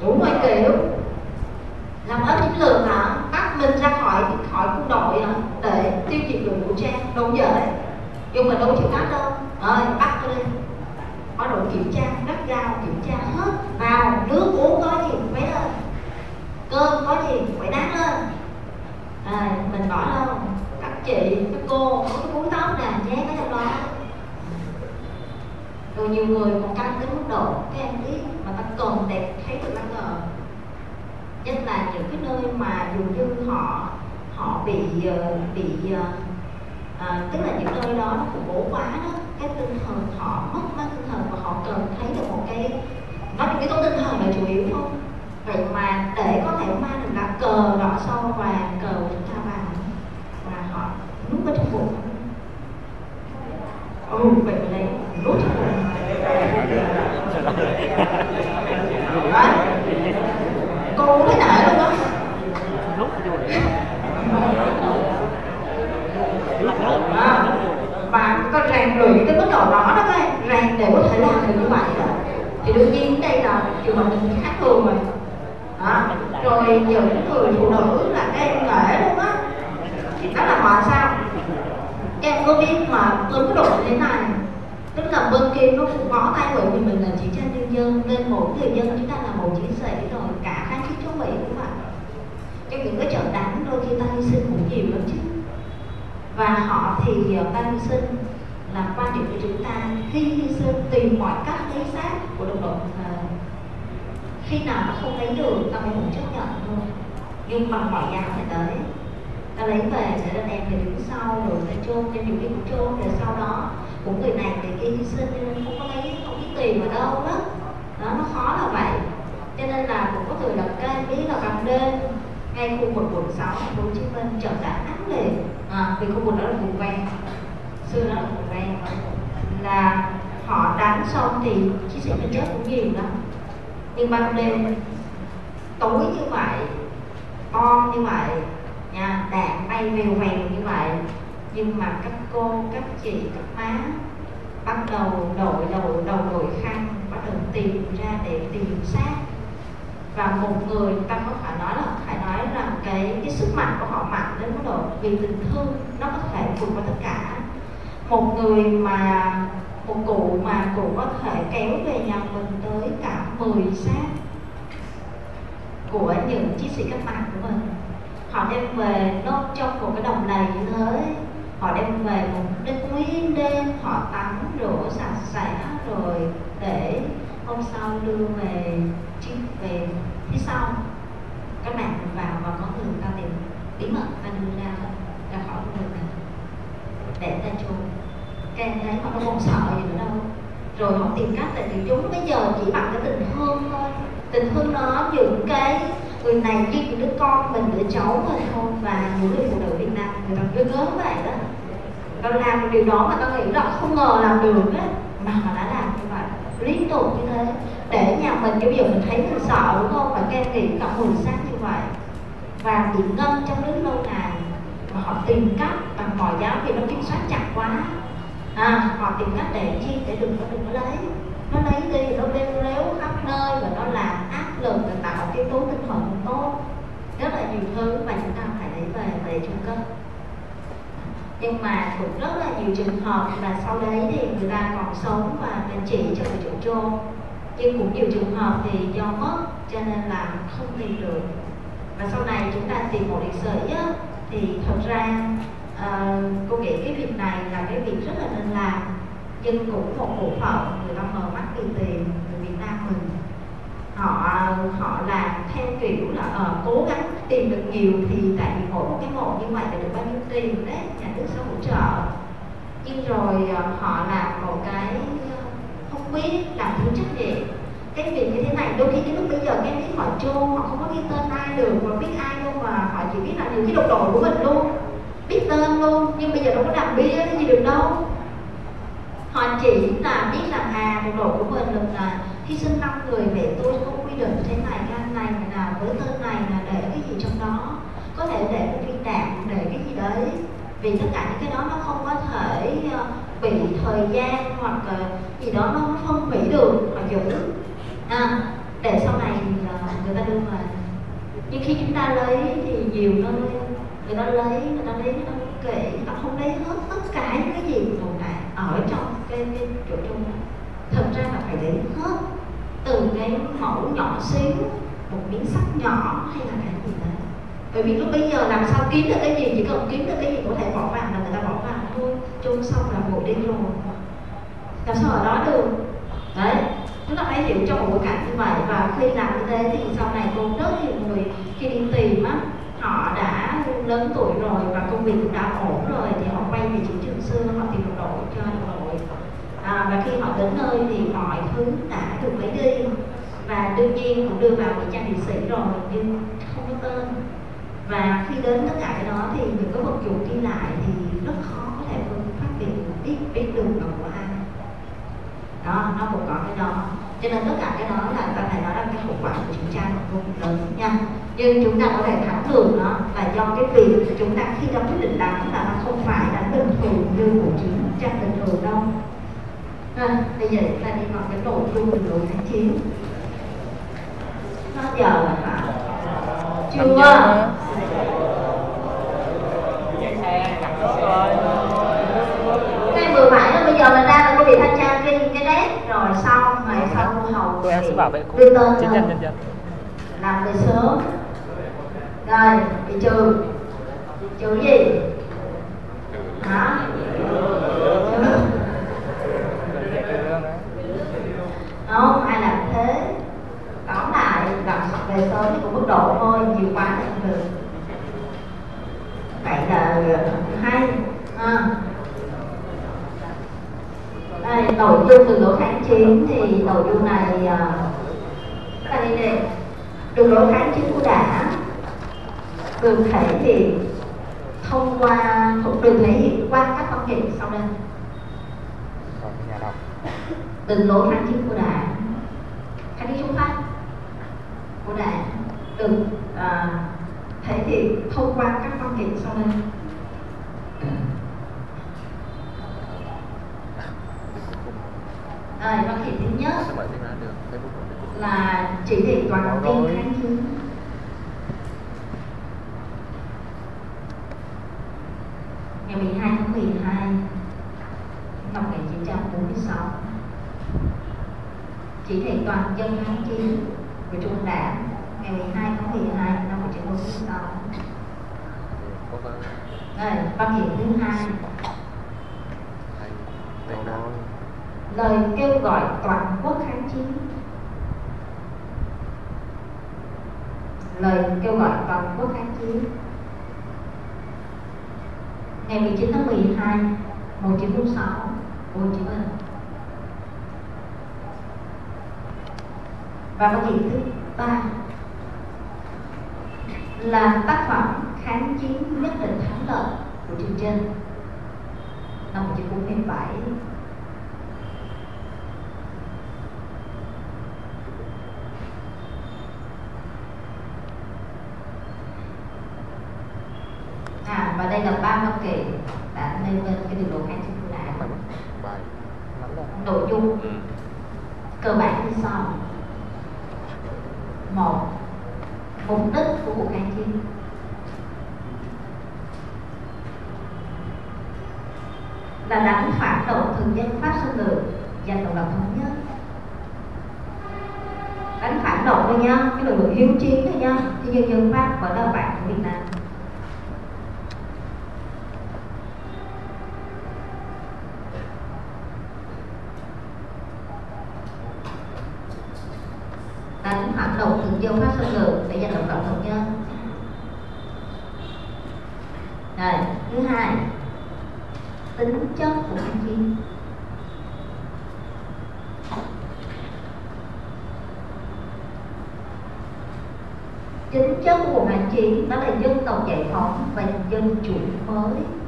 đủ mọi kiểu. Làm hết chiến lược hả bắt mình ra khỏi khỏi quân đội hả để tiêu diệt đội vũ trang. Đâu dễ nhưng mà đâu chịu bắt đâu. Rồi, bắt tôi đi. Bắt đội kiểm tra rất cao kiểm tra hết. Vào, nước uống có gì phải lên. Cơm có gì phải đáng lên à, mình bỏ đâu các chị các cô có cái búi tóc nè nhét ở trong đó rồi nhiều người còn căng cái mức độ các em biết mà ta cần đẹp thấy được đáng ngờ. Nhất là những cái nơi mà dường như họ họ bị ờ, bị ờ, à, tức là những nơi đó nó khủng bố quá đó cái tinh thần họ mất mất tinh thần và họ cần thấy được một cái nó những cái tố tinh thần là chủ yếu không? Vậy mà để có thể mang được lá cờ đỏ sau và cờ của chúng ta vào và họ núp ở trong bụng. Ừ vậy mà đây núp trong bụng. Đấy. cô cũng thấy nể luôn đó lúc vô à, và con rèn luyện cái mức độ đó đó các rèn để có thể làm được như vậy. Đó thì đương nhiên đây là trường hợp khác thường rồi đó. rồi những người phụ nữ là em nghệ luôn á. Đó là họ sao? Em có biết mà với độ thế này. Tức là bên kia nó cũng có tay bởi vì mình là chiến tranh nhân dân, nên mỗi người dân chúng ta là một chiến sĩ rồi, cả kháng chiến chống mỹ cũng vậy. Trong những cái trận đánh đôi khi ta hy sinh cũng nhiều lắm chứ. Và họ thì à, ta hy sinh là quan điểm của chúng ta khi hy sinh tìm mọi cách lấy xác của đồng đội à, khi nào nó không lấy được ta mới muốn chấp nhận thôi. Nhưng bằng mọi giá phải tới. Ta lấy về sẽ là đem về đứng sau rồi ta chôn cho nhiều cái cũng chôn rồi sau đó của người này người kia hy sinh cho nên không có lấy không biết tiền ở đâu đó. Đó nó khó là vậy. Cho nên là cũng có người đặt tên biết là bằng đêm ngay khu vực quận 6 thành phố Hồ Chí Minh chợ đã nắng liền. À, vì khu vực đó là vùng ven. Xưa đó là vùng ven. Là họ đánh xong thì chiến sĩ mình chết cũng nhiều lắm nhưng ban đêm tối như vậy bom như vậy, nha đạn bay vèo vèo như vậy. Nhưng mà các cô, các chị, các má bắt đầu đội đầu đầu đội khăn, bắt đầu tìm ra để tìm xác. Và một người ta có phải nói là, phải nói rằng cái cái sức mạnh của họ mạnh đến mức độ vì tình thương nó có thể vượt qua tất cả. Một người mà một cụ mà cụ có thể kéo về nhà mình tới cả 10 xác của những chiến sĩ cách mạng của mình. Họ đem về nó trong một cái đồng này như thế họ đem về một đêm nguyên đêm. Họ tắm rửa sạch sẽ rồi để hôm sau đưa về chiếc về phía sau. Các bạn vào và có người ta tìm bí mật ta đưa ra. Ra khỏi người này để ta chôn em thấy họ không còn sợ gì nữa đâu. Rồi họ tìm cách tại vì chúng bây giờ chỉ bằng cái tình thương thôi. Tình thương nó những cái người này giết đứa con mình, đứa cháu mình thôi. Và những người phụ nữ Việt Nam, người ta cứ gớm vậy đó. Ta làm một điều đó mà tao nghĩ là không ngờ làm được á. Mà mà đã làm như vậy. Liên tục như thế. Để nhà mình bây giờ mình thấy mình sợ, đúng không? Và các em nghĩ cả mười sát như vậy. Và bị ngâm trong nước lâu ngày. Mà họ tìm cách bằng mọi giáo vì nó kiểm soát chặt quá à, họ tìm cách để chi để đừng có đừng có lấy. Nó lấy đi nó leo léo khắp nơi và nó làm áp lực và tạo cái tố tinh thần không tốt. Rất là nhiều thứ mà chúng ta phải lấy về về trung cấp nhưng mà cũng rất là nhiều trường hợp là sau đấy thì người ta còn sống và mình chỉ cho người chỗ chôn nhưng cũng nhiều trường hợp thì do mất cho nên là không tìm được. Và sau này chúng ta tìm một liệt sĩ á, thì thật ra Ờ, cô nghĩ cái việc này là cái việc rất là nên làm nhưng cũng một bộ phận người ta mờ mắt đi tìm người Việt Nam mình. Họ họ làm theo kiểu là uh, cố gắng tìm được nhiều thì tại vì mỗi một cái mộ như vậy là được bao nhiêu tiền đấy nhà nước sẽ hỗ trợ. Nhưng rồi uh, họ làm một cái không biết làm thiếu trách nhiệm. Cái việc như thế này đôi khi cái lúc bây giờ cái biết họ chôn họ không có ghi tên ai được mà biết ai đâu mà họ chỉ biết là những cái đồng đội của mình luôn biết tên luôn nhưng bây giờ đâu có làm bia cái gì được đâu. Họ chỉ là biết làm hà một đội của mình là khi sinh năm người mẹ tôi không quy định thế này cái anh này là với tên này là để cái gì trong đó. Có thể để cái viên đạn để cái gì đấy. Vì tất cả những cái đó nó không có thể ờ, bị thời gian hoặc ờ, gì đó nó phân hủy được mà giữ. À, để sau này ờ, người ta đưa về. Nhưng khi chúng ta lấy thì nhiều nơi người ta lấy người ta lấy nó kể nó không lấy hết tất cả những cái gì tồn tại ở trong cái, cái chỗ chung đó. Thật ra là phải lấy hết từ cái mẫu nhỏ xíu một miếng sắt nhỏ hay là cái gì đấy bởi vì lúc bây giờ làm sao kiếm được cái gì chỉ cần kiếm được cái gì có thể bỏ vào là người ta bỏ vào thôi chung xong là bộ đi rồi. Làm sao ở đó được? Đấy chúng ta phải hiểu trong một bối cảnh như vậy. Và khi làm như thế thì sau này cũng rất nhiều người khi đi tìm á họ đã lớn tuổi rồi và công việc cũng đã ổn rồi thì họ quay về chiến trường xưa họ tìm một đội cho đồng đội. À, và khi họ đến nơi thì mọi thứ đã được lấy đi. Và đương nhiên cũng đưa vào nghĩa trang liệt sĩ rồi nhưng không có tên. Và khi đến tất cả cái đó thì những cái vật dụng đi lại thì rất khó có thể phân phát biệt biết biết đường là của ai. Đó nó cũng có cái đó cho nên tất cả cái đó là ta phải nói là cái hậu quả của chiến tranh vô cùng lớn nha. Nhưng chúng ta có thể thắng được nó là do cái việc chúng ta khi ra quyết định đánh là nó không phải đánh bình thường như của chiến tranh bình thường đâu. À, bây giờ chúng ta đi vào cái nội dung đường lối kháng chiến nó giờ là hả? Chưa. cái vừa phải đó bây giờ là ra là cô bị thanh tra ghi cái nét rồi xong ngày sau sẽ bảo vệ tên chính nhân nhân dân. làm về sớm. Rồi bị trừ trừ gì? Hả? Không ai làm thế? Tóm lại gặp về sớm thì cũng mức độ thôi nhiều quá thì không được. Vậy là hay. À nội dung đường lối kháng chiến thì nội dung này à, là đây đường lối kháng chiến của đảng được thể hiện thông qua được thể hiện qua các văn kiện sau đây. Đường lối kháng chiến của đảng kháng chiến chống pháp của đảng được à, thể hiện thông qua các văn kiện sau đây Rồi, văn kiện thứ nhất các bạn xem ra được facebook của Facebook là chỉ thị toàn dân kháng chiến. Ngày 12 tháng 12 năm 1946 chỉ thị toàn dân kháng chiến của Trung Đảng ngày 12 tháng 12 năm 1946 có cái Đây, văn kiện thứ hai lời kêu gọi toàn quốc kháng chiến. Lời kêu gọi toàn quốc kháng chiến. Ngày 19 tháng 12 1946 Hồ Chí Minh. Và vấn đề thứ ba? Là tác phẩm kháng chiến nhất định thắng lợi của chương trình. Năm 1947 À và đây là ba văn kiện đã nêu lên cái đường lối kháng chiến của bài đảng. bài lắm rồi Nội dung ừ. cơ bản như sau. Một, mục đích của cuộc kháng chiến. Là đánh phản động thực dân Pháp xâm lược giành độc lập thống nhất. Đánh phản động thôi nha, cái lực lượng hiếu chiến thôi nha, thì nhân dân Pháp vẫn là bạn của Việt Nam. Hoạt động tự do phát xâm lược để giành độc lập thống nhân. Rồi, thứ hai, tính chất của kháng chiến chính chất của cuộc kháng chiến đó là dân tộc giải phóng và dân chủ mới.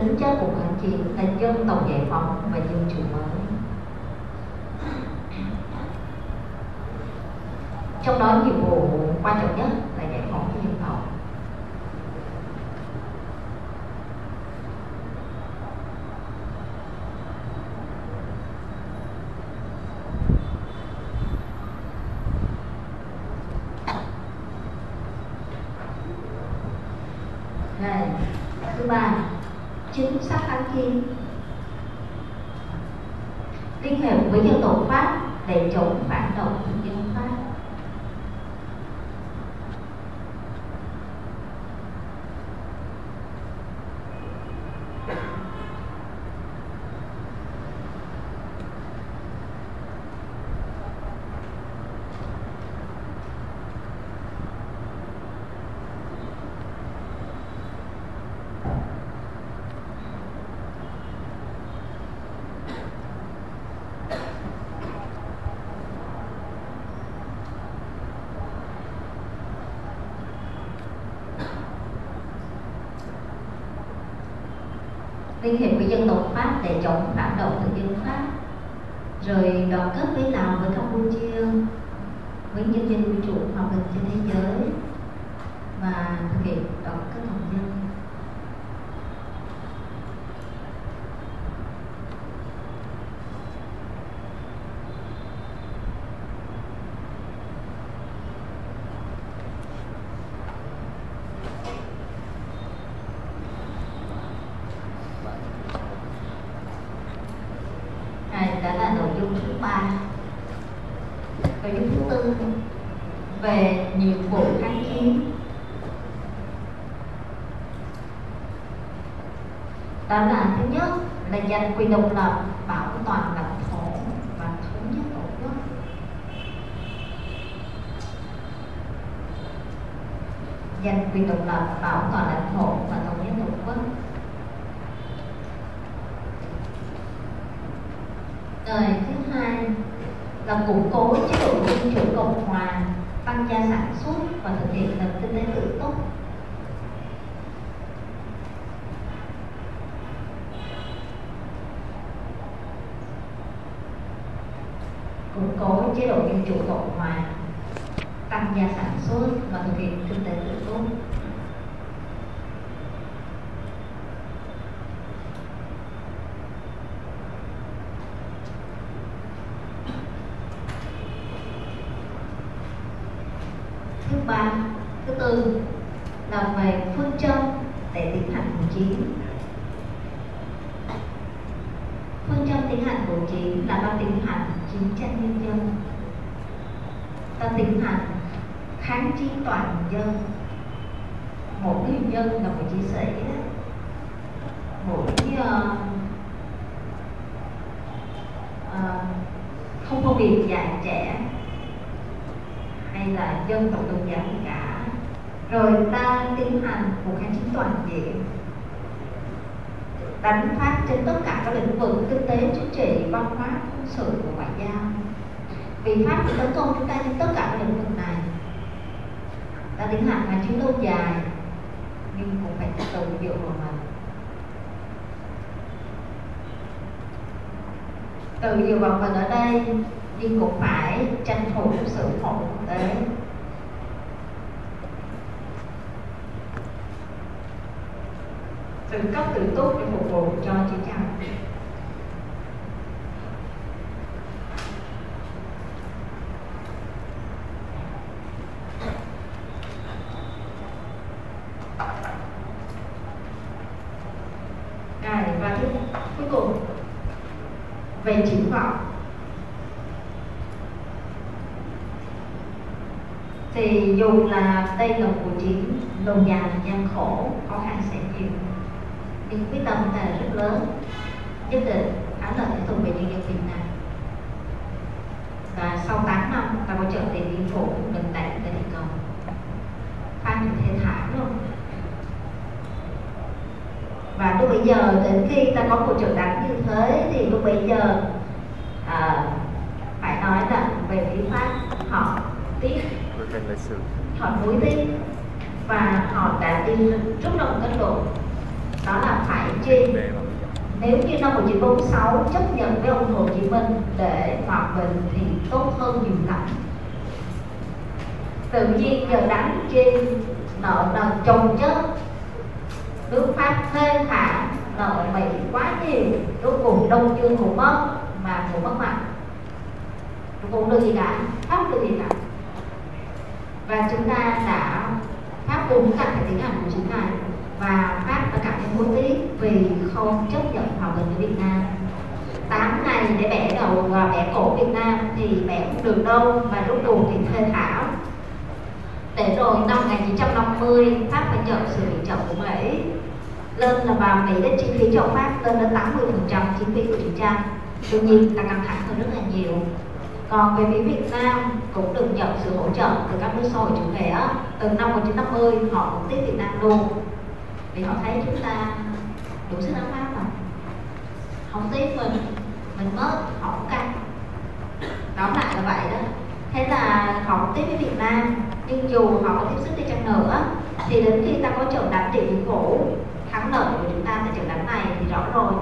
Tính chất của kháng chiến là dân tộc giải phóng và dân chủ mới. Trong đó nhiệm vụ quan trọng nhất là giải phóng của dân tộc Rồi, thứ ba chính sách kháng chiến liên hệ với dân tộc Pháp để chống phản động thực dân Pháp liên hệ với dân tộc Pháp để chống phản động thực dân Pháp. Rồi đoàn kết với Lào với Campuchia với nhân dân vũ trụ hòa bình trên thế giới và thực hiện đoàn kết toàn dân này đã là nội dung thứ ba nội dung thứ tư về nhiệm vụ kháng chiến đó là thứ nhất là giành quyền độc lập bảo toàn lãnh thổ và thống nhất tổ quốc vì độc lập, bảo toàn lãnh thổ và thống nhất tổ quốc đời thứ hai, là củng cố chế độ dân chủ cộng hòa, tăng gia sản xuất và thực hiện nền kinh tế tự túc củng cố chế độ dân chủ cộng hòa, tăng gia sản xuất và thực hiện kinh tế tự túc thứ ba thứ tư là về phương châm để tiến hành cuộc chiến phương châm tiến hành cuộc chiến là ta tiến hành chiến tranh nhân dân ta tiến hành kháng chiến toàn dân. Mỗi người dân là một chiến sĩ đó. mỗi uh, uh, không có việc già trẻ hay là dân tộc tôn giáo cả. Rồi ta tiến hành một kháng chiến toàn diện đánh phát trên tất cả các lĩnh vực kinh tế chính trị văn hóa quân sự và ngoại giao vì pháp tấn công chúng ta trên tất cả các lĩnh vực này. Ta tiến hành là chiến lâu dài, nhưng cũng phải từ từ dựa vào mình. Tự dựa vào mình ở đây, nhưng cũng phải tranh thủ sự ủng hộ quốc tế. Từ cấp từ túc để phục vụ cho chiến tranh Rồi, và thứ cuối cùng về triển vọng thì dù là đây là của cuộc chiến lâu dài gian khổ, khó khăn sẽ nhiều nhưng quyết tâm ta là rất lớn, nhất định thắng lợi sẽ thuộc về nhân dân Việt Nam và sau 8 năm, ta có trở thành biên phủ gần đẩy tới thành công. Phan nhìn thấy thảm luôn. Và lúc bây giờ, đến khi ta có một trận đánh như thế, thì lúc bây giờ họ nuối tin và họ đã tin rất một kết luận đó là phải chi. Nếu như năm 1946 chấp nhận với ông Hồ Chí Minh để hòa bình thì tốt hơn nhiều lắm. Tự nhiên giờ đánh chi, nợ nần chồng chất nước Pháp thê thảm nợ Mỹ quá nhiều. Cuối cùng Đông Dương cũng mất mà cũng mất mặt. Cũng được gì cả Pháp được gì cả và chúng ta đã Pháp cũng cần cái tiến hành của chúng này và Pháp đã cảm thấy hối tiếc vì không chấp nhận hòa bình với Việt Nam. 8 ngày để bẻ đầu và bẻ cổ Việt Nam thì bẻ không được đâu. Và lúc đầu thì thê thảm. Để rồi năm 1950 Pháp phải nhận sự viện trợ của Mỹ. Lên là và Mỹ đã chi phí cho Pháp lên đến 80 phần trăm chi phí của chiến tranh. Đương nhiên, ta căng thẳng hơn rất là nhiều còn về phía Việt Nam cũng được nhận sự hỗ trợ từ các nước xã hội chủ nghĩa từ năm 1950 họ cũng tiếp Việt Nam luôn. Vì họ thấy chúng ta đủ sức ấm áp mà không tiếp mình mình mất họ cũng căng. Tóm lại là vậy đó. Thế là họ cũng tiếp với Việt Nam, nhưng dù họ có tiếp sức đi chăng nữa, thì đến khi ta có trận đánh điện biên phủ, thắng lợi của chúng ta tại trận đánh này thì rõ rồi.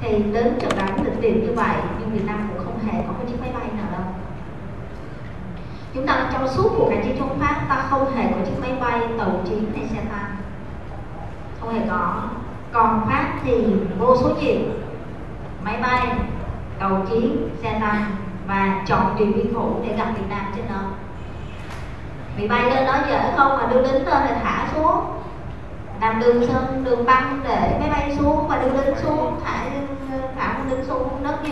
Thì đến trận đánh lịch điểm như vậy, nhưng Việt Nam cũng không hề có một chiếc máy bay chúng ta trong suốt cuộc kháng chiến chống Pháp ta không hề có chiếc máy bay tàu chiến hay xe tăng. Không hề có. Còn Pháp thì vô số gì? Máy bay, tàu chiến, xe tăng và chọn điện biên phủ để gặp Việt Nam trên đó. Bị bay lên đó dễ không mà đưa lính lên rồi thả xuống. Làm đường sân, đường băng để máy bay xuống và đưa lính xuống, thả thả lính xuống đất nhiều